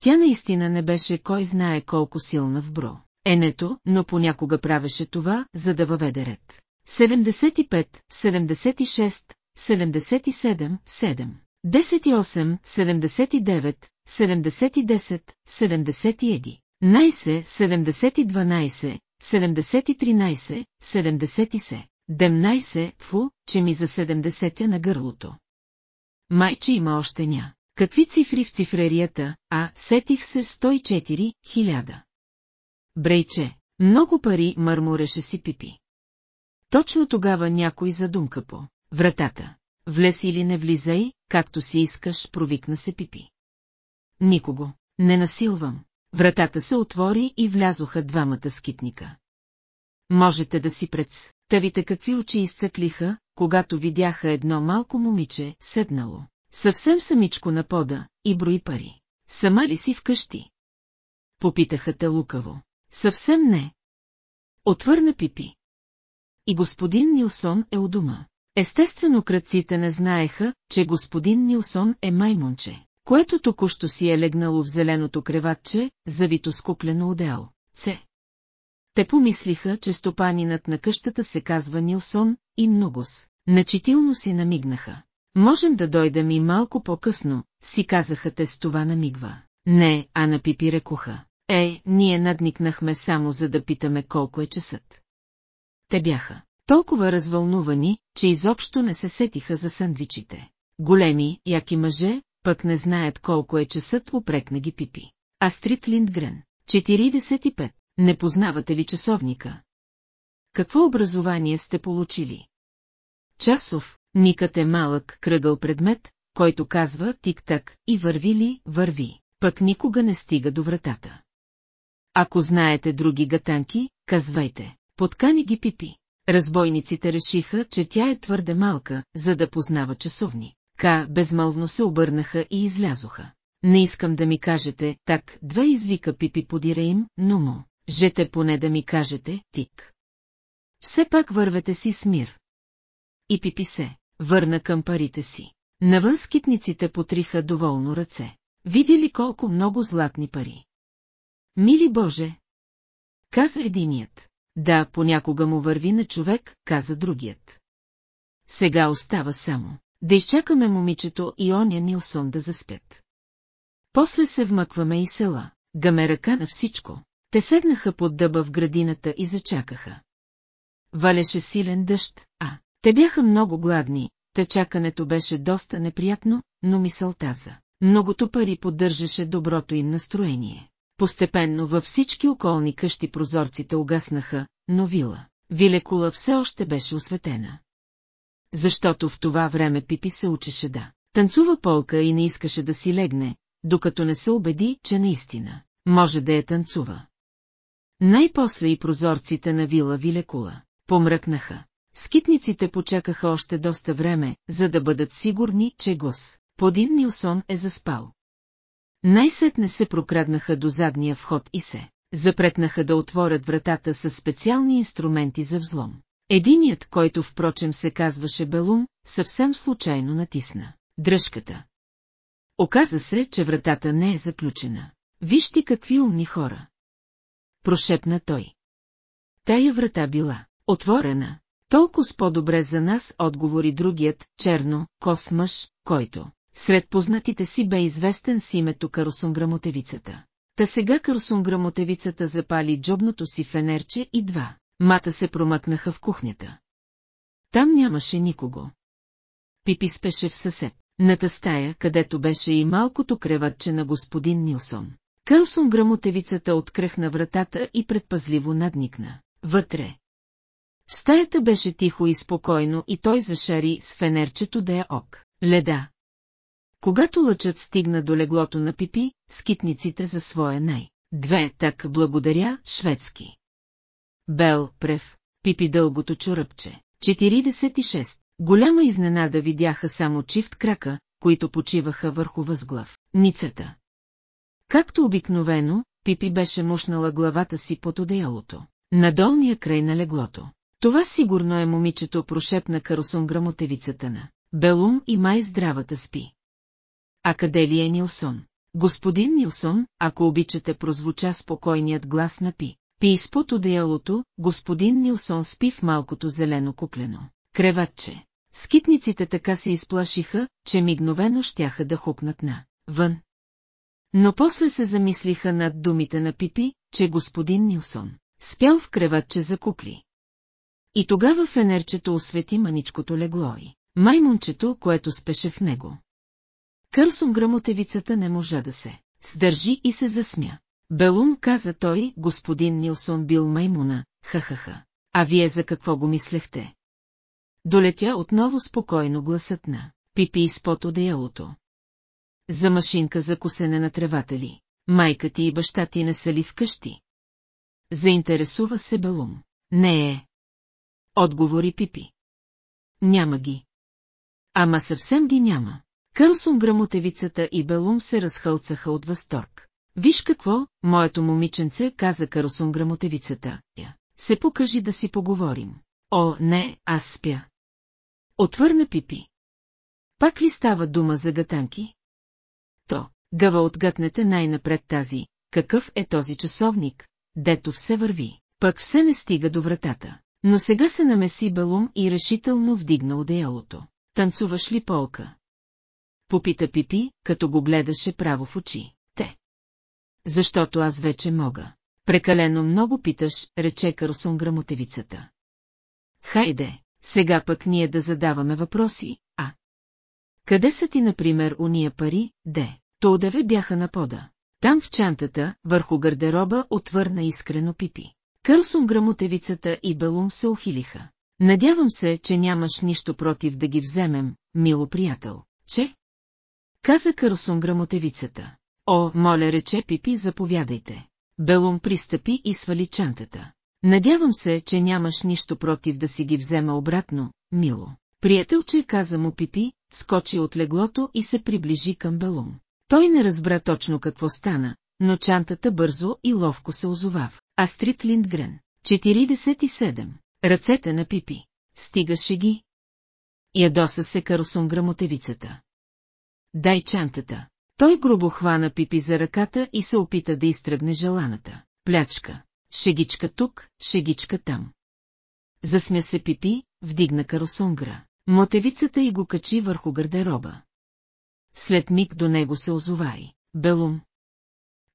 Тя наистина не беше кой знае колко силна в бро. Енето, но понякога правеше това, за да въведе ред. 75, 76, 77, 7. 18, 79, 70, 71. Найсе, 70, 12, 70, 13, 70 Демнайсе, фу, че ми за 70 на гърлото. Майче има още ня. Какви цифри в цифрерията, а сетих се 104 хиляда. Брейче, много пари мърмореше си Пипи. Точно тогава някой задумка по вратата. Влез или не влизай, както си искаш, провикна се Пипи. Никого. Не насилвам. Вратата се отвори и влязоха двамата скитника. Можете да си представите какви очи изцъклиха, когато видяха едно малко момиче, седнало. Съвсем самичко на пода и брои пари. Сама ли си вкъщи? Попитаха те лукаво. Съвсем не. Отвърна Пипи. И господин Нилсон е у дома. Естествено кръците не знаеха, че господин Нилсон е маймунче, което току-що си е легнало в зеленото креватче, завито с одеяло. Те помислиха, че стопанинът на къщата се казва Нилсон и Многос. Начитилно си намигнаха. Можем да дойдем и малко по-късно, си казаха те с това намигва. Не, а на Пипи рекоха. Ей, ние надникнахме само за да питаме колко е часът. Те бяха толкова развълнувани, че изобщо не се сетиха за сандвичите. Големи, яки мъже, пък не знаят колко е часът, упрекна ги Пипи. Астрид Линдгрен, 45, не познавате ли часовника? Какво образование сте получили? Часов, никът е малък кръгъл предмет, който казва тик-так и върви ли, върви. пък никога не стига до вратата. Ако знаете други гатанки, казвайте, подкани ги пипи. Разбойниците решиха, че тя е твърде малка, за да познава часовни. Ка безмълвно се обърнаха и излязоха. Не искам да ми кажете, так, две извика Пипи подира им, но му, жете поне да ми кажете, тик. Все пак вървете си с мир. И Пипи се, върна към парите си. Навън скитниците потриха доволно ръце. Види ли колко много златни пари? Мили Боже! Каза единият. Да, понякога му върви на човек, каза другият. Сега остава само да изчакаме момичето и оня Нилсон да заспят. После се вмъкваме и села, гаме ръка на всичко. Те седнаха под дъба в градината и зачакаха. Валеше силен дъжд, а те бяха много гладни, те чакането беше доста неприятно, но мисълта за многото пари поддържаше доброто им настроение. Постепенно във всички околни къщи прозорците угаснаха, но вила, Вилекула все още беше осветена. Защото в това време Пипи се учеше да танцува полка и не искаше да си легне, докато не се убеди, че наистина може да я танцува. Най-после и прозорците на вила Вилекула помръкнаха. Скитниците почакаха още доста време, за да бъдат сигурни, че гос, подин Нилсон е заспал. Най-сетне се прокраднаха до задния вход и се запретнаха да отворят вратата с специални инструменти за взлом. Единият, който впрочем се казваше Белум, съвсем случайно натисна дръжката. Оказа се, че вратата не е заключена. Вижте какви умни хора. Прошепна той. Тая врата била отворена. Толкова с по-добре за нас отговори другият, черно, кос мъж, който сред познатите си бе известен с името Каросунграмотевицата. Та сега Каросунграмотевицата запали джобното си фенерче и два. Мата се промъкнаха в кухнята. Там нямаше никого. Пипи спеше в съсед, ната стая, където беше и малкото креватче на господин Нилсон. Кърсунграмотевицата открехна вратата и предпазливо надникна. Вътре. В стаята беше тихо и спокойно и той зашари с фенерчето да я ок. Леда, когато лъчът стигна до леглото на Пипи, скитниците за своя най. Две, так благодаря, шведски. Бел, прев, Пипи дългото чуръпче. 46. Голяма изненада видяха само чифт крака, които почиваха върху възглав. Ницата. Както обикновено, Пипи беше мушнала главата си под одеялото. На долния край на леглото. Това сигурно е момичето прошепна каросонграмотевицата на. Белум и май здравата спи. А къде ли е Нилсон? Господин Нилсон, ако обичате прозвуча спокойният глас на Пи. Пи изпод одеялото, господин Нилсон спи в малкото зелено куплено. Креватче. Скитниците така се изплашиха, че мигновено щяха да хукнат на вън. Но после се замислиха над думите на Пипи, че господин Нилсон спял в креватче за купли. И тогава фенерчето освети маничкото легло и маймунчето, което спеше в него. Кърсом грамотевицата не можа да се сдържи и се засмя. Белум каза той, господин Нилсон бил маймуна, ха-ха-ха. А вие за какво го мислехте? Долетя отново спокойно гласът на Пипи изпод одеялото. За машинка за косене на тревата ли? Майка ти и баща ти не са ли вкъщи? Заинтересува се Белум. Не е. Отговори Пипи. Няма ги. Ама съвсем ги няма. Кълсум грамотевицата и Белум се разхълцаха от възторг. Виж какво, моето момиченце, каза Каросум грамотевицата. Се покажи да си поговорим. О, не, аз спя. Отвърна Пипи. Пак ли става дума за гатанки? То, гъва отгътнете най-напред тази, какъв е този часовник, дето все върви, пък все не стига до вратата. Но сега се намеси Белум и решително вдигна одеялото. Танцуваш ли полка? попита Пипи, като го гледаше право в очи. Те. Защото аз вече мога. Прекалено много питаш, рече Карлсон грамотевицата. Хайде, сега пък ние да задаваме въпроси, а? Къде са ти, например, уния пари, де? То одеве бяха на пода. Там в чантата, върху гардероба, отвърна искрено Пипи. Кърсум грамотевицата и Белум се ухилиха. Надявам се, че нямаш нищо против да ги вземем, мило приятел, че? Каза Карлсон грамотевицата. О, моля рече Пипи, заповядайте. Белум пристъпи и свали чантата. Надявам се, че нямаш нищо против да си ги взема обратно, мило. Приятелче каза му Пипи, скочи от леглото и се приближи към Белум. Той не разбра точно какво стана, но чантата бързо и ловко се озовав. Астрид Линдгрен. 47. Ръцете на Пипи. Стигаше ги. Ядоса се Каросон грамотевицата. Дай чантата. Той грубо хвана Пипи за ръката и се опита да изтръгне желаната. Плячка. Шегичка тук, шегичка там. Засмя се Пипи, вдигна Каросунгра. Мотевицата и го качи върху гардероба. След миг до него се озовай. Белум.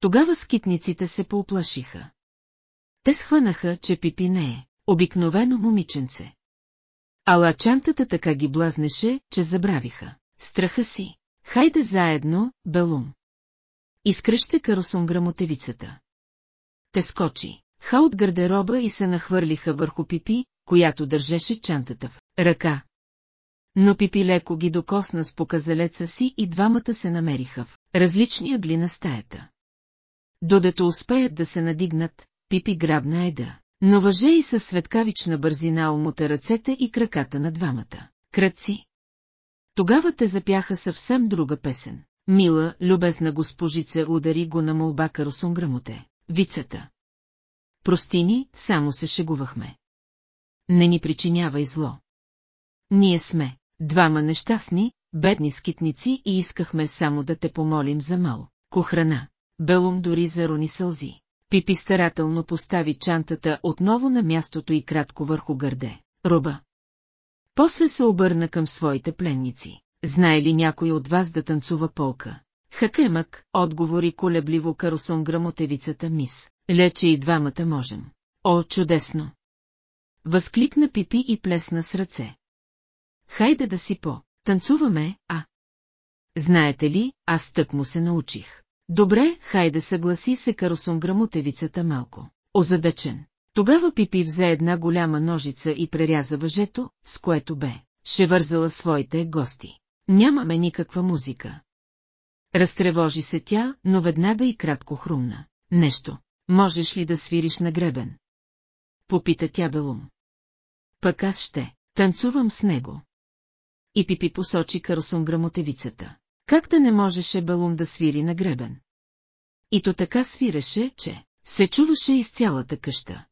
Тогава скитниците се пооплашиха. Те схванаха, че Пипи не е обикновено момиченце. Ала чантата така ги блазнеше, че забравиха. Страха си. Хайде заедно, Белум. Изкръща каросом грамотевицата. Те скочи. Ха от гардероба и се нахвърлиха върху Пипи, която държеше чантата в ръка. Но Пипи леко ги докосна с показалеца си и двамата се намериха в различни ъгли на стаята. Додето успеят да се надигнат, Пипи грабна еда. Но въже и със светкавична бързина умута ръцете и краката на двамата. Кръци. Тогава те запяха съвсем друга песен. Мила, любезна госпожица удари го на молба Каросунграмоте. Вицата. Простини, само се шегувахме. Не ни причинявай зло. Ние сме двама нещастни, бедни скитници и искахме само да те помолим за мал. Кохрана. Белум дори зарони сълзи. Пипи старателно постави чантата отново на мястото и кратко върху гърде. Руба. После се обърна към своите пленници. Знае ли някой от вас да танцува полка? Хакемък, отговори колебливо Каросон грамотевицата мис. Лече и двамата можем. О, чудесно! Възкликна Пипи и плесна с ръце. Хайде да си по. Танцуваме, а? Знаете ли, аз тък му се научих. Добре, хайде съгласи се Каросон грамотевицата малко. Озадачен. Тогава Пипи взе една голяма ножица и преряза въжето, с което бе. Ще вързала своите гости. Нямаме никаква музика. Разтревожи се тя, но веднага и кратко хрумна. Нещо. Можеш ли да свириш на гребен? Попита тя Белум. Пък аз ще. Танцувам с него. И Пипи посочи Каросон грамотевицата. Как да не можеше Белум да свири на гребен? И то така свиреше, че се чуваше из цялата къща.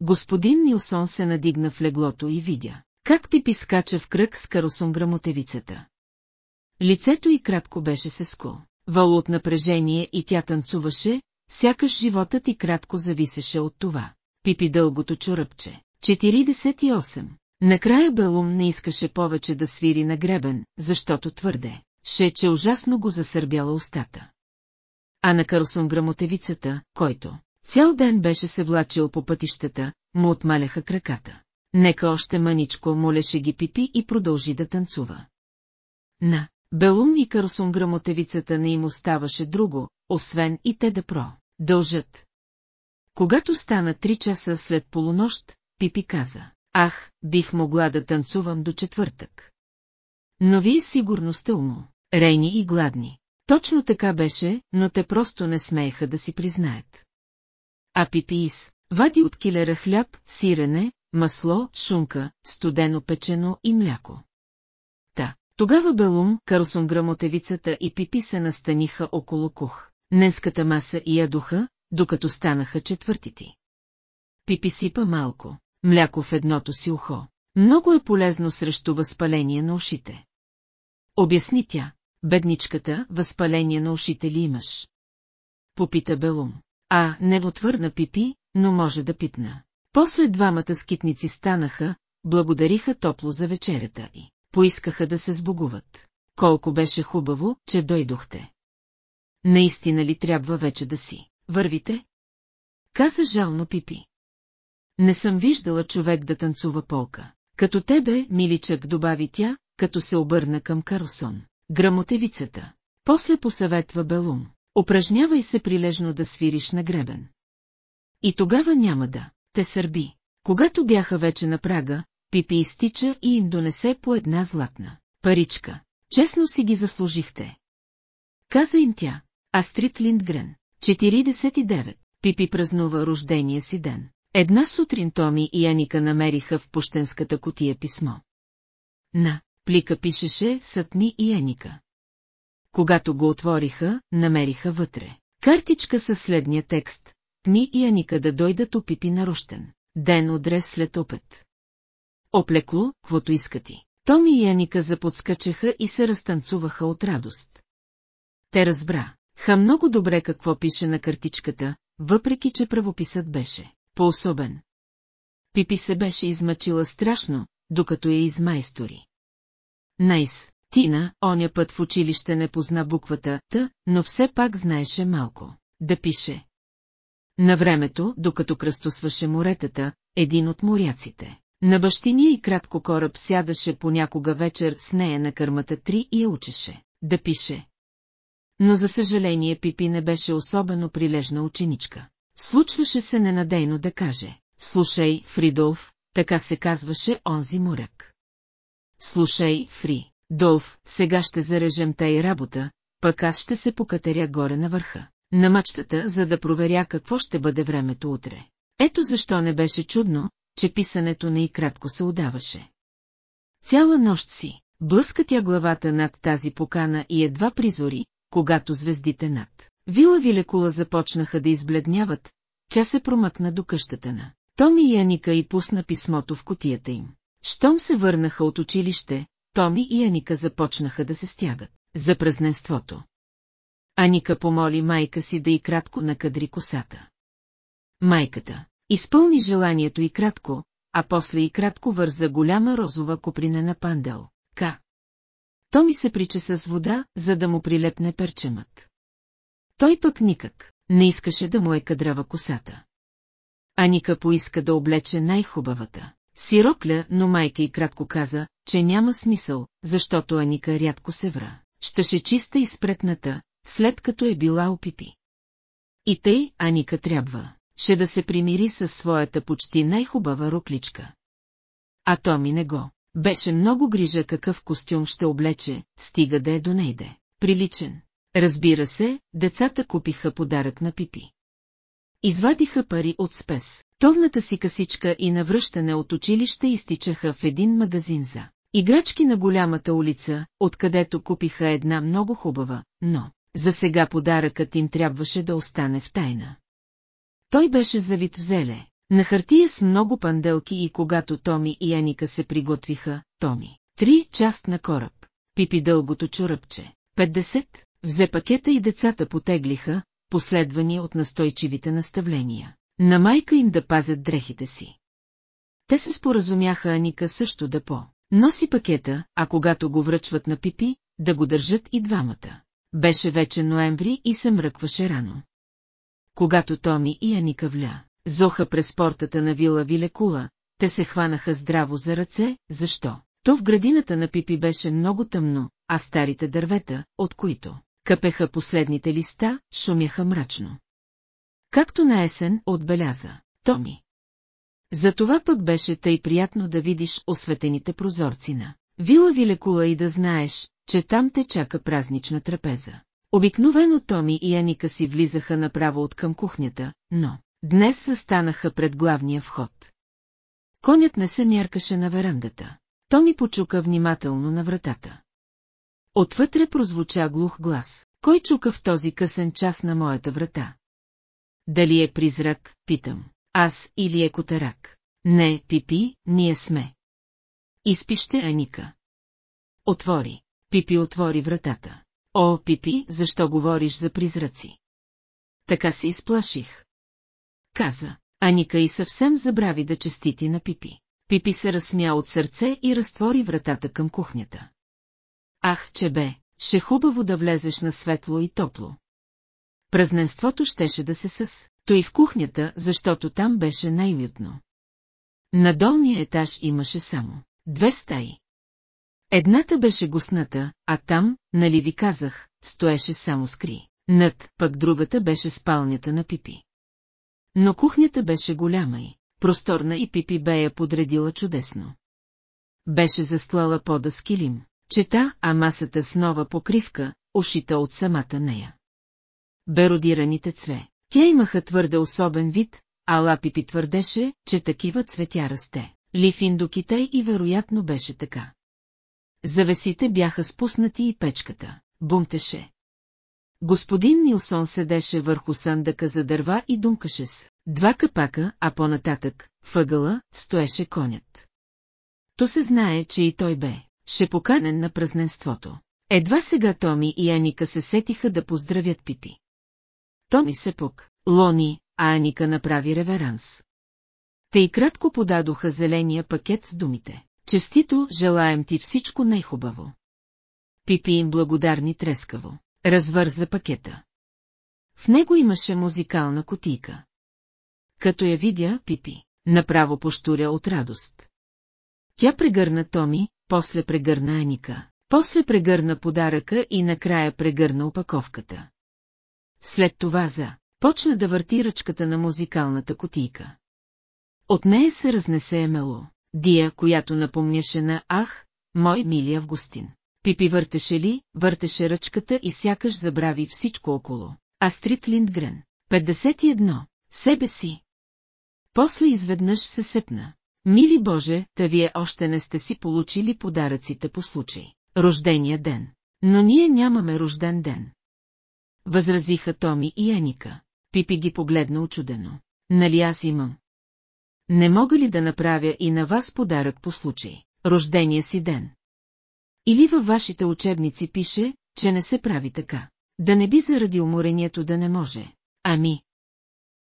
Господин Нилсон се надигна в леглото и видя, как Пипи скача в кръг с Каросон грамотевицата. Лицето й кратко беше сеско, вало от напрежение и тя танцуваше, сякаш животът и кратко зависеше от това. Пипи дългото чуръпче. 48. Накрая Белум не искаше повече да свири на гребен, защото твърде, ше, че ужасно го засърбяла устата. А на Карлсон грамотевицата, който цял ден беше се влачил по пътищата, му отмаляха краката. Нека още мъничко молеше ги пипи и продължи да танцува. На Белум и Карлсон грамотевицата не им оставаше друго, освен и те да про. Дължат. Когато стана три часа след полунощ, Пипи каза, ах, бих могла да танцувам до четвъртък. Но вие сигурно сте умо, рейни и гладни. Точно така беше, но те просто не смееха да си признаят. А Пипиис вади от килера хляб, сирене, масло, шунка, студено печено и мляко. Та, тогава Белум, Карлсон грамотевицата и Пипи се настаниха около кух, ненската маса и ядоха, докато станаха четвъртити. Пипи сипа малко, мляко в едното си ухо. Много е полезно срещу възпаление на ушите. Обясни тя, бедничката, възпаление на ушите ли имаш? Попита Белум. А, не отвърна Пипи, но може да пипна. После двамата скитници станаха, благодариха топло за вечерята и поискаха да се сбогуват. Колко беше хубаво, че дойдохте. Наистина ли трябва вече да си? Вървите? Каза жално Пипи. Не съм виждала човек да танцува полка. Като тебе, миличък, добави тя, като се обърна към Карлсон. Грамотевицата. После посъветва Белум. Упражнявай се прилежно да свириш на гребен. И тогава няма да те сърби. Когато бяха вече на прага, Пипи изтича и им донесе по една златна паричка. Честно си ги заслужихте. Каза им тя, Астрид Линдгрен. 49. Пипи празнува рождения си ден. Една сутрин Томи и Аника намериха в пощенската котия писмо. На плика пишеше Сътни и Еника. Когато го отвориха, намериха вътре. Картичка със следния текст. Тми и Аника да дойдат у Пипи на рощен. Ден отрез след опет. Оплекло, квото иска ти. Томи и Аника заподскачаха и се разтанцуваха от радост. Те разбра, ха много добре какво пише на картичката, въпреки че правописът беше по-особен. Пипи се беше измъчила страшно, докато я измайстори. Найс, Тина, оня път в училище не позна буквата Т, но все пак знаеше малко. Да пише. На времето, докато кръстосваше моретата, един от моряците. На бащиния и кратко кораб сядаше понякога вечер с нея на кърмата три и я учеше. Да пише. Но за съжаление Пипи не беше особено прилежна ученичка. Случваше се ненадейно да каже. Слушай, Фридолф, така се казваше онзи моряк. Слушай, Фри, Долф, сега ще зарежем тъй работа, пък аз ще се покатеря горе на върха, на мачтата, за да проверя какво ще бъде времето утре. Ето защо не беше чудно, че писането не и кратко се удаваше. Цяла нощ си, блъска тя главата над тази покана и едва призори, когато звездите над. Вила Вилекула започнаха да избледняват, тя се промъкна до къщата на. Томи и Аника и пусна писмото в котията им. Щом се върнаха от училище, Томи и Аника започнаха да се стягат за празненството. Аника помоли майка си да и кратко накадри косата. Майката изпълни желанието и кратко, а после и кратко върза голяма розова копринена пандел. К. Томи се причеса с вода, за да му прилепне перчемът. Той пък никак не искаше да му е кадрава косата. Аника поиска да облече най-хубавата. Сирокля, но майка и кратко каза, че няма смисъл, защото Аника рядко се вра. Щеше чиста и спретната, след като е била опипи. И тъй Аника трябва, ще да се примири със своята почти най-хубава рукличка. А Томи не го. Беше много грижа какъв костюм ще облече, стига да е до нейде. Приличен. Разбира се, децата купиха подарък на Пипи. Извадиха пари от спес. Товната си касичка и навръщане от училище изтичаха в един магазин за играчки на голямата улица, откъдето купиха една много хубава, но за сега подаръкът им трябваше да остане в тайна. Той беше завит в зеле, на хартия с много панделки и когато Томи и Аника се приготвиха, Томи, три част на кораб, пипи дългото чоръпче, 50, взе пакета и децата потеглиха, последвани от настойчивите наставления. На майка им да пазят дрехите си. Те се споразумяха Аника също да по. Носи пакета, а когато го връчват на Пипи, да го държат и двамата. Беше вече ноември и се мръкваше рано. Когато Томи и Аника вля, зоха през портата на вила Вилекула, те се хванаха здраво за ръце, защо? То в градината на Пипи беше много тъмно, а старите дървета, от които къпеха последните листа, шумяха мрачно. Както на есен отбеляза, Томи. Затова пък беше тъй приятно да видиш осветените прозорци на Вила Вилекула и да знаеш, че там те чака празнична трапеза. Обикновено Томи и Аника си влизаха направо от към кухнята, но днес застанаха пред главния вход. Конят не се мяркаше на верандата. Томи почука внимателно на вратата. Отвътре прозвуча глух глас. Кой чука в този късен час на моята врата? Дали е призрак, питам. Аз или е котарак? Не, Пипи, ние сме. Изпище Аника. Отвори. Пипи отвори вратата. О, Пипи, защо говориш за призраци? Така се изплаших. Каза. Аника и съвсем забрави да честити на Пипи. Пипи се разсмя от сърце и разтвори вратата към кухнята. Ах, че бе, ще хубаво да влезеш на светло и топло. Празненството щеше да се със, то и в кухнята, защото там беше най-уютно. На долния етаж имаше само две стаи. Едната беше гусната, а там, нали ви казах, стоеше само скри. Над, пък другата беше спалнята на Пипи. Но кухнята беше голяма и просторна и Пипи бе я подредила чудесно. Беше застлала пода с килим, чета, а масата с нова покривка, ушита от самата нея. беродираните цве. Тя имаха твърде особен вид, а Лапипи твърдеше, че такива цветя расте. Ли в Индокитай и вероятно беше така. Завесите бяха спуснати и печката. Бумтеше. Господин Нилсон седеше върху съндъка за дърва и думкаше с два капака, а по-нататък, въгъла, стоеше конят. То се знае, че и той бе, шепоканен на празненството. Едва сега Томи и Аника се сетиха да поздравят Пипи. Томи се пук, Лони, а Аника направи реверанс. Те и кратко подадоха зеления пакет с думите. Честито, желаем ти всичко най-хубаво. Пипи им благодарни трескаво. Развърза пакета. В него имаше музикална котийка. Като я видя, Пипи, направо поштуря от радост. Тя прегърна Томи, после прегърна Аника, после прегърна подаръка и накрая прегърна опаковката. След това за почна да върти ръчката на музикалната котийка. От нея се разнесе емело, Дия, която напомняше на Ах, мой мили Августин. Пипи въртеше ли, въртеше ръчката и сякаш забрави всичко около. Астрид Линдгрен. 51. Себе си. После изведнъж се сепна. Мили Боже, та вие още не сте си получили подаръците по случай. Рождения ден. Но ние нямаме рожден ден. Възразиха Томи и Еника. Пипи ги погледна очудено. Нали аз имам? Не мога ли да направя и на вас подарък по случай? Рождения си ден. Или във вашите учебници пише, че не се прави така. Да не би заради уморението да не може. Ами.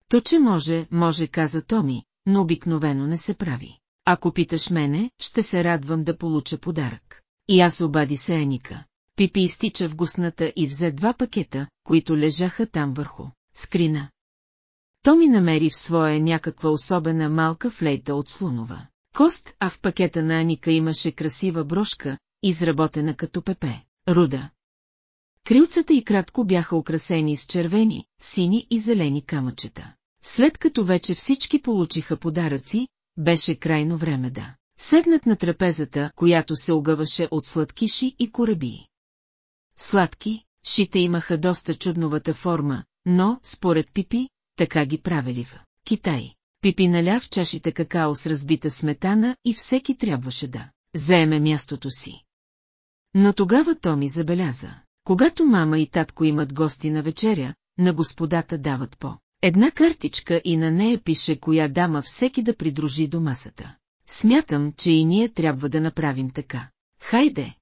То, че може, може, каза Томи, но обикновено не се прави. Ако питаш мене, ще се радвам да получа подарък. И аз обади се Еника. Пипи изтича в гусната и взе два пакета, които лежаха там върху скрина. Томи намери в своя някаква особена малка флейта от слунова. Кост, а в пакета на Аника имаше красива брошка, изработена като пепе, руда. Крилцата и кратко бяха украсени с червени, сини и зелени камъчета. След като вече всички получиха подаръци, беше крайно време да седнат на трапезата, която се огъваше от сладкиши и кораби. Сладки, шите имаха доста чудновата форма, но, според Пипи, така ги правили в Китай. Пипи наля в чашите какао с разбита сметана и всеки трябваше да заеме мястото си. Но тогава Томи забеляза, когато мама и татко имат гости на вечеря, на господата дават по една картичка и на нея пише коя дама всеки да придружи до масата. Смятам, че и ние трябва да направим така. Хайде!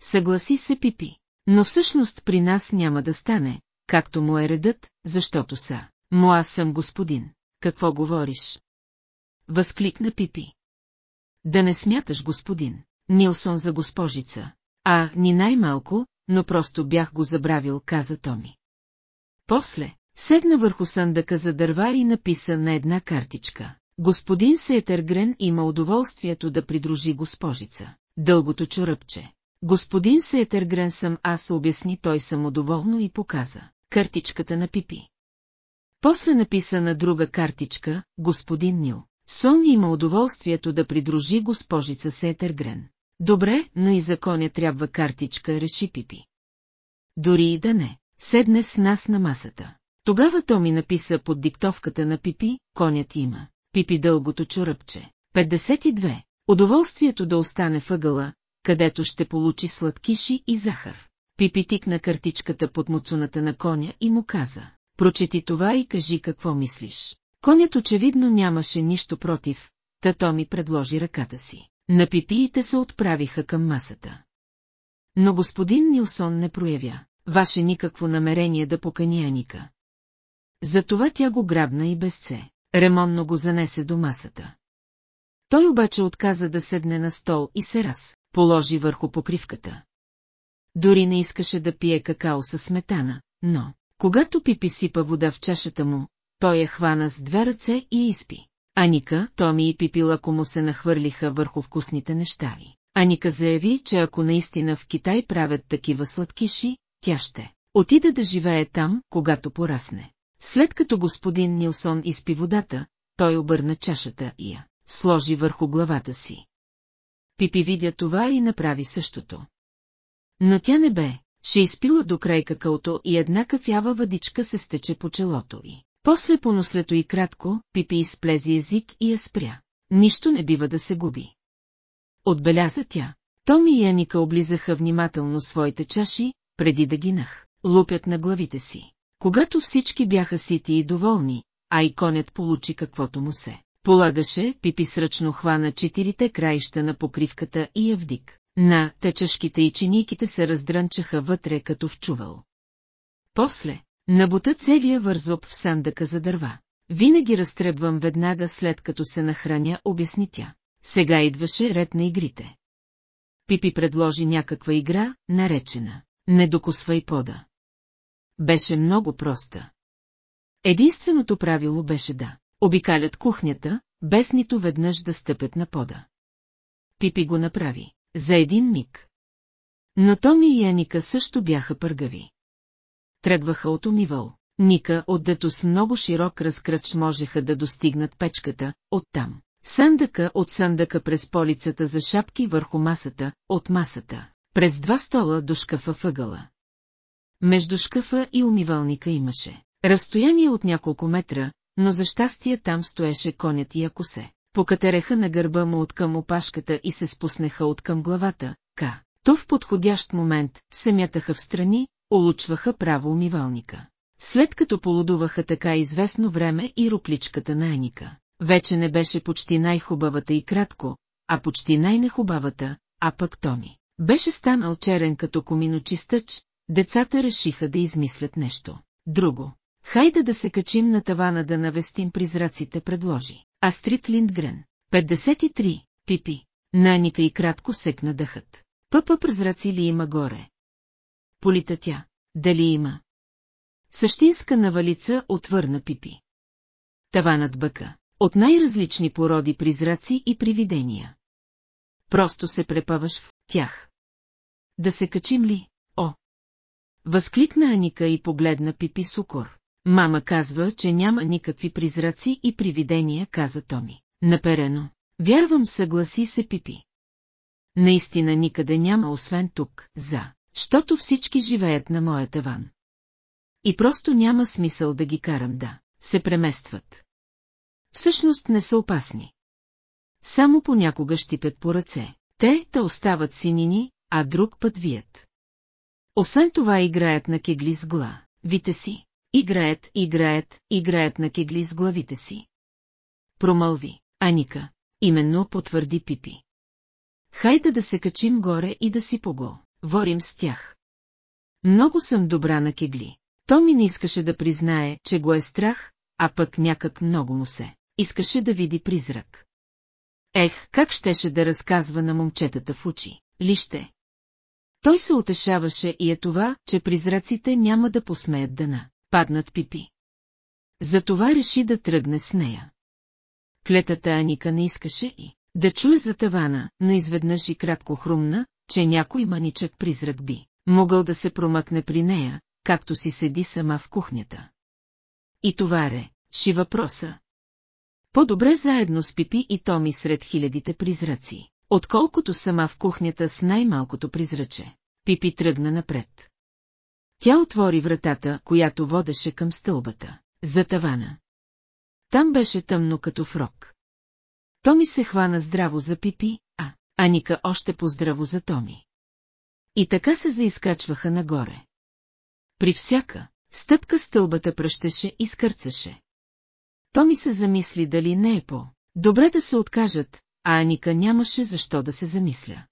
Съгласи се Пипи. Но всъщност при нас няма да стане, както му е редът, защото са. Му аз съм господин. Какво говориш? Възкликна Пипи. Да не смяташ господин. Нилсон за госпожица. А, ни най-малко, но просто бях го забравил, каза Томи. После, седна върху съндъка за дърва и написа на една картичка. Господин Сетергрен има удоволствието да придружи госпожица. Дългото чоръпче. Господин Сетергрен съм аз обясни той самодоволно и показа. Картичката на Пипи. После написа на друга картичка, господин Нил. Сон има удоволствието да придружи госпожица Сетергрен. Добре, но и за коня трябва картичка, реши Пипи. Дори и да не, седне с нас на масата. Тогава то ми написа под диктовката на Пипи, конят има. Пипи дългото чоръпче. 52. Удоволствието да остане въгъла, където ще получи сладкиши и захар. Пипи тикна картичката под муцуната на коня и му каза. Прочети това и кажи какво мислиш. Конят очевидно нямаше нищо против, тато ми предложи ръката си. На пипиите се отправиха към масата. Но господин Нилсон не проявя, ваше никакво намерение да покани Аника. Затова тя го грабна и без це, ремонно го занесе до масата. Той обаче отказа да седне на стол и се раз, положи върху покривката. Дори не искаше да пие какао със сметана, но, когато Пипи сипа вода в чашата му, той я хвана с две ръце и изпи. Аника, Томи и Пипи лако му се нахвърлиха върху вкусните неща. Аника заяви, че ако наистина в Китай правят такива сладкиши, тя ще отида да живее там, когато порасне. След като господин Нилсон изпи водата, той обърна чашата и я сложи върху главата си. Пипи видя това и направи същото. Но тя не бе ще изпила до край какаото и една кафява въдичка се стече по челото й. После понослето и кратко, Пипи изплези език и я спря. Нищо не бива да се губи. Отбеляза тя. Томи и Аника облизаха внимателно своите чаши, преди да гинах, лупят на главите си. Когато всички бяха сити и доволни, а и конят получи каквото му се. Полагаше, Пипи сръчно хвана четирите краища на покривката и я вдик. На течашките и чинийките се раздрънчаха вътре като в чувал. После, набута целия вързоп в сандъка за дърва. Винаги разтребвам веднага след като се нахраня, обясни тя. Сега идваше ред на игрите. Пипи предложи някаква игра, наречена «Не докосвай пода». Беше много проста. Единственото правило беше да обикалят кухнята, без нито веднъж да стъпят на пода. Пипи го направи. За един миг. Но Томи и Аника също бяха пъргави. Тръгваха от умивал. Ника, отдето с много широк разкръч можеха да достигнат печката, оттам. Съндъка от съндъка през полицата за шапки върху масата, от масата, през два стола до шкафа въгъла. Между шкафа и умивалника имаше разстояние от няколко метра, но за щастие там стоеше конят и ако се. Покатереха на гърба му от към опашката и се спуснеха от към главата, ка. То в подходящ момент се мятаха в страни, улучваха право умивалника. След като полудуваха така известно време и рукличката на Еника, вече не беше почти най-хубавата и кратко, а почти най-нехубавата, а пък Томи. Беше станал черен като коминочистъч, децата решиха да измислят нещо. Друго. Хайде да се качим на тавана да навестим призраците, предложи. Астрид Линдгрен. 53, пипи. Наника и кратко секна дъхът. Пъпа прозраци ли има горе? Полита тя. Дали има? Същинска навалица отвърна пипи. Таванът бъка. От най-различни породи призраци и привидения. Просто се препъваш в тях. Да се качим ли? Възкликна Аника и погледна Пипи с укор. Мама казва, че няма никакви призраци и привидения, каза Томи. Наперено. Вярвам, съгласи се Пипи. Наистина никъде няма, освен тук, за, щото всички живеят на моя таван. И просто няма смисъл да ги карам да се преместват. Всъщност не са опасни. Само понякога щипят по ръце. Те те остават синини, а друг път вият. Освен това играят на кегли с гла, вите си. Играят, играят, играят на кегли с главите си. Промълви, Аника, именно потвърди Пипи. Хайде да се качим горе и да си пого, ворим с тях. Много съм добра на кегли. Томи не искаше да признае, че го е страх, а пък някак много му се. Искаше да види призрак. Ех, как щеше да разказва на момчетата в очи, лище. Той се утешаваше и е това, че призраците няма да посмеят да на паднат пипи. Затова реши да тръгне с нея. Клетата Аника не искаше и да чуе за тавана, но изведнъж и кратко хрумна, че някой маничък призрак би могъл да се промъкне при нея, както си седи сама в кухнята. И това ре, ши въпроса. По-добре заедно с Пипи и Томи сред хилядите призраци, отколкото сама в кухнята с най-малкото призраче. Пипи тръгна напред. Тя отвори вратата, която водеше към стълбата, за тавана. Там беше тъмно като фрок. Томи се хвана здраво за Пипи, а Аника още поздраво за Томи. И така се заискачваха нагоре. При всяка стъпка стълбата пръщеше и скърцаше. Томи се замисли дали не е по. Добре да се откажат, а Аника нямаше защо да се замисля.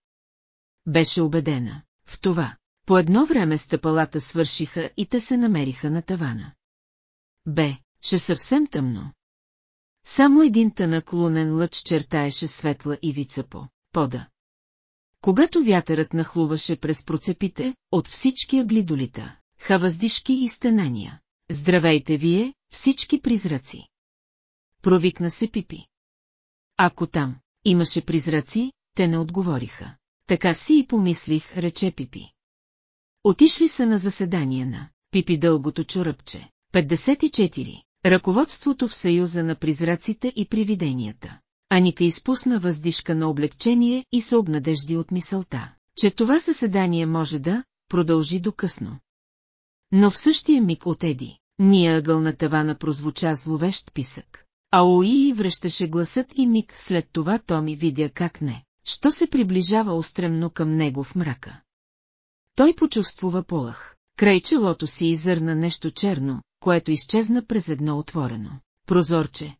Беше убедена в това. По едно време стъпалата свършиха и те се намериха на тавана. Бе, ще съвсем тъмно. Само един тънък лунен лъч чертаеше светла ивица по пода. Когато вятърът нахлуваше през процепите, от всички аглидолита, хаваздишки и стенания. Здравейте вие, всички призраци! Провикна се Пипи. Ако там имаше призраци, те не отговориха. Така си и помислих, рече Пипи. Отишли са на заседание на Пипи дългото чоръпче. 54. Ръководството в Съюза на призраците и привиденията. Аника изпусна въздишка на облегчение и се обнадежди от мисълта, че това заседание може да продължи до късно. Но в същия миг от Еди, ния ъгъл на тавана прозвуча зловещ писък. А Уи връщаше гласът и миг след това Томи видя как не, що се приближава устремно към него в мрака. Той почувствува полъх. Край челото си изърна нещо черно, което изчезна през едно отворено. Прозорче.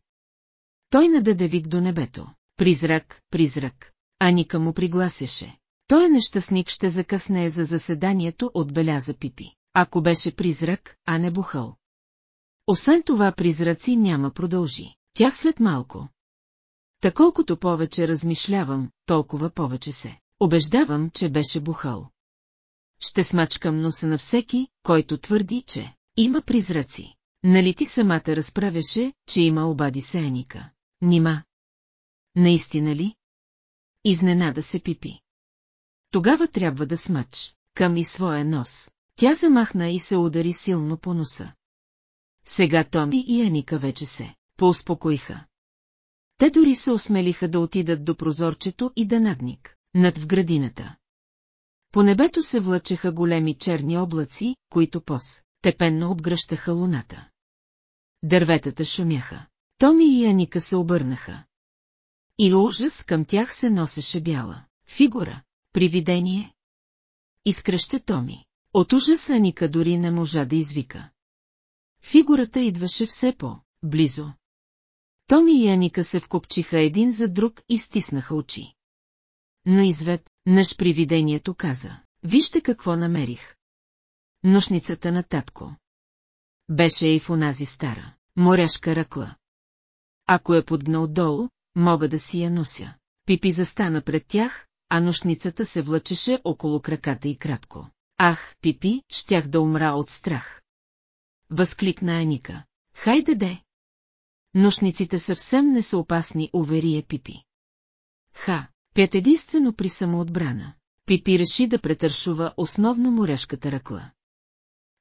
Той нададе вик до небето. Призрак, призрак. Аника му пригласяше. Той е нещастник ще закъсне за заседанието, отбеляза Пипи. Ако беше призрак, а не бухъл. Освен това призраци няма продължи. Тя след малко. Та колкото повече размишлявам, толкова повече се. Обеждавам, че беше бухал. Ще смачкам носа на всеки, който твърди, че има призраци. Нали ти самата разправяше, че има обади се Еника? Нима. Наистина ли? Изненада се Пипи. Тогава трябва да смъч, към и своя нос. Тя замахна и се удари силно по носа. Сега Томи и Аника вече се поуспокоиха. Те дори се осмелиха да отидат до прозорчето и да надник, над в градината. По небето се влъчеха големи черни облаци, които пос, тепенно обгръщаха луната. Дърветата шумяха. Томи и Аника се обърнаха. И ужас към тях се носеше бяла. Фигура. Привидение. Изкръща Томи. От ужас Аника дори не можа да извика. Фигурата идваше все по-близо. Томи и Аника се вкопчиха един за друг и стиснаха очи. Но извед, наш привидението каза, вижте какво намерих. Нощницата на татко. Беше и в онази стара, моряшка ръкла. Ако я подгна отдолу, мога да си я нося. Пипи застана пред тях, а нощницата се влъчеше около краката и кратко. Ах, Пипи, щях да умра от страх. Възкликна Аника. Хайде де! Нощниците съвсем не са опасни, увери е Пипи. Ха, пет единствено при самоотбрана. Пипи реши да претършува основно моряшката ръкла.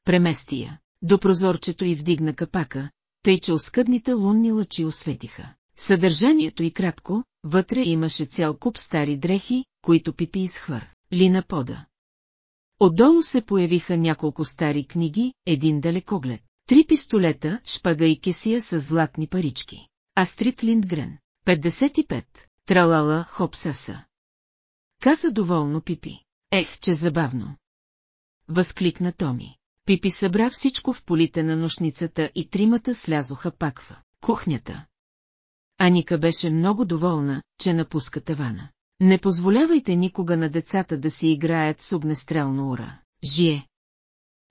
Премести я, до прозорчето и вдигна капака, тъй че оскъдните лунни лъчи осветиха. Съдържанието и кратко, вътре имаше цял куп стари дрехи, които Пипи изхвър, ли на пода. Отдолу се появиха няколко стари книги, един далекоглед, три пистолета, шпага и кесия с златни парички. Астрид Линдгрен, 55, тралала Хопсаса. Каза доволно Пипи. Ех, че забавно. Възкликна Томи. Пипи събра всичко в полите на нощницата и тримата слязоха пак в кухнята. Аника беше много доволна, че напуска тавана. Не позволявайте никога на децата да си играят с огнестрелно ура. Жие.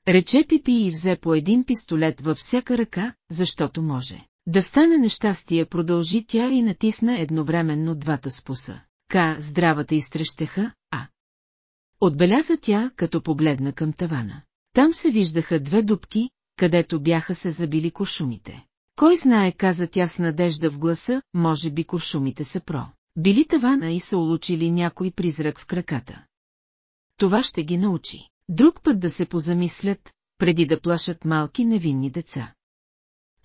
Рече Пипи и взе по един пистолет във всяка ръка, защото може. Да стане нещастие, продължи тя и натисна едновременно двата спуса. Ка здравата изтрещеха, а. Отбеляза тя, като погледна към тавана. Там се виждаха две дубки, където бяха се забили кошумите. Кой знае, каза тя с надежда в гласа, може би кошумите са про. Били тавана и са улучили някой призрак в краката. Това ще ги научи. Друг път да се позамислят, преди да плашат малки невинни деца.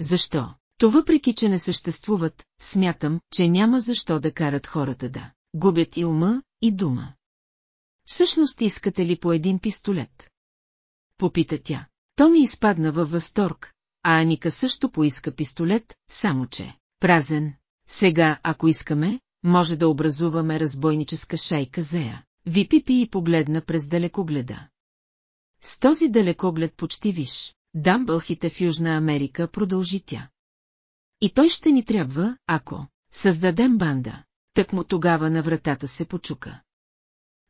Защо? То въпреки, че не съществуват, смятам, че няма защо да карат хората да губят и ума, и дума. Всъщност искате ли по един пистолет? Попита тя. То ми изпадна във възторг, а Аника също поиска пистолет, само че празен. Сега, ако искаме, може да образуваме разбойническа шайка зея. Випипи и погледна през далекогледа. С този далекоглед почти виж, дамбълхите в Южна Америка продължи тя. И той ще ни трябва, ако създадем банда. Так му тогава на вратата се почука.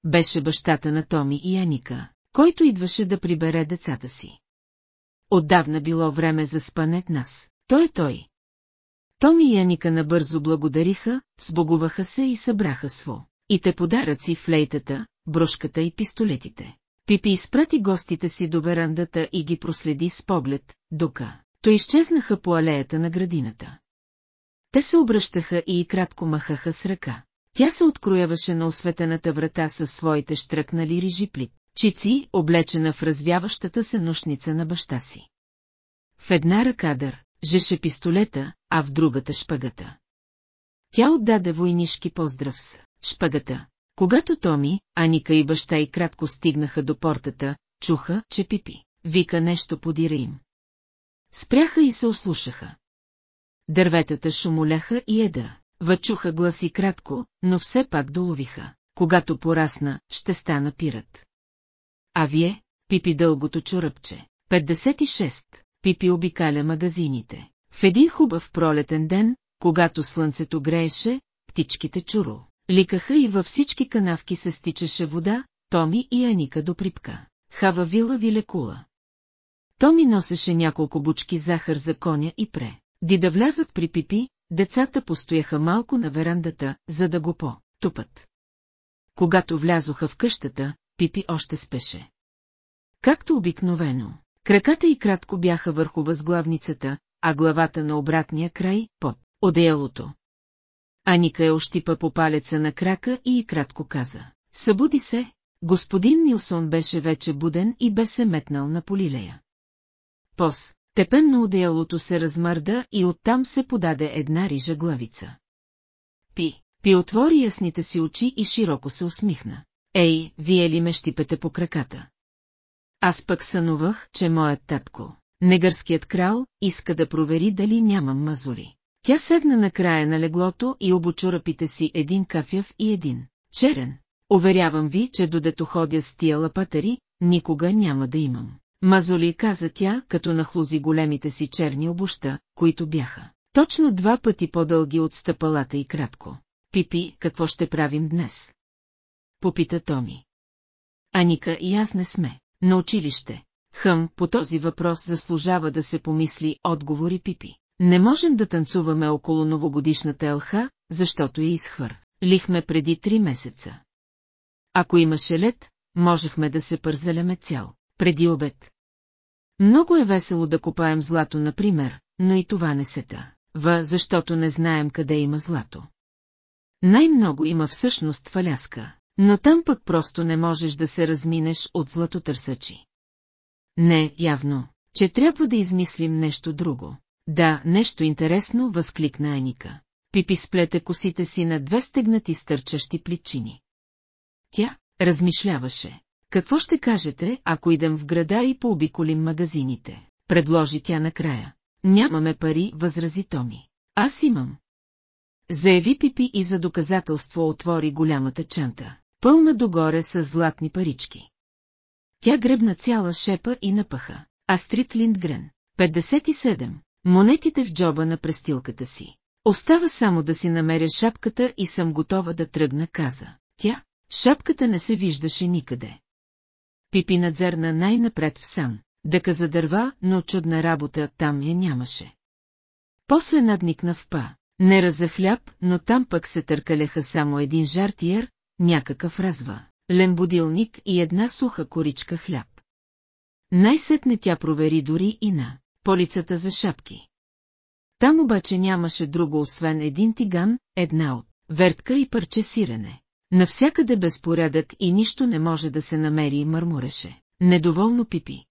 Беше бащата на Томи и Аника, който идваше да прибере децата си. Отдавна било време за спане нас. Той е той. Томи и Аника набързо благодариха, сбогуваха се и събраха сво. И те подаръци в лейтата, брошката и пистолетите. Пипи изпрати гостите си до верандата и ги проследи с поглед, дока. То изчезнаха по алеята на градината. Те се обръщаха и кратко махаха с ръка. Тя се открояваше на осветената врата със своите штръкнали рижиплит, чици, облечена в развяващата се нощница на баща си. В една ръка дър, жеше пистолета, а в другата шпагата. Тя отдаде войнишки поздрав с шпагата. Когато Томи, Аника и баща и кратко стигнаха до портата, чуха, че пипи. Вика нещо подира им. Спряха и се ослушаха. Дърветата шумоляха и еда. Въчуха гласи кратко, но все пак доловиха. Когато порасна, ще стана пират. А вие, пипи дългото чуръпче. 56. Пипи обикаля магазините. В един хубав пролетен ден, когато слънцето грееше, птичките чуро. Ликаха и във всички канавки се стичаше вода, Томи и Аника до припка. Хава вила ви лекула. Томи носеше няколко бучки захар за коня и пре. Ди да влязат при Пипи, децата постояха малко на верандата, за да го по-тупат. Когато влязоха в къщата, Пипи още спеше. Както обикновено, краката и кратко бяха върху възглавницата, а главата на обратния край, под одеялото. Аника е ощипа по палеца на крака и кратко каза. Събуди се, господин Нилсон беше вече буден и бе се метнал на полилея. Пос, тепенно одеялото се размърда и оттам се подаде една рижа главица. Пи, Пи отвори ясните си очи и широко се усмихна. Ей, вие ли ме щипете по краката? Аз пък сънувах, че моят татко, негърският крал, иска да провери дали нямам мазоли. Тя седна на края на леглото и обочурапите си един кафяв и един черен. Уверявам ви, че додето ходя с тия лапатари, никога няма да имам. Мазоли каза тя, като нахлузи големите си черни обуща, които бяха. Точно два пъти по-дълги от стъпалата и кратко. Пипи, какво ще правим днес? Попита Томи. Аника и аз не сме. На училище. Хъм, по този въпрос заслужава да се помисли отговори Пипи. Не можем да танцуваме около новогодишната елха, защото я изхвър. Лихме преди три месеца. Ако имаше лед, можехме да се пързаляме цял, преди обед. Много е весело да копаем злато, например, но и това не се та. В, защото не знаем къде има злато. Най-много има всъщност фаляска, но там пък просто не можеш да се разминеш от златотърсачи. Не, явно, че трябва да измислим нещо друго. Да, нещо интересно, възкликна Аника. Пипи сплете косите си на две стегнати стърчащи плечини. Тя размишляваше. Какво ще кажете, ако идем в града и пообиколим магазините? Предложи тя накрая. Нямаме пари, възрази Томи. Аз имам. Заяви Пипи и за доказателство отвори голямата чанта, пълна догоре с златни парички. Тя гребна цяла шепа и напаха. Астрит Линдгрен. 57. Монетите в джоба на престилката си. Остава само да си намеря шапката и съм готова да тръгна, каза. Тя, шапката не се виждаше никъде. Пипи надзерна най-напред в сан, дъка за дърва, но чудна работа там я нямаше. После надникна в па, не раза хляб, но там пък се търкаляха само един жартиер, някакъв разва, лембудилник и една суха коричка хляб. Най-сетне тя провери дори и на полицата за шапки. Там обаче нямаше друго освен един тиган, една от вертка и парче сирене. Навсякъде безпорядък и нищо не може да се намери мърмуреше. Недоволно пипи.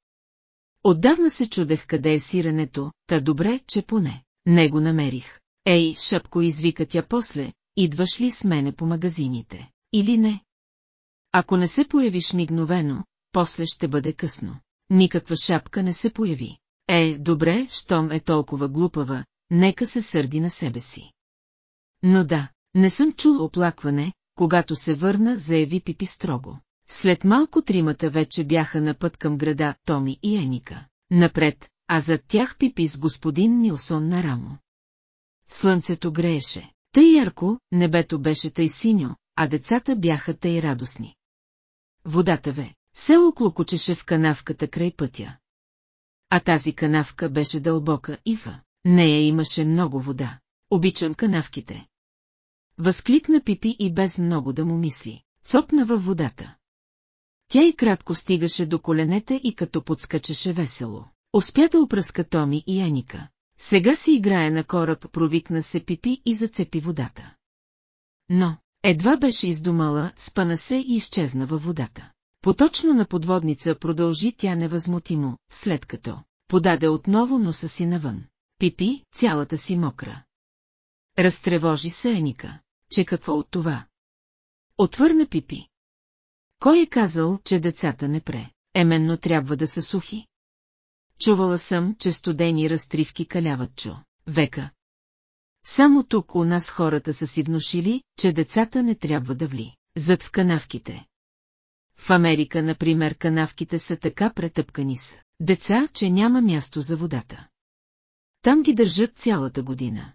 Отдавна се чудех къде е сиренето, та добре, че поне. Не го намерих. Ей, шапко извика тя после, идваш ли с мене по магазините? Или не? Ако не се появиш мигновено, после ще бъде късно. Никаква шапка не се появи. Е, добре, щом е толкова глупава, нека се сърди на себе си. Но да, не съм чул оплакване, когато се върна, заяви Пипи строго. След малко тримата вече бяха на път към града Томи и Еника. Напред, а зад тях Пипи с господин Нилсон на рамо. Слънцето грееше. Тъй ярко, небето беше тъй синьо, а децата бяха тъй радостни. Водата ве, село клокочеше в канавката край пътя. А тази канавка беше дълбока и нея имаше много вода. Обичам канавките. Възкликна Пипи и без много да му мисли. Цопна във водата. Тя и кратко стигаше до коленете и като подскачаше весело. Успя да опръска Томи и Еника. Сега си играе на кораб, провикна се Пипи и зацепи водата. Но, едва беше издумала, спана се и изчезна във водата. Поточно на подводница продължи тя невъзмутимо, след като подаде отново носа си навън. Пипи, цялата си мокра. Разтревожи се Еника, че какво от това? Отвърна Пипи. Кой е казал, че децата не пре? еменно трябва да са сухи. Чувала съм, че студени разтривки каляват чо. Века. Само тук у нас хората са си внушили, че децата не трябва да вли. Зад в канавките. В Америка, например, канавките са така претъпкани с деца, че няма място за водата. Там ги държат цялата година.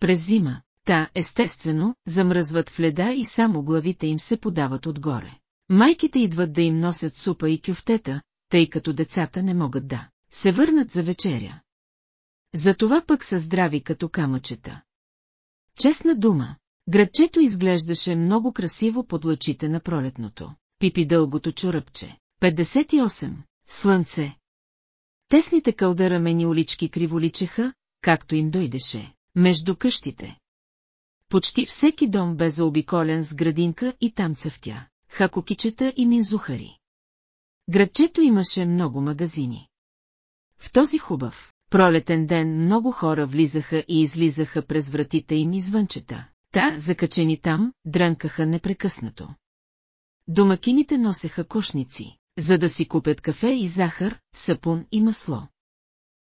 През зима, та, естествено, замръзват в леда и само главите им се подават отгоре. Майките идват да им носят супа и кюфтета, тъй като децата не могат да се върнат за вечеря. Затова пък са здрави като камъчета. Честна дума, градчето изглеждаше много красиво под лъчите на пролетното. Пипи дългото чуръпче. 58. Слънце. Тесните кълдарамени улички криволичеха, както им дойдеше, между къщите. Почти всеки дом бе заобиколен с градинка и там цъфтя, хакокичета и минзухари. Градчето имаше много магазини. В този хубав, пролетен ден много хора влизаха и излизаха през вратите им извънчета. Та, закачени там, дрънкаха непрекъснато. Домакините носеха кошници, за да си купят кафе и захар, сапун и масло.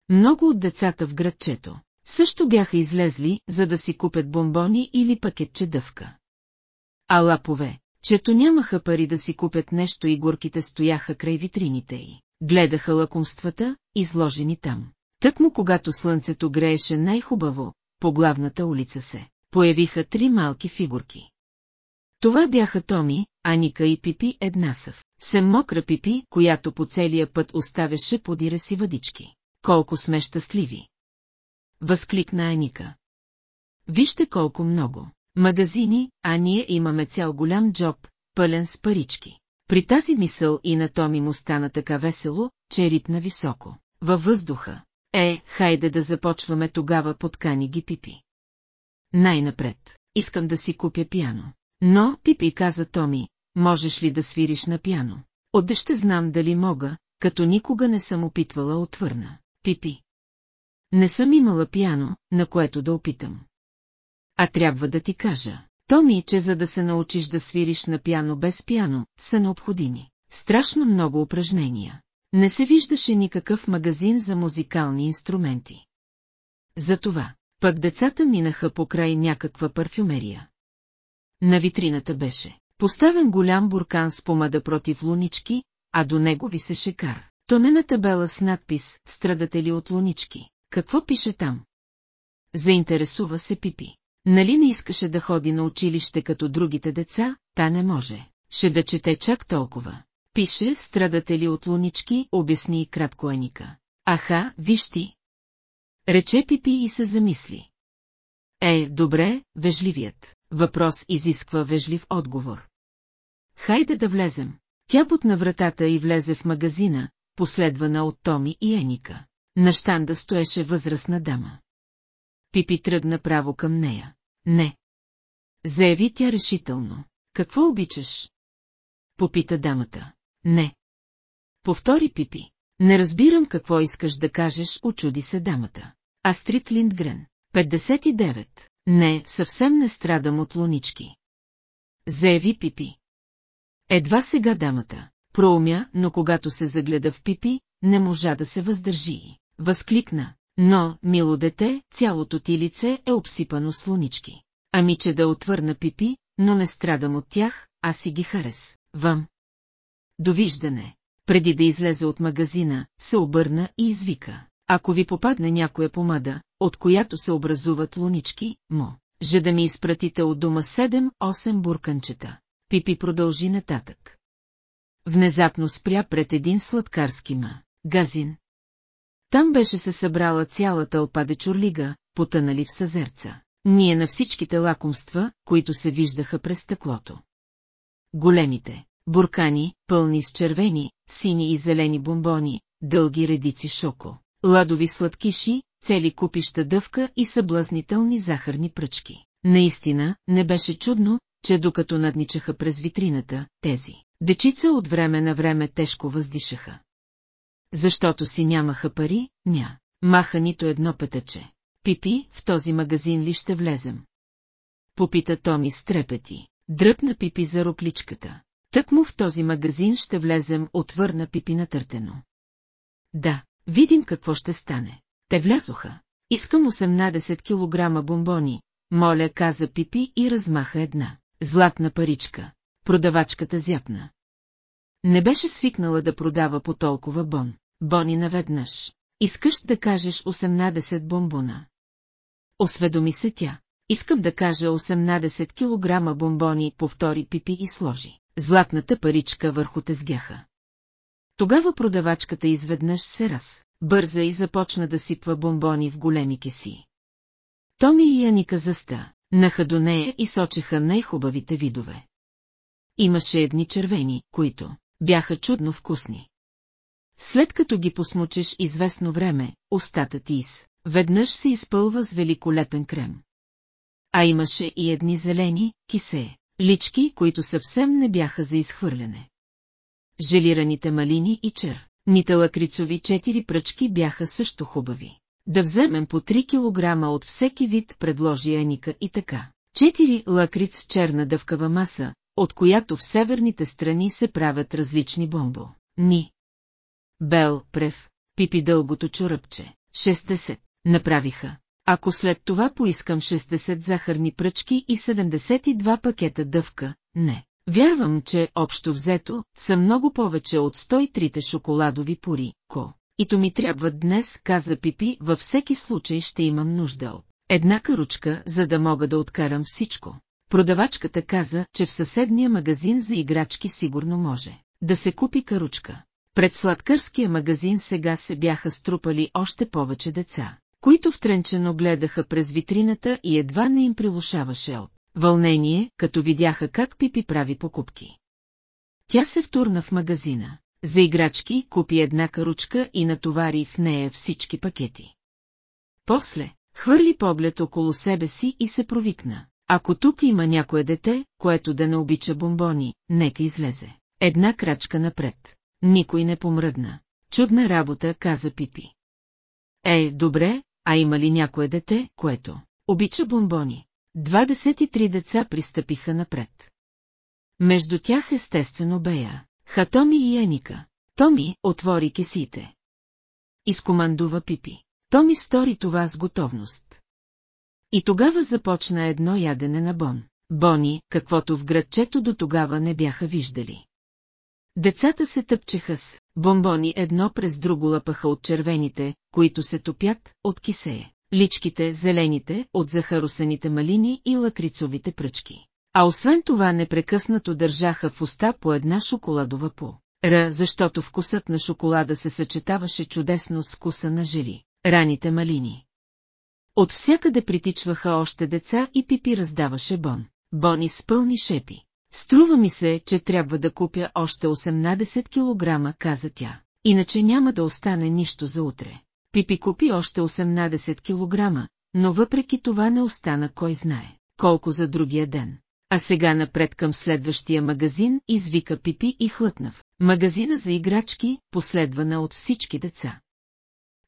Много от децата в градчето също бяха излезли, за да си купят бомбони или пакетче дъвка. А лапове, чето нямаха пари да си купят нещо и горките стояха край витрините й. Гледаха лакомствата, изложени там. Тъкмо когато слънцето грееше най-хубаво, по главната улица се появиха три малки фигурки. Това бяха Томи, Аника и Пипи Еднасъв. Сем мокра Пипи, която по целия път оставяше подира си въдички. Колко сме щастливи! Възкликна Аника. Вижте колко много. Магазини, а ние имаме цял голям джоб, пълен с парички. При тази мисъл и на Томи му стана така весело, че рипна високо. Във въздуха. Е, хайде да започваме тогава подкани ги Пипи. Най-напред, искам да си купя пиано. Но, Пипи каза Томи, можеш ли да свириш на пиано? Отде ще знам дали мога, като никога не съм опитвала отвърна. Пипи. Не съм имала пиано, на което да опитам. А трябва да ти кажа, Томи, че за да се научиш да свириш на пиано без пиано, са необходими. Страшно много упражнения. Не се виждаше никакъв магазин за музикални инструменти. Затова, пък децата минаха покрай някаква парфюмерия. На витрината беше поставен голям буркан с помада против лунички, а до него висеше кар. Тонена табела с надпис «Страдатели от лунички». Какво пише там? Заинтересува се Пипи. Нали не искаше да ходи на училище като другите деца, та не може. Ще да чете чак толкова. Пише «Страдатели от лунички», обясни кратко Аника. Аха, виж ти. Рече Пипи и се замисли. Е, добре, вежливият. Въпрос изисква вежлив отговор. Хайде да влезем. Тя на вратата и влезе в магазина, последвана от Томи и Еника. На щанда стоеше възрастна дама. Пипи тръгна право към нея. Не. Заяви тя решително. Какво обичаш? Попита дамата. Не. Повтори Пипи. Не разбирам какво искаш да кажеш, очуди се дамата. Астрид Линдгрен. 59. Не, съвсем не страдам от лунички. Заяви Пипи. Едва сега дамата. Проумя, но когато се загледа в Пипи, не можа да се въздържи. Възкликна. Но, мило дете, цялото ти лице е обсипано с лунички. Ами че да отвърна Пипи, но не страдам от тях, аз си ги харес. Вам. Довиждане. Преди да излезе от магазина, се обърна и извика. Ако ви попадне някоя помада, от която се образуват лунички, му, же да ми изпратите от дома 7-8 бурканчета. Пипи продължи нататък. Внезапно спря пред един сладкарски ма, газин. Там беше се събрала цяла тълпа дечурлига, потънали в съзерца. Ние на всичките лакомства, които се виждаха през стъклото. Големите, буркани, пълни с червени, сини и зелени бомбони, дълги редици шоко, ладови сладкиши, цели купища дъвка и съблазнителни захарни пръчки. Наистина, не беше чудно, че докато надничаха през витрината, тези дечица от време на време тежко въздишаха. Защото си нямаха пари, ня, маха нито едно петъче. Пипи, в този магазин ли ще влезем? Попита Томи с трепети. Дръпна Пипи за рокличката. Тъкмо в този магазин ще влезем, отвърна Пипи натъртено. Да, видим какво ще стане. Те влязоха. Искам 18 кг бомбони, моля каза Пипи и размаха една. Златна паричка. Продавачката зяпна. Не беше свикнала да продава по толкова бон. Бони наведнъж. Искаш да кажеш 18 бомбона. Осведоми се тя. Искам да кажа 18 кг бомбони, повтори Пипи и сложи. Златната паричка върху тезгяха. Тогава продавачката изведнъж се раз, бърза и започна да сипва бомбони в големи кеси. Томи и Яника заста, наха до нея и сочеха най-хубавите видове. Имаше едни червени, които бяха чудно вкусни. След като ги посмучеш известно време, устата ти из, веднъж се изпълва с великолепен крем. А имаше и едни зелени, кисе, лички, които съвсем не бяха за изхвърляне. Желираните малини и чер, ните лакрицови четири пръчки бяха също хубави. Да вземем по 3 килограма от всеки вид, предложи Еника и така. Четири лакриц черна дъвкава маса, от която в северните страни се правят различни бомбо. Ни. Бел, прев, пипи дългото чуръпче. 60. Направиха. Ако след това поискам 60 захарни пръчки и 72 пакета дъвка, не. Вярвам, че, общо взето, са много повече от 103-те шоколадови пури, ко. И то ми трябва днес, каза Пипи, във всеки случай ще имам нужда от една каручка, за да мога да откарам всичко. Продавачката каза, че в съседния магазин за играчки сигурно може да се купи каручка. Пред сладкърския магазин сега се бяха струпали още повече деца, които втренчено гледаха през витрината и едва не им прилушаваше от вълнение, като видяха как Пипи прави покупки. Тя се втурна в магазина. За играчки купи една каручка и натовари в нея всички пакети. После, хвърли поглед около себе си и се провикна. Ако тук има някое дете, което да не обича бомбони, нека излезе. Една крачка напред. Никой не помръдна. Чудна работа, каза Пипи. Е, добре, а има ли някое дете, което обича бомбони? 23 деца пристъпиха напред. Между тях естествено Бея, Хатоми и Еника. Томи отвори кесите. Изкомандува Пипи. Томи стори това с готовност. И тогава започна едно ядене на Бон. Бони, каквото в градчето до тогава не бяха виждали. Децата се тъпчеха с бомбони едно през друго лъпаха от червените, които се топят от кисее, личките, зелените, от захарусените малини и лакрицовите пръчки. А освен това непрекъснато държаха в уста по една шоколадова по. Р, защото вкусът на шоколада се съчетаваше чудесно с вкуса на жили, раните малини. От всякъде притичваха още деца и Пипи раздаваше бон. Бони с пълни шепи. Струва ми се, че трябва да купя още 18 кг, каза тя. Иначе няма да остане нищо за утре. Пипи купи още 18 кг, но въпреки това не остана кой знае, колко за другия ден. А сега напред към следващия магазин извика Пипи и хлътнав. Магазина за играчки, последвана от всички деца.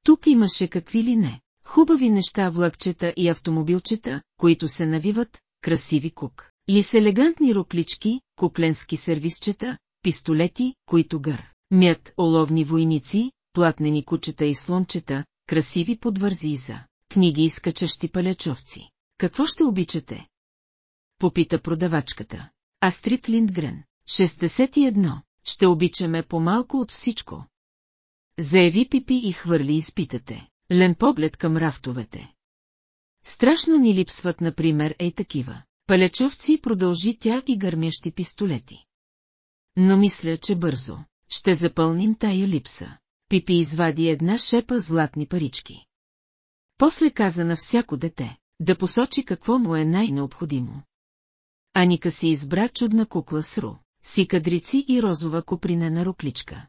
Тук имаше какви ли не. Хубави неща влакчета и автомобилчета, които се навиват, красиви кук. Ли с елегантни руклички, кукленски сервисчета, пистолети, които гър. Мят, оловни войници, платнени кучета и слончета, красиви подвързи за книги и скачащи палячовци. Какво ще обичате? Попита продавачката. Астрид Линдгрен. 61. Ще обичаме по-малко от всичко. Заяви Пипи и хвърли изпитате. Лен поглед към рафтовете. Страшно ни липсват, например, ей такива. Палячовци продължи тя и гърмящи пистолети. Но мисля, че бързо. Ще запълним тая липса. Пипи извади една шепа златни парички. После каза на всяко дете, да посочи какво му е най-необходимо. Аника си избра чудна кукла с ру, си кадрици и розова купринена рукличка.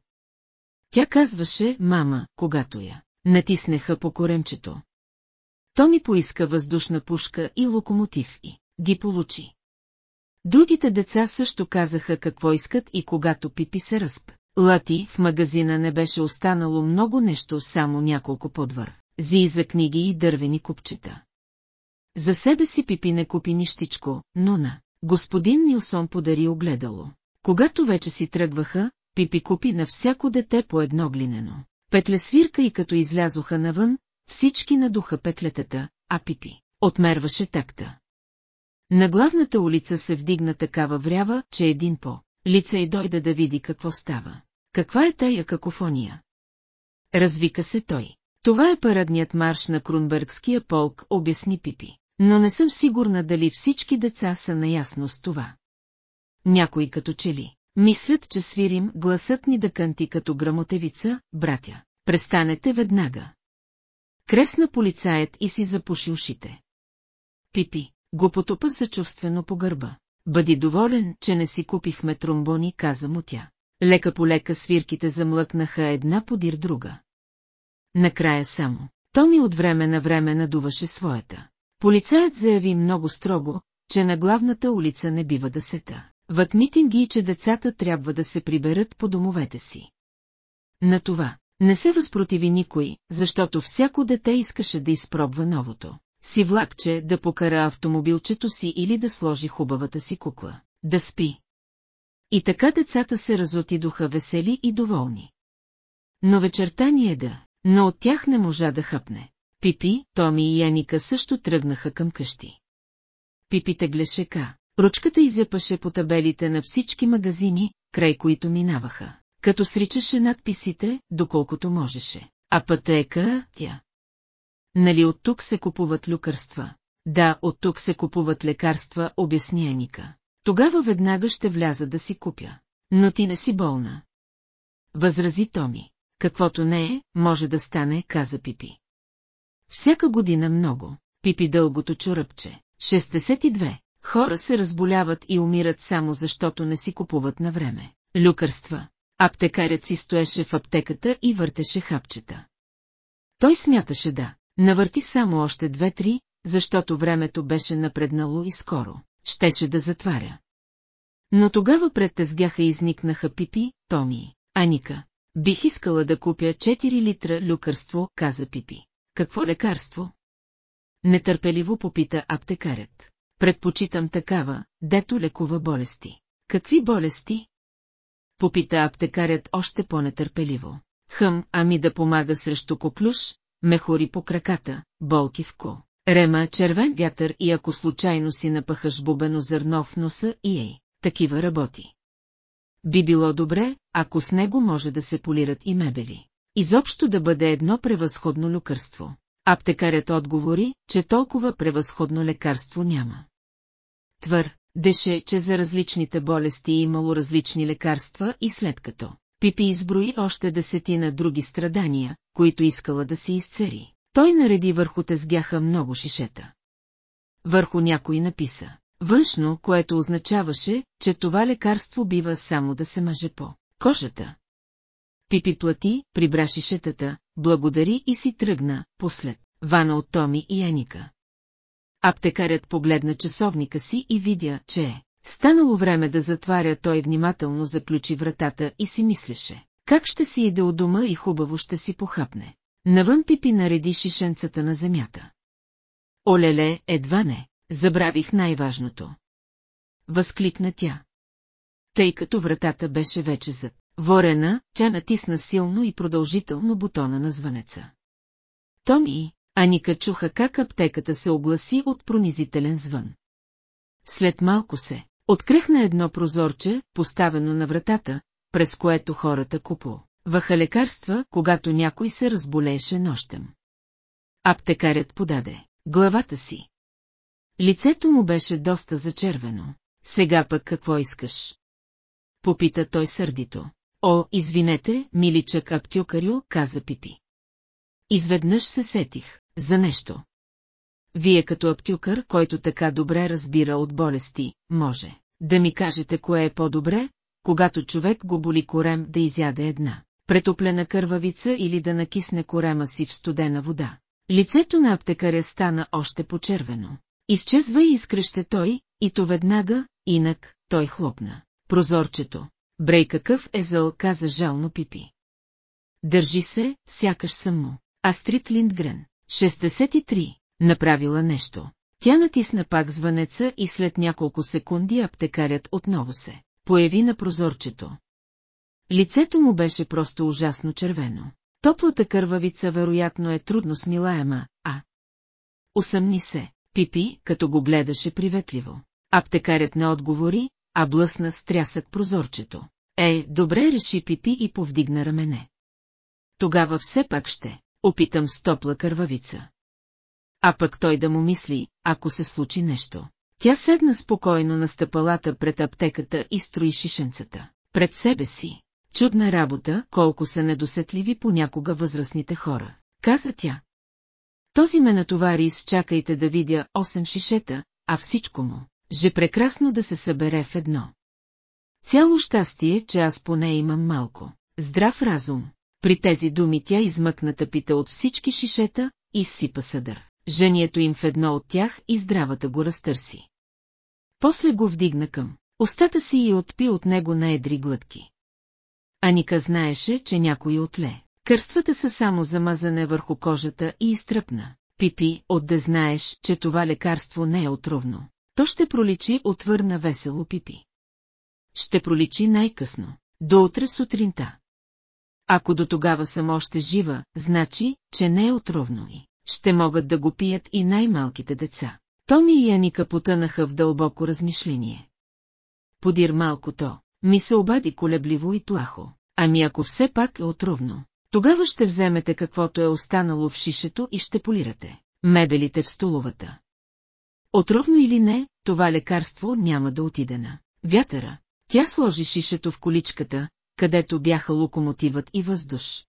Тя казваше «мама», когато я натиснеха по коремчето. То ми поиска въздушна пушка и локомотив и ги получи. Другите деца също казаха какво искат и когато Пипи се разп. Лати в магазина не беше останало много нещо, само няколко подвър. Зи за книги и дървени купчета. За себе си Пипи не купи нищичко, но на господин Нилсон подари огледало, Когато вече си тръгваха, Пипи купи на всяко дете по едно глинено. Петлесвирка и като излязоха навън, всички надуха петлетата, а Пипи отмерваше такта. На главната улица се вдигна такава врява, че един по лица и дойде да види какво става. Каква е тая какофония? Развика се той. Това е парадният марш на Крунбергския полк, обясни Пипи. Но не съм сигурна дали всички деца са наясно с това. Някои като че ли. Мислят, че свирим гласът ни да кънти като грамотевица, братя. Престанете веднага. Кресна полицаят и си запуши ушите. Пипи, го потопа съчувствено по гърба. Бъди доволен, че не си купихме тромбони, каза му тя. Лека по лека свирките замлъкнаха една подир друга. Накрая само. Томи от време на време надуваше своята. Полицаят заяви много строго, че на главната улица не бива да сета. Вът митинги и че децата трябва да се приберат по домовете си. На това не се възпротиви никой, защото всяко дете искаше да изпробва новото. Си влакче да покара автомобилчето си или да сложи хубавата си кукла. Да спи. И така децата се разотидоха весели и доволни. Но вечерта ни е да, но от тях не можа да хъпне. Пипи, Томи и Яника също тръгнаха към къщи. Пипи теглеше ка. Ручката изяпаше по табелите на всички магазини, край които минаваха, като сричаше надписите, доколкото можеше. А пътека, тя. Нали от тук се купуват люкарства? Да, от тук се купуват лекарства, обясни Еника. Тогава веднага ще вляза да си купя. Но ти не си болна. Възрази Томи. Каквото не е, може да стане, каза Пипи. Всяка година много. Пипи дългото чуръпче. 62. Хора се разболяват и умират само защото не си купуват на време. Люкърства. Аптекарят си стоеше в аптеката и въртеше хапчета. Той смяташе да навърти само още две-три, защото времето беше напреднало и скоро. Щеше да затваря. Но тогава пред тезгяха изникнаха Пипи, Томи, Аника. Бих искала да купя 4 литра люкърство, каза Пипи. Какво лекарство? Нетърпеливо попита аптекарят. Предпочитам такава, дето лекува болести. Какви болести? Попита аптекарят още по-нетърпеливо. Хъм, ами да помага срещу коклюш, мехори по краката, болки в ко. Рема, червен вятър и ако случайно си напъхаш бубено зърно в носа и ей, такива работи. Би било добре, ако с него може да се полират и мебели. Изобщо да бъде едно превъзходно лекарство. Аптекарят отговори, че толкова превъзходно лекарство няма. Твър, деше, че за различните болести е имало различни лекарства и след като Пипи изброи още десетина други страдания, които искала да се изцери. Той нареди върху тезгяха много шишета. Върху някой написа. Външно, което означаваше, че това лекарство бива само да се мъже по кожата. Пипи плати, прибра шишетата, благодари и си тръгна, послед, вана от Томи и Еника. Аптекарят погледна часовника си и видя, че е станало време да затваря, той внимателно заключи вратата и си мислеше, как ще си иде от дома и хубаво ще си похапне. Навън Пипи нареди шишенцата на земята. Олеле, едва не, забравих най-важното. Възкликна тя. Тъй като вратата беше вече зад ворена, тя натисна силно и продължително бутона на звънеца. Томи, Аника чуха как аптеката се огласи от пронизителен звън. След малко се открехна едно прозорче, поставено на вратата, през което хората купо. Ваха лекарства, когато някой се разболееше нощем. Аптекарят подаде главата си. Лицето му беше доста зачервено. Сега пък какво искаш? Попита той сърдито. О, извинете, миличък аптюкарю, каза Пипи. Изведнъж се сетих, за нещо. Вие като аптюкър, който така добре разбира от болести, може да ми кажете кое е по-добре, когато човек го боли корем да изяде една претоплена кървавица или да накисне корема си в студена вода. Лицето на аптекаря стана още почервено. Изчезва и изкръще той, и то веднага, инак, той хлопна. Прозорчето. Брей какъв е зъл, каза жално Пипи. Държи се, сякаш съм му. Астрид Линдгрен. 63. Направила нещо. Тя натисна пак звънеца и след няколко секунди аптекарят отново се появи на прозорчето. Лицето му беше просто ужасно червено. Топлата кървавица вероятно е трудно смилаема, а... Усъмни се, Пипи, като го гледаше приветливо. Аптекарят не отговори, а блъсна с трясък прозорчето. Е, добре реши Пипи и повдигна рамене. Тогава все пак ще, опитам с топла кървавица. А пък той да му мисли, ако се случи нещо. Тя седна спокойно на стъпалата пред аптеката и строи шишенцата. Пред себе си. Чудна работа, колко са недосетливи понякога възрастните хора, каза тя. Този ме натовари с чакайте да видя 8 шишета, а всичко му, же прекрасно да се събере в едно. Цяло щастие, че аз поне имам малко. Здрав разум. При тези думи тя измъкна тъпите от всички шишета и сипа съдър. Жението им в едно от тях и здравата го разтърси. После го вдигна към. Остата си и отпи от него на едри глътки. Аника знаеше, че някой отле. Кърствата са само замазане върху кожата и изтръпна. Пипи, отде знаеш, че това лекарство не е отровно. То ще проличи, отвърна весело Пипи. Ще проличи най-късно. До утре сутринта. Ако до тогава съм още жива, значи, че не е отровно и ще могат да го пият и най-малките деца. Томи и Аника потънаха в дълбоко размишление. Подир малко то, ми се обади колебливо и плахо. Ами ако все пак е отровно, тогава ще вземете каквото е останало в шишето и ще полирате мебелите в столовата. Отровно или не, това лекарство няма да отиде на вятъра. Тя сложи шишето в количката, където бяха локомотивът и въздуш,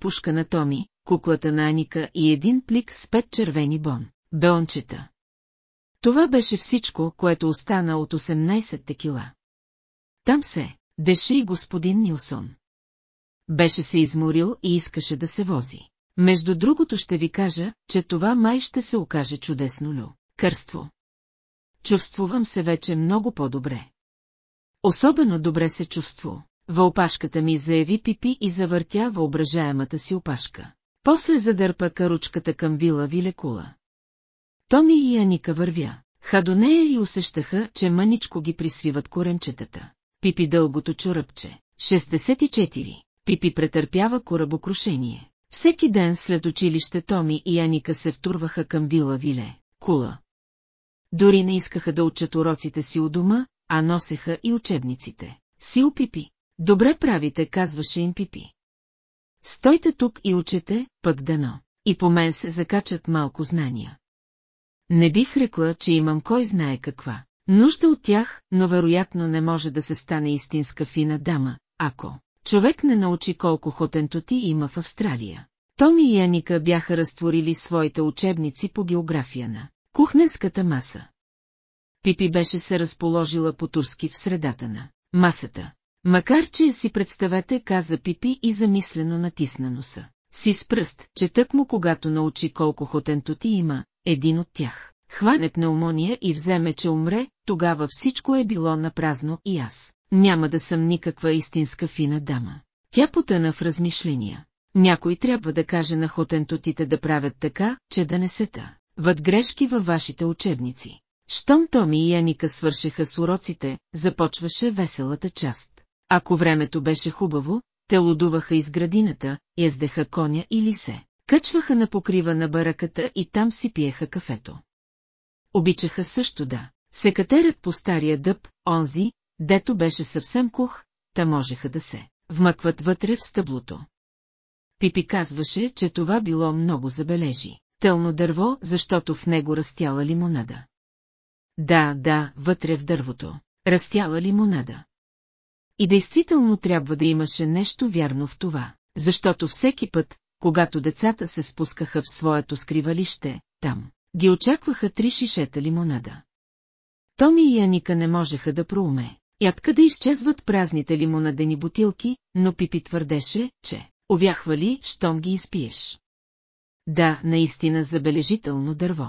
пушка на Томи, куклата на Аника и един плик с пет червени бон, беончета. Това беше всичко, което остана от 18 текила. Там се, деше и господин Нилсон. Беше се изморил и искаше да се вози. Между другото ще ви кажа, че това май ще се окаже чудесно лю. Кърство. Чувствувам се вече много по-добре. Особено добре се чувству. Въопашката ми заяви Пипи и завъртя въображаемата си опашка. После задърпа каручката към вила Вилекула. Томи и Аника вървя. Ха до нея и усещаха, че мъничко ги присвиват коремчетата. Пипи дългото чуръпче. 64. Пипи претърпява корабокрушение. Всеки ден след училище Томи и Аника се втурваха към вила Виле, Кула. Дори не искаха да учат уроците си у дома, а носеха и учебниците. Сил Пипи. Добре правите, казваше им Пипи. Стойте тук и учете, пък дано. И по мен се закачат малко знания. Не бих рекла, че имам кой знае каква. Нужда от тях, но вероятно не може да се стане истинска фина дама, ако човек не научи колко хотентоти има в Австралия. Томи и Аника бяха разтворили своите учебници по география на кухненската маса. Пипи беше се разположила по-турски в средата на масата. Макар че си представете, каза Пипи и замислено натисна носа. Си с пръст, че тъкмо когато научи колко хотентоти има, един от тях. Хване пневмония и вземе, че умре, тогава всичко е било на празно и аз. Няма да съм никаква истинска фина дама. Тя потъна в размишления. Някой трябва да каже на хотентотите да правят така, че да не се та. Въд грешки във вашите учебници. Щом Томи и Яника свършиха с уроците, започваше веселата част. Ако времето беше хубаво, те лудуваха из градината, ездеха коня или се. Качваха на покрива на бараката и там си пиеха кафето. Обичаха също да се катерят по стария дъб, онзи, дето беше съвсем кух, та можеха да се вмъкват вътре в стъблото. Пипи казваше, че това било много забележи. Тълно дърво, защото в него растяла лимонада. Да, да, вътре в дървото. Растяла лимонада. И действително трябва да имаше нещо вярно в това, защото всеки път, когато децата се спускаха в своето скривалище, там, ги очакваха три шишета лимонада. Томи и Аника не можеха да пrouме. И откъде изчезват празните лимонадени бутилки, но Пипи твърдеше, че овяхва ли, щом ги изпиеш. Да, наистина забележително дърво.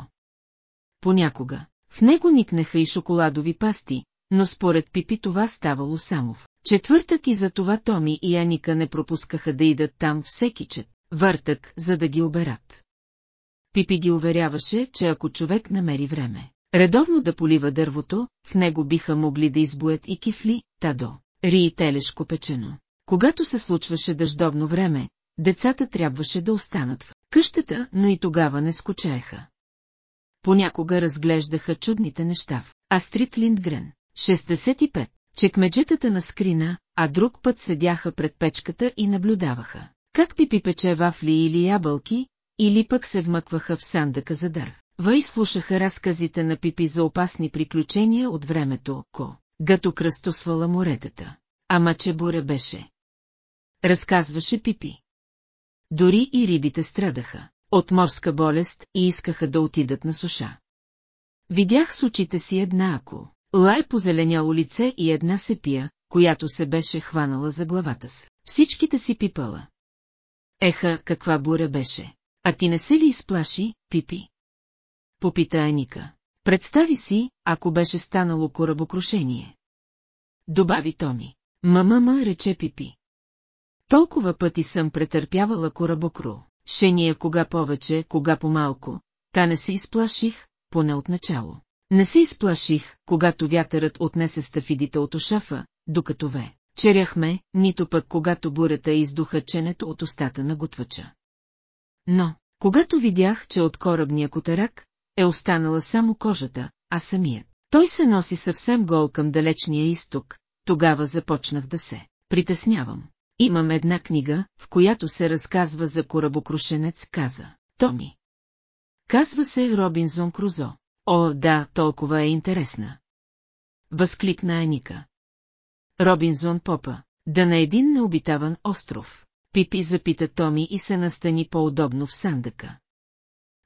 Понякога. В него никнеха и шоколадови пасти, но според Пипи това ставало само в четвъртък и за това Томи и Аника не пропускаха да идат там всеки чет, въртък, за да ги оберат. Пипи ги уверяваше, че ако човек намери време, редовно да полива дървото, в него биха могли да избоят и кифли, тадо, ри и телешко печено. Когато се случваше дъждовно време, децата трябваше да останат в къщата, но и тогава не скучаеха. Понякога разглеждаха чудните неща Астрид Линдгрен, 65, чекмеджетата на скрина, а друг път седяха пред печката и наблюдаваха. Как Пипи пече вафли или ябълки, или пък се вмъкваха в сандъка за дър. Въй слушаха разказите на Пипи за опасни приключения от времето, ко, гато кръстосвала моретата. Ама че буре беше. Разказваше Пипи. Дори и рибите страдаха от морска болест и искаха да отидат на суша. Видях с очите си една ако, лай позеленяло лице и една сепия, която се беше хванала за главата с. Всичките си пипала. Еха, каква буря беше. А ти не се ли изплаши, Пипи? Попита Аника. Представи си, ако беше станало корабокрушение. Добави Томи. Мамама рече Пипи. Толкова пъти съм претърпявала корабокру. Шения кога повече, кога по-малко. Та не се изплаших, поне отначало. Не се изплаших, когато вятърът отнесе стафидите от ушафа, докато ве. Черяхме, нито пък когато бурята издуха ченето от устата на готвача. Но, когато видях, че от корабния котарак е останала само кожата, а самият, той се носи съвсем гол към далечния изток, тогава започнах да се притеснявам. Имам една книга, в която се разказва за корабокрушенец, каза Томи. Казва се Робинзон Крузо. О, да, толкова е интересна. Възкликна Аника. Робинзон Попа, да на един необитаван остров. Пипи запита Томи и се настани по-удобно в сандъка.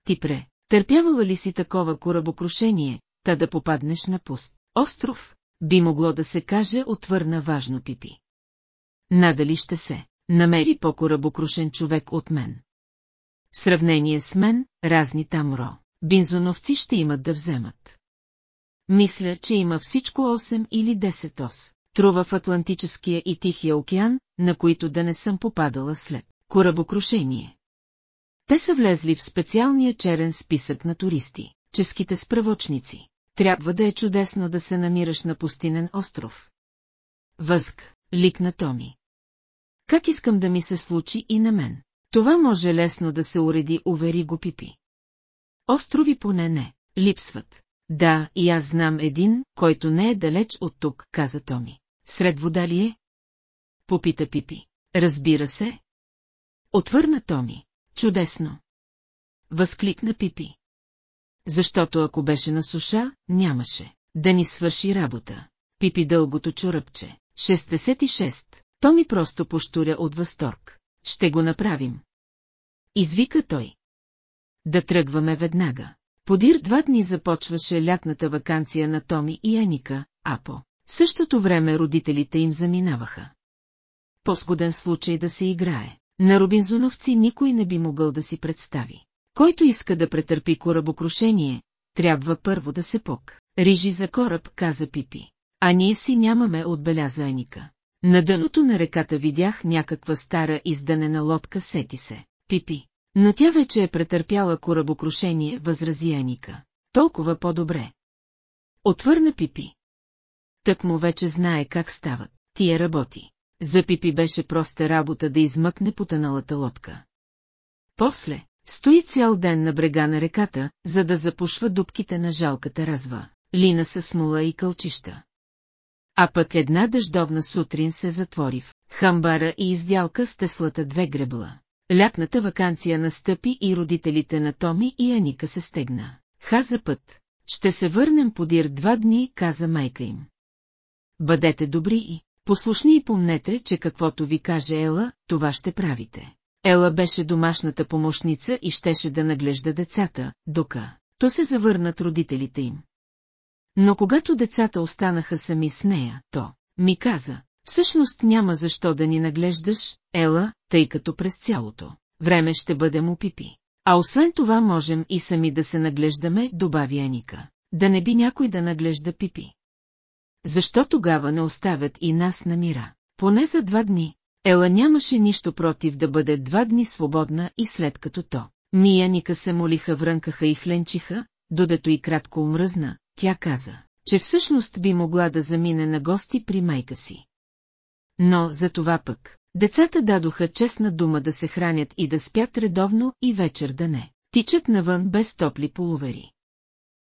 Ти пре, търпявала ли си такова корабокрушение, та да попаднеш на пуст? Остров, би могло да се каже, отвърна важно Пипи. Надали ще се намери по-корабокрушен човек от мен. В сравнение с мен, разни там ро, бинзоновци ще имат да вземат. Мисля, че има всичко 8 или 10 ос трува в Атлантическия и Тихия океан, на които да не съм попадала след корабокрушение. Те са влезли в специалния черен списък на туристи, ческите справочници. Трябва да е чудесно да се намираш на пустинен остров. Възк, ликна Томи. Как искам да ми се случи и на мен? Това може лесно да се уреди, увери го Пипи. Острови поне не, липсват. Да, и аз знам един, който не е далеч от тук, каза Томи. Сред вода ли е? Попита Пипи. Разбира се. Отвърна Томи. Чудесно. Възкликна Пипи. Защото ако беше на суша, нямаше да ни свърши работа. Пипи дългото чуръпче. 66. Томи просто поштуря от възторг. Ще го направим. Извика той. Да тръгваме веднага. Подир два дни започваше лятната вакансия на Томи и Аника, а по същото време родителите им заминаваха. По-сгоден случай да се играе. На Робинзоновци никой не би могъл да си представи. Който иска да претърпи корабокрушение, трябва първо да се пок. Рижи за кораб, каза Пипи. А ние си нямаме, отбеляза Аника. На дъното на реката видях някаква стара изданена лодка, сети се. Пипи. Но тя вече е претърпяла корабокрушение, възрази Аника. Толкова по-добре. Отвърна Пипи. Тък му вече знае как стават. Тия работи. За Пипи беше проста работа да измъкне потъналата лодка. После, стои цял ден на брега на реката, за да запушва дубките на жалката разва, лина с смола и кълчища. А пък една дъждовна сутрин се затвори в хамбара и издялка с теслата две гребла. Лятната вакансия настъпи и родителите на Томи и Аника се стегна. Ха за път. Ще се върнем подир два дни, каза майка им. Бъдете добри и послушни и помнете, че каквото ви каже Ела, това ще правите. Ела беше домашната помощница и щеше да наглежда децата, дока то се завърнат родителите им. Но когато децата останаха сами с нея, то ми каза, всъщност няма защо да ни наглеждаш, Ела, тъй като през цялото време ще бъдем опипи. А освен това можем и сами да се наглеждаме, добави Аника. Да не би някой да наглежда пипи. Защо тогава не оставят и нас на мира? Поне за два дни. Ела нямаше нищо против да бъде два дни свободна и след като то. Мия Ника се молиха, врънкаха и хленчиха, додето и кратко умръзна, тя каза, че всъщност би могла да замине на гости при майка си. Но за това пък, децата дадоха честна дума да се хранят и да спят редовно и вечер да не. Тичат навън без топли полувери.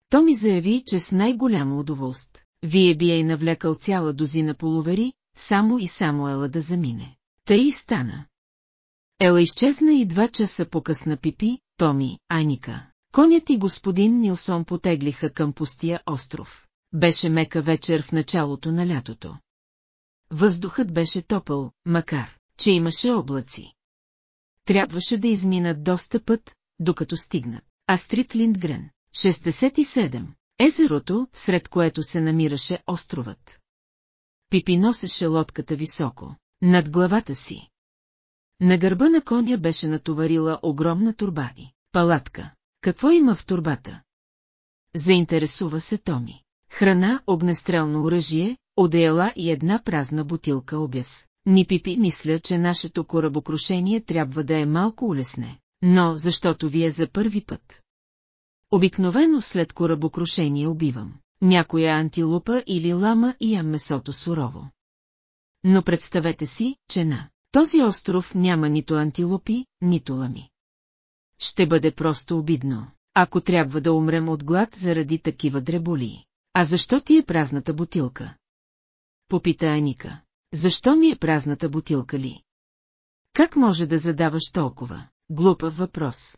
То ми заяви, че с най-голямо удоволст. Вие би ей навлекал цяла дозина полувери, само и само Ела да замине. Тъй и стана. Ела изчезна и два часа по-късна Пипи, Томи, Айника. Конят и господин Нилсон потеглиха към пустия остров. Беше мека вечер в началото на лятото. Въздухът беше топъл, макар, че имаше облаци. Трябваше да изминат доста път, докато стигнат. Астрид Линдгрен, 67. Езерото, сред което се намираше островът. Пипи носеше лодката високо, над главата си. На гърба на коня беше натоварила огромна турба и палатка. Какво има в турбата? Заинтересува се Томи. Храна, огнестрелно оръжие, одеяла и една празна бутилка обяс. Ни пипи мисля, че нашето корабокрушение трябва да е малко улесне, но защото ви е за първи път. Обикновено след корабокрушение убивам. Някоя антилупа или лама и ям месото сурово. Но представете си, че на този остров няма нито антилопи, нито лами. Ще бъде просто обидно, ако трябва да умрем от глад заради такива дреболии. А защо ти е празната бутилка? Попита Аника. Защо ми е празната бутилка ли? Как може да задаваш толкова? Глупав въпрос.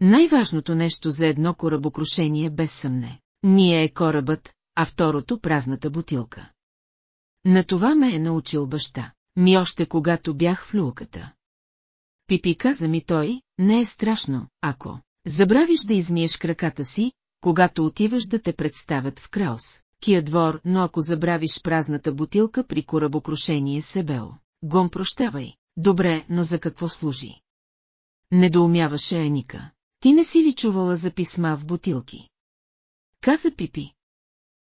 Най-важното нещо за едно корабокрушение без съмне. Ние е корабът, а второто празната бутилка. На това ме е научил баща, ми още когато бях в люлката. Пипи каза ми той, не е страшно, ако забравиш да измиеш краката си, когато отиваш да те представят в Краус, кия двор, но ако забравиш празната бутилка при корабокрушение Себео, гом прощавай. Добре, но за какво служи? Недоумяваше Еника. Ти не си ли чувала за писма в бутилки? Каза Пипи.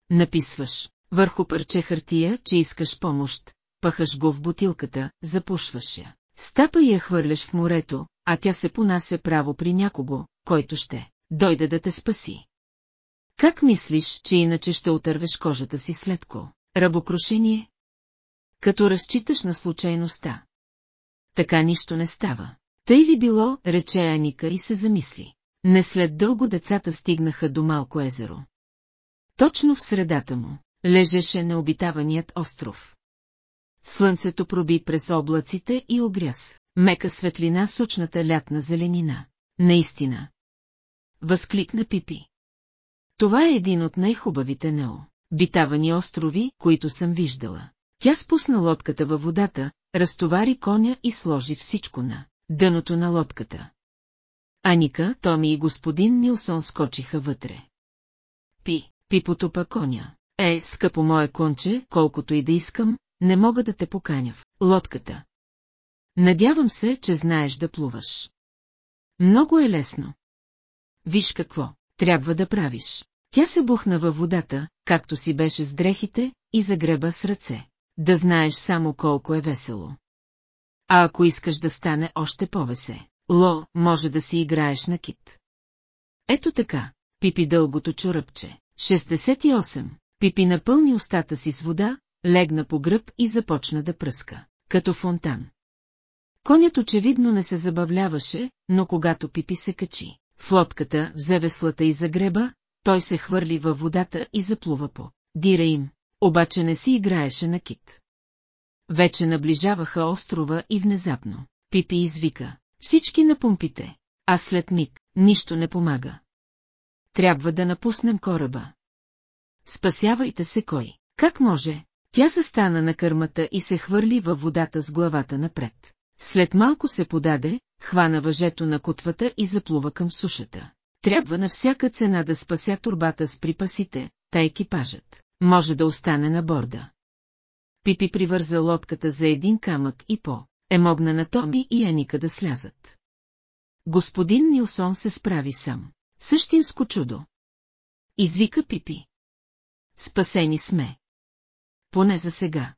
Написваш, върху парче хартия, че искаш помощ, пъхаш го в бутилката, запушваш я. Стапа я хвърляш в морето, а тя се понася право при някого, който ще дойде да те спаси. Как мислиш, че иначе ще отървеш кожата си следко? Рабокрушение? Като разчиташ на случайността. Така нищо не става. Тъй ли било, рече Аника и се замисли. Не след дълго децата стигнаха до малко езеро. Точно в средата му лежеше необитаваният остров. Слънцето проби през облаците и огряз. Мека светлина сочната лятна зеленина. Наистина. Възкликна Пипи. Това е един от най-хубавите нео. Битавани острови, които съм виждала. Тя спусна лодката във водата, разтовари коня и сложи всичко на дъното на лодката. Аника, Томи и господин Нилсон скочиха вътре. Пи, пи потопа коня. Е, скъпо мое конче, колкото и да искам, не мога да те поканя в лодката. Надявам се, че знаеш да плуваш. Много е лесно. Виж какво, трябва да правиш. Тя се бухна във водата, както си беше с дрехите, и загреба с ръце. Да знаеш само колко е весело. А ако искаш да стане още повесе, Ло, може да си играеш на кит. Ето така, пипи дългото чуръпче. 68. Пипи напълни устата си с вода, легна по гръб и започна да пръска, като фонтан. Конят очевидно не се забавляваше, но когато Пипи се качи, в лодката взе веслата и загреба, той се хвърли във водата и заплува по дира им, обаче не си играеше на кит. Вече наближаваха острова и внезапно, Пипи извика, всички на помпите, а след миг, нищо не помага. Трябва да напуснем кораба. Спасявайте се кой. Как може? Тя се стана на кърмата и се хвърли във водата с главата напред. След малко се подаде, хвана въжето на котвата и заплува към сушата. Трябва на всяка цена да спася турбата с припасите, та екипажът. Може да остане на борда. Пипи привърза лодката за един камък и по. Е могна на Томи и Аника да слязат. Господин Нилсон се справи сам. Същинско чудо. Извика Пипи. Спасени сме. Поне за сега.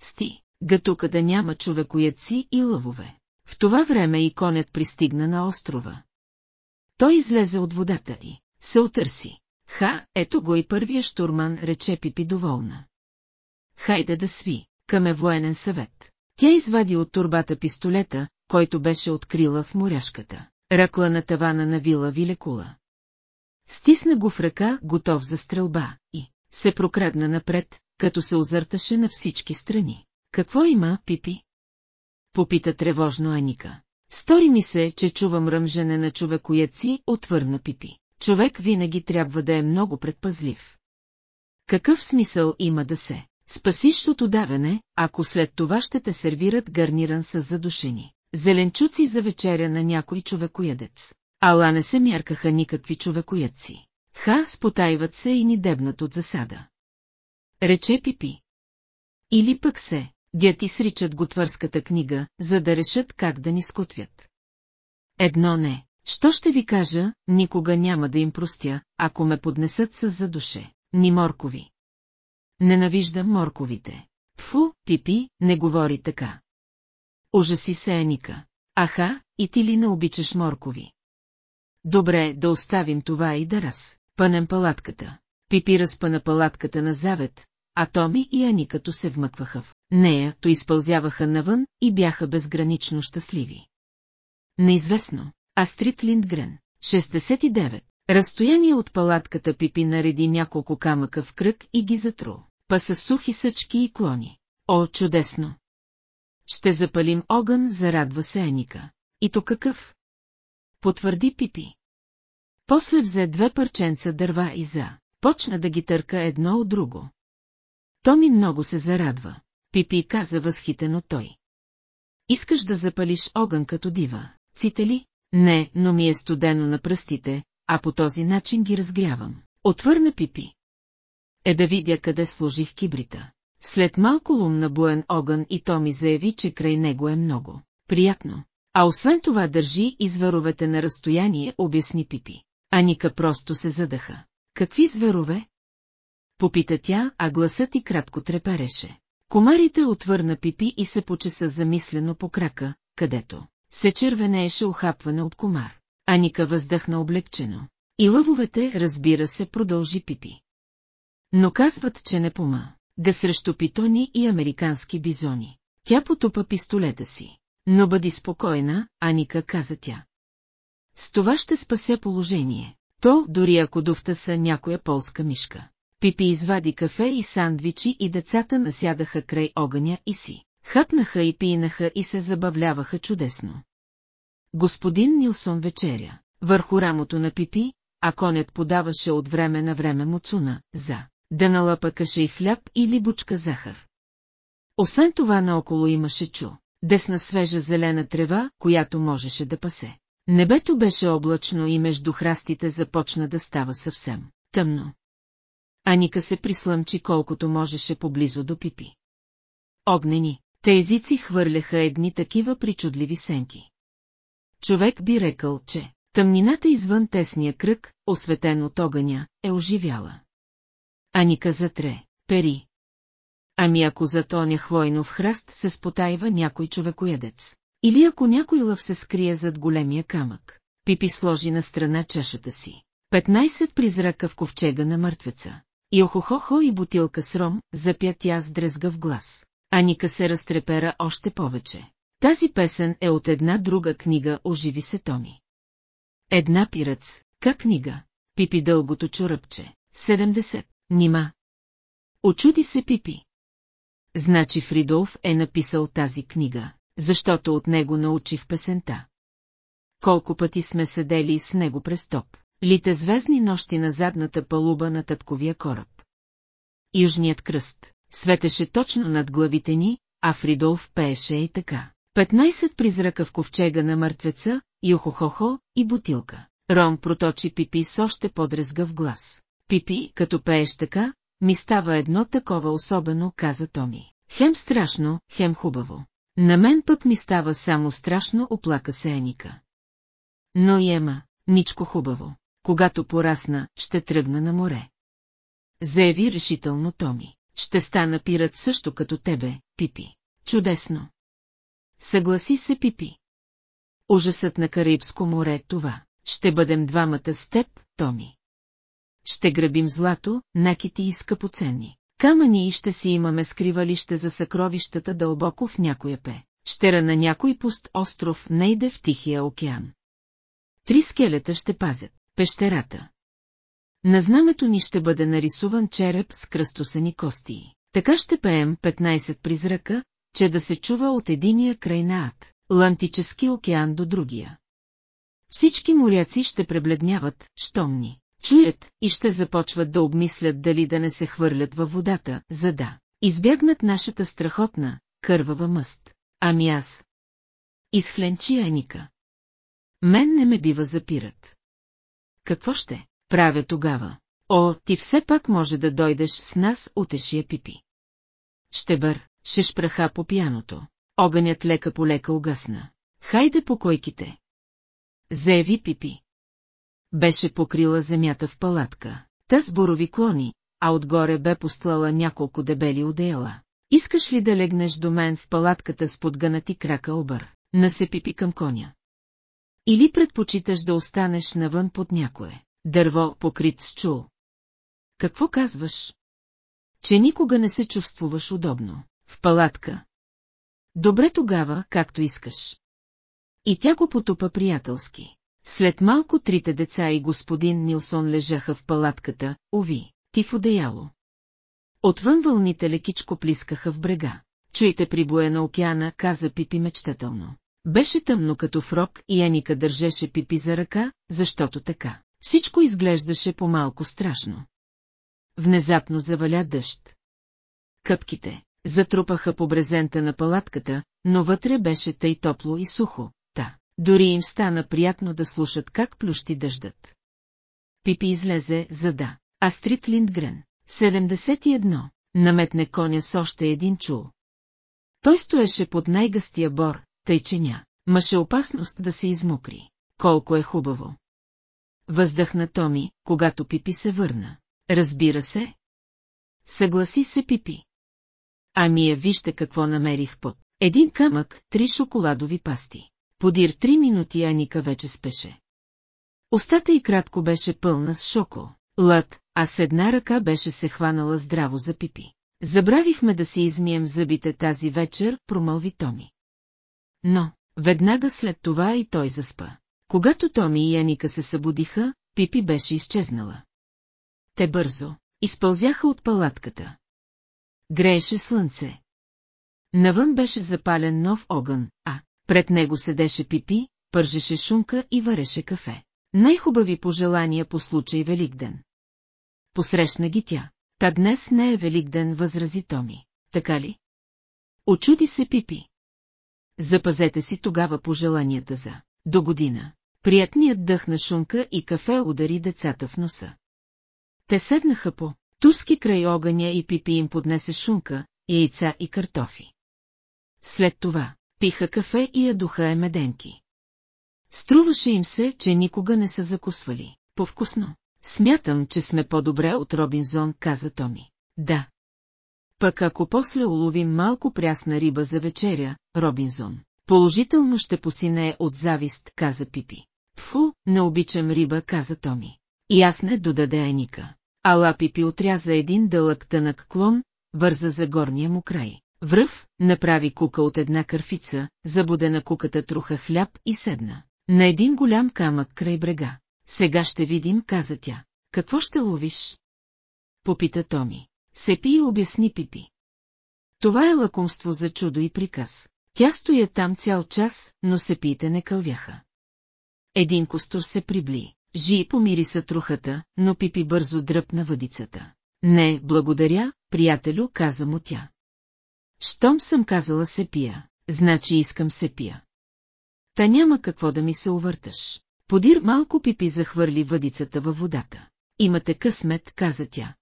Сти, гатука да няма човекояци и лъвове. В това време и конят пристигна на острова. Той излезе от водата и се отърси. Ха, ето го и първия штурман, рече Пипи доволна. Хайде да сви, към е военен съвет. Тя извади от турбата пистолета, който беше открила в моряшката. Ръкла на тавана на вила Вилекула. Стисна го в ръка, готов за стрелба, и се прокрадна напред, като се озърташе на всички страни. Какво има, Пипи? Попита тревожно Аника. Стори ми се, че чувам ръмжене на човекояци, отвърна Пипи. Човек винаги трябва да е много предпазлив. Какъв смисъл има да се спасиш от удаване, ако след това ще те сервират гарниран с задушени зеленчуци за вечеря на някой човекоядец? Ала не се мяркаха никакви човекоядци. Ха, спотайват се и ни дебнат от засада. Рече Пипи. Или пък се, дяти сричат готвърската книга, за да решат как да ни скотвят. Едно не, що ще ви кажа, никога няма да им простя, ако ме поднесат с задуше, ни моркови. Ненавиждам морковите. Фу, Пипи, не говори така. Ужаси се Еника. Аха, и ти ли не обичаш моркови? Добре, да оставим това и да раз. Пънем палатката. Пипи разпъна палатката на завет, а Томи и Ани като се вмъкваха в нея, то изпълзяваха навън и бяха безгранично щастливи. Неизвестно. Астрид Линдгрен. 69. Разстояние от палатката Пипи нареди няколко камъка в кръг и ги затру. Па с сухи съчки и клони. О, чудесно! Ще запалим огън, зарадва се Еника. И то какъв? Потвърди Пипи. После взе две парченца дърва и за. Почна да ги търка едно от друго. То ми много се зарадва. Пипи каза възхитено той. Искаш да запалиш огън като дива, ците ли? Не, но ми е студено на пръстите, а по този начин ги разгрявам. Отвърна Пипи. Е да видя къде служих кибрита. След малко лум на буен огън и то ми заяви, че край него е много. Приятно. А освен това държи и зверовете на разстояние, обясни Пипи. Аника просто се задъха. Какви зверове? Попита тя, а гласът и кратко трепереше. Комарите отвърна Пипи и се почеса замислено по крака, където се червенееше охапване от комар. Аника въздъхна облегчено. И лъвовете, разбира се, продължи Пипи. Но казват, че не пома. Да срещу питони и американски бизони. Тя потупа пистолета си. Но бъди спокойна, Аника каза тя. С това ще спася положение. То, дори ако дуфта са някоя полска мишка. Пипи извади кафе и сандвичи и децата насядаха край огъня и си. Хъпнаха и пинаха и се забавляваха чудесно. Господин Нилсон вечеря. Върху рамото на Пипи, а конят подаваше от време на време муцуна, за да налъпа каша и хляб или бучка захар. Освен това наоколо имаше чу, десна свежа зелена трева, която можеше да пасе. Небето беше облачно и между храстите започна да става съвсем тъмно. Аника се прислъмчи колкото можеше поблизо до Пипи. Огнени, те езици хвърляха едни такива причудливи сенки. Човек би рекал, че тъмнината извън тесния кръг, осветен от огъня, е оживяла. Аника затре, пери. Ами ако затоня хвойно в храст се спотайва някой човекоядец. Или ако някой лъв се скрие зад големия камък. Пипи сложи на страна чашата си. 15 призрака в ковчега на мъртвеца. И охохохо и бутилка с ром, запя тя с дрезгав глас. Аника се разтрепера още повече. Тази песен е от една друга книга «Оживи се Томи». Една пиръц, как книга? Пипи дългото чуръпче. 70. Нима. Очуди се Пипи. Значи Фридолф е написал тази книга, защото от него научих песента. Колко пъти сме седели с него през топ, лите звездни нощи на задната палуба на татковия кораб. Южният кръст светеше точно над главите ни, а Фридолф пееше и така. 15 призрака в ковчега на мъртвеца, юхохохо и бутилка. Ром проточи Пипи с още подрезгав глас. Пипи, като пееш така, ми става едно такова особено, каза Томи. Хем страшно, хем хубаво. На мен пък ми става само страшно, оплака се Еника. Но и ема, ничко хубаво. Когато порасна, ще тръгна на море. Заяви решително Томи. Ще стана пират също като тебе, Пипи. Чудесно. Съгласи се, Пипи. Ужасът на Карибско море това. Ще бъдем двамата с теб, Томи. Ще грабим злато, накити и скъпоценни. Камъни и ще си имаме скривалище за съкровищата дълбоко в някоя пе. Щера на някой пуст остров нейде в Тихия океан. Три скелета ще пазят пещерата. На знамето ни ще бъде нарисуван череп с кръстосани кости. Така ще пеем 15 призрака, че да се чува от единия край на ад, Лантически океан до другия. Всички моряци ще пребледняват, щомни, чуят и ще започват да обмислят дали да не се хвърлят във водата, за да избягнат нашата страхотна, кървава мъст. Ами аз. Изхленчи Еника. Мен не ме бива запират. Какво ще правя тогава? О, ти все пак може да дойдеш с нас, утешия пипи. Ще бър, ще шпраха по пияното. Огънят лека по лека угасна. Хайде по койките. Заяви Пипи. Беше покрила земята в палатка, та с борови клони, а отгоре бе постлала няколко дебели одеяла. Искаш ли да легнеш до мен в палатката с подгънати крака обър? Насе Пипи към коня. Или предпочиташ да останеш навън под някое дърво покрит с чул? Какво казваш? Че никога не се чувствуваш удобно. В палатка. Добре тогава, както искаш. И тя го потупа приятелски. След малко трите деца и господин Нилсон лежаха в палатката, ови, ти в одеяло. Отвън вълните лекичко плискаха в брега. Чуйте прибоя на океана, каза Пипи мечтателно. Беше тъмно като в рок и Еника държеше Пипи за ръка, защото така. Всичко изглеждаше по-малко страшно. Внезапно заваля дъжд. Къпките затрупаха по брезента на палатката, но вътре беше тъй топло и сухо. Дори им стана приятно да слушат как плющи дъждът. Пипи излезе, за да. Астрид Линдгрен, 71, наметне коня с още един чул. Той стоеше под най-гъстия бор, тъй че ня. Маше опасност да се измокри. Колко е хубаво. Въздъхна Томи, когато Пипи се върна. Разбира се. Съгласи се Пипи. Ами я вижте какво намерих под. Един камък, три шоколадови пасти. Подир три минути Аника вече спеше. Остата и кратко беше пълна с шоко. Лът, а с една ръка беше се хванала здраво за пипи. Забравихме да си измием зъбите тази вечер, промълви Томи. Но, веднага след това и той заспа. Когато Томи и Аника се събудиха, Пипи беше изчезнала. Те бързо изпълзяха от палатката. Грееше слънце. Навън беше запален нов огън, а пред него седеше Пипи, пържеше шунка и вареше кафе. Най-хубави пожелания по случай Великден. Посрещна ги тя. Та днес не е Великден, възрази Томи. Така ли? Очуди се Пипи. Запазете си тогава пожеланията за до година. Приятният дъх на шунка и кафе удари децата в носа. Те седнаха по туски край огъня и Пипи им поднесе шунка, яйца и картофи. След това пиха кафе и ядуха емеденки. Струваше им се, че никога не са закусвали. Повкусно. Смятам, че сме по-добре от Робинзон, каза Томи. Да. Пък ако после уловим малко прясна риба за вечеря, Робинзон, положително ще посине от завист, каза Пипи. Фу, не обичам риба, каза Томи. И аз не додаде Еника. Ала Пипи отряза един дълъг тънък клон, върза за горния му край. Връв, направи кука от една кърфица, забудена куката труха хляб и седна. На един голям камък край брега. Сега ще видим, каза тя. Какво ще ловиш? Попита Томи. Сепи и обясни Пипи. Това е лакомство за чудо и приказ. Тя стоя там цял час, но сепиите не кълвяха. Един костур се прибли. Жи помири са трухата, но Пипи бързо дръпна въдицата. Не, благодаря, приятелю, каза му тя. Щом съм казала се пия, значи искам се пия. Та няма какво да ми се увърташ. Подир малко Пипи захвърли въдицата във водата. Имате късмет, каза тя.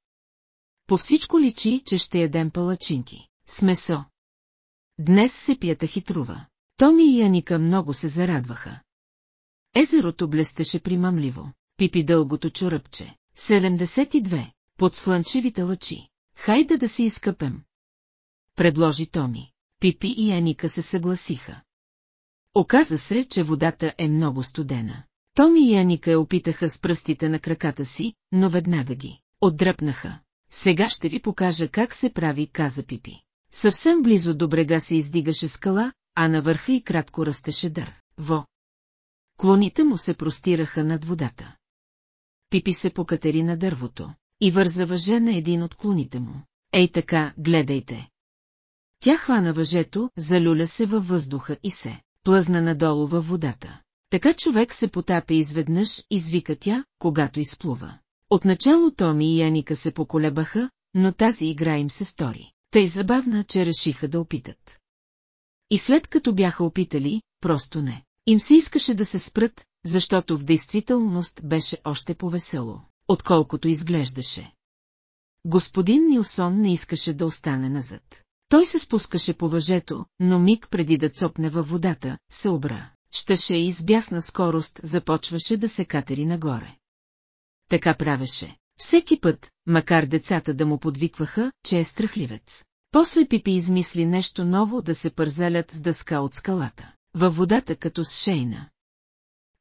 По всичко личи, че ще ядем палачинки. С месо. Днес се пията хитрува. Томи и Яника много се зарадваха. Езерото блестеше примамливо. Пипи дългото чоръпче. 72. Под слънчевите лъчи. Хайде да си изкъпем. Предложи Томи. Пипи и Аника се съгласиха. Оказа се, че водата е много студена. Томи и Аника я опитаха с пръстите на краката си, но веднага ги отдръпнаха. Сега ще ви покажа как се прави, каза Пипи. Съвсем близо до брега се издигаше скала, а на върха и кратко растеше дър. Во. Клоните му се простираха над водата. Пипи се покатери на дървото и върза въже на един от клоните му. Ей така, гледайте. Тя хвана въжето, залюля се във въздуха и се плъзна надолу във водата. Така човек се потапя изведнъж, извика тя, когато изплува. Отначало Томи и Яника се поколебаха, но тази игра им се стори. Тъй забавна, че решиха да опитат. И след като бяха опитали, просто не. Им се искаше да се спрат, защото в действителност беше още повесело, отколкото изглеждаше. Господин Нилсон не искаше да остане назад. Той се спускаше по въжето, но миг преди да цопне във водата, се обра. Щеше и с бясна скорост започваше да се катери нагоре. Така правеше. Всеки път, макар децата да му подвикваха, че е страхливец. После Пипи измисли нещо ново да се пързелят с дъска от скалата, във водата като с шейна.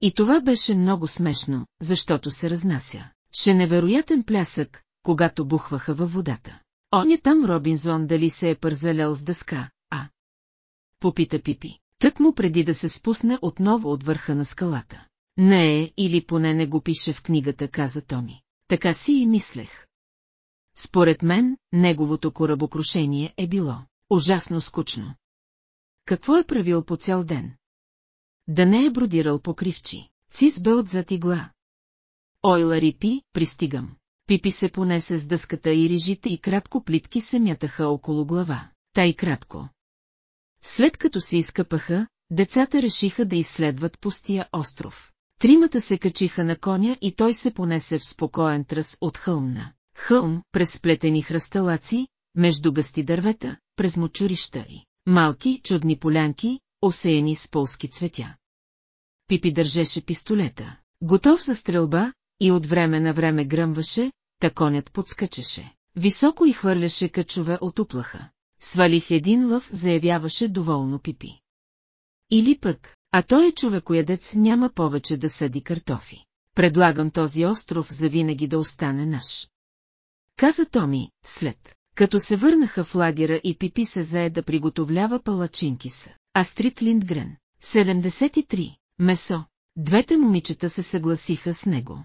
И това беше много смешно, защото се разнася. Ше невероятен плясък, когато бухваха във водата. Он е там Робинзон дали се е пързалял с дъска, а? Попита Пипи, тък му преди да се спусне отново от върха на скалата. Не е, или поне не го пише в книгата, каза Томи. Така си и мислех. Според мен, неговото корабокрушение е било ужасно скучно. Какво е правил по цял ден? Да не е бродирал по кривчи. Цис бе отзад игла. Ой, Ларипи, пристигам. Пипи се понесе с дъската и режите и кратко плитки се мятаха около глава. Та и кратко. След като се изкъпаха, децата решиха да изследват пустия остров. Тримата се качиха на коня и той се понесе в спокоен тръс от хълмна. Хълм, през сплетени хръсталаци, между гъсти дървета, през мочурища и малки, чудни полянки, осеяни с полски цветя. Пипи държеше пистолета, готов за стрелба, и от време на време гръмваше, та конят подскачаше. Високо и хвърляше качове от уплаха. Свалих един лъв, заявяваше доволно Пипи. Или пък, а той е човекоядец, няма повече да съди картофи. Предлагам този остров за винаги да остане наш. Каза Томи, след, като се върнаха в лагера и Пипи се зае да приготовлява палачинки с Астрид Линдгрен. 73. Месо. Двете момичета се съгласиха с него.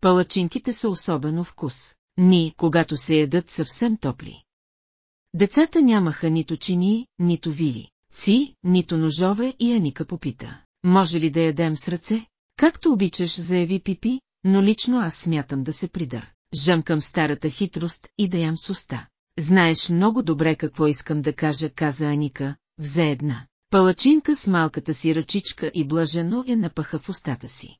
Палачинките са особено вкус. Ни, когато се ядат съвсем топли. Децата нямаха нито чини, нито вили, ци, нито ножове и Аника попита. Може ли да ядем с ръце? Както обичаш, заяви Пипи, но лично аз смятам да се придър. Жъмкам старата хитрост и да ям с уста. Знаеш много добре какво искам да кажа, каза Аника, взе една. Палачинка с малката си ръчичка и блажено я напаха в устата си.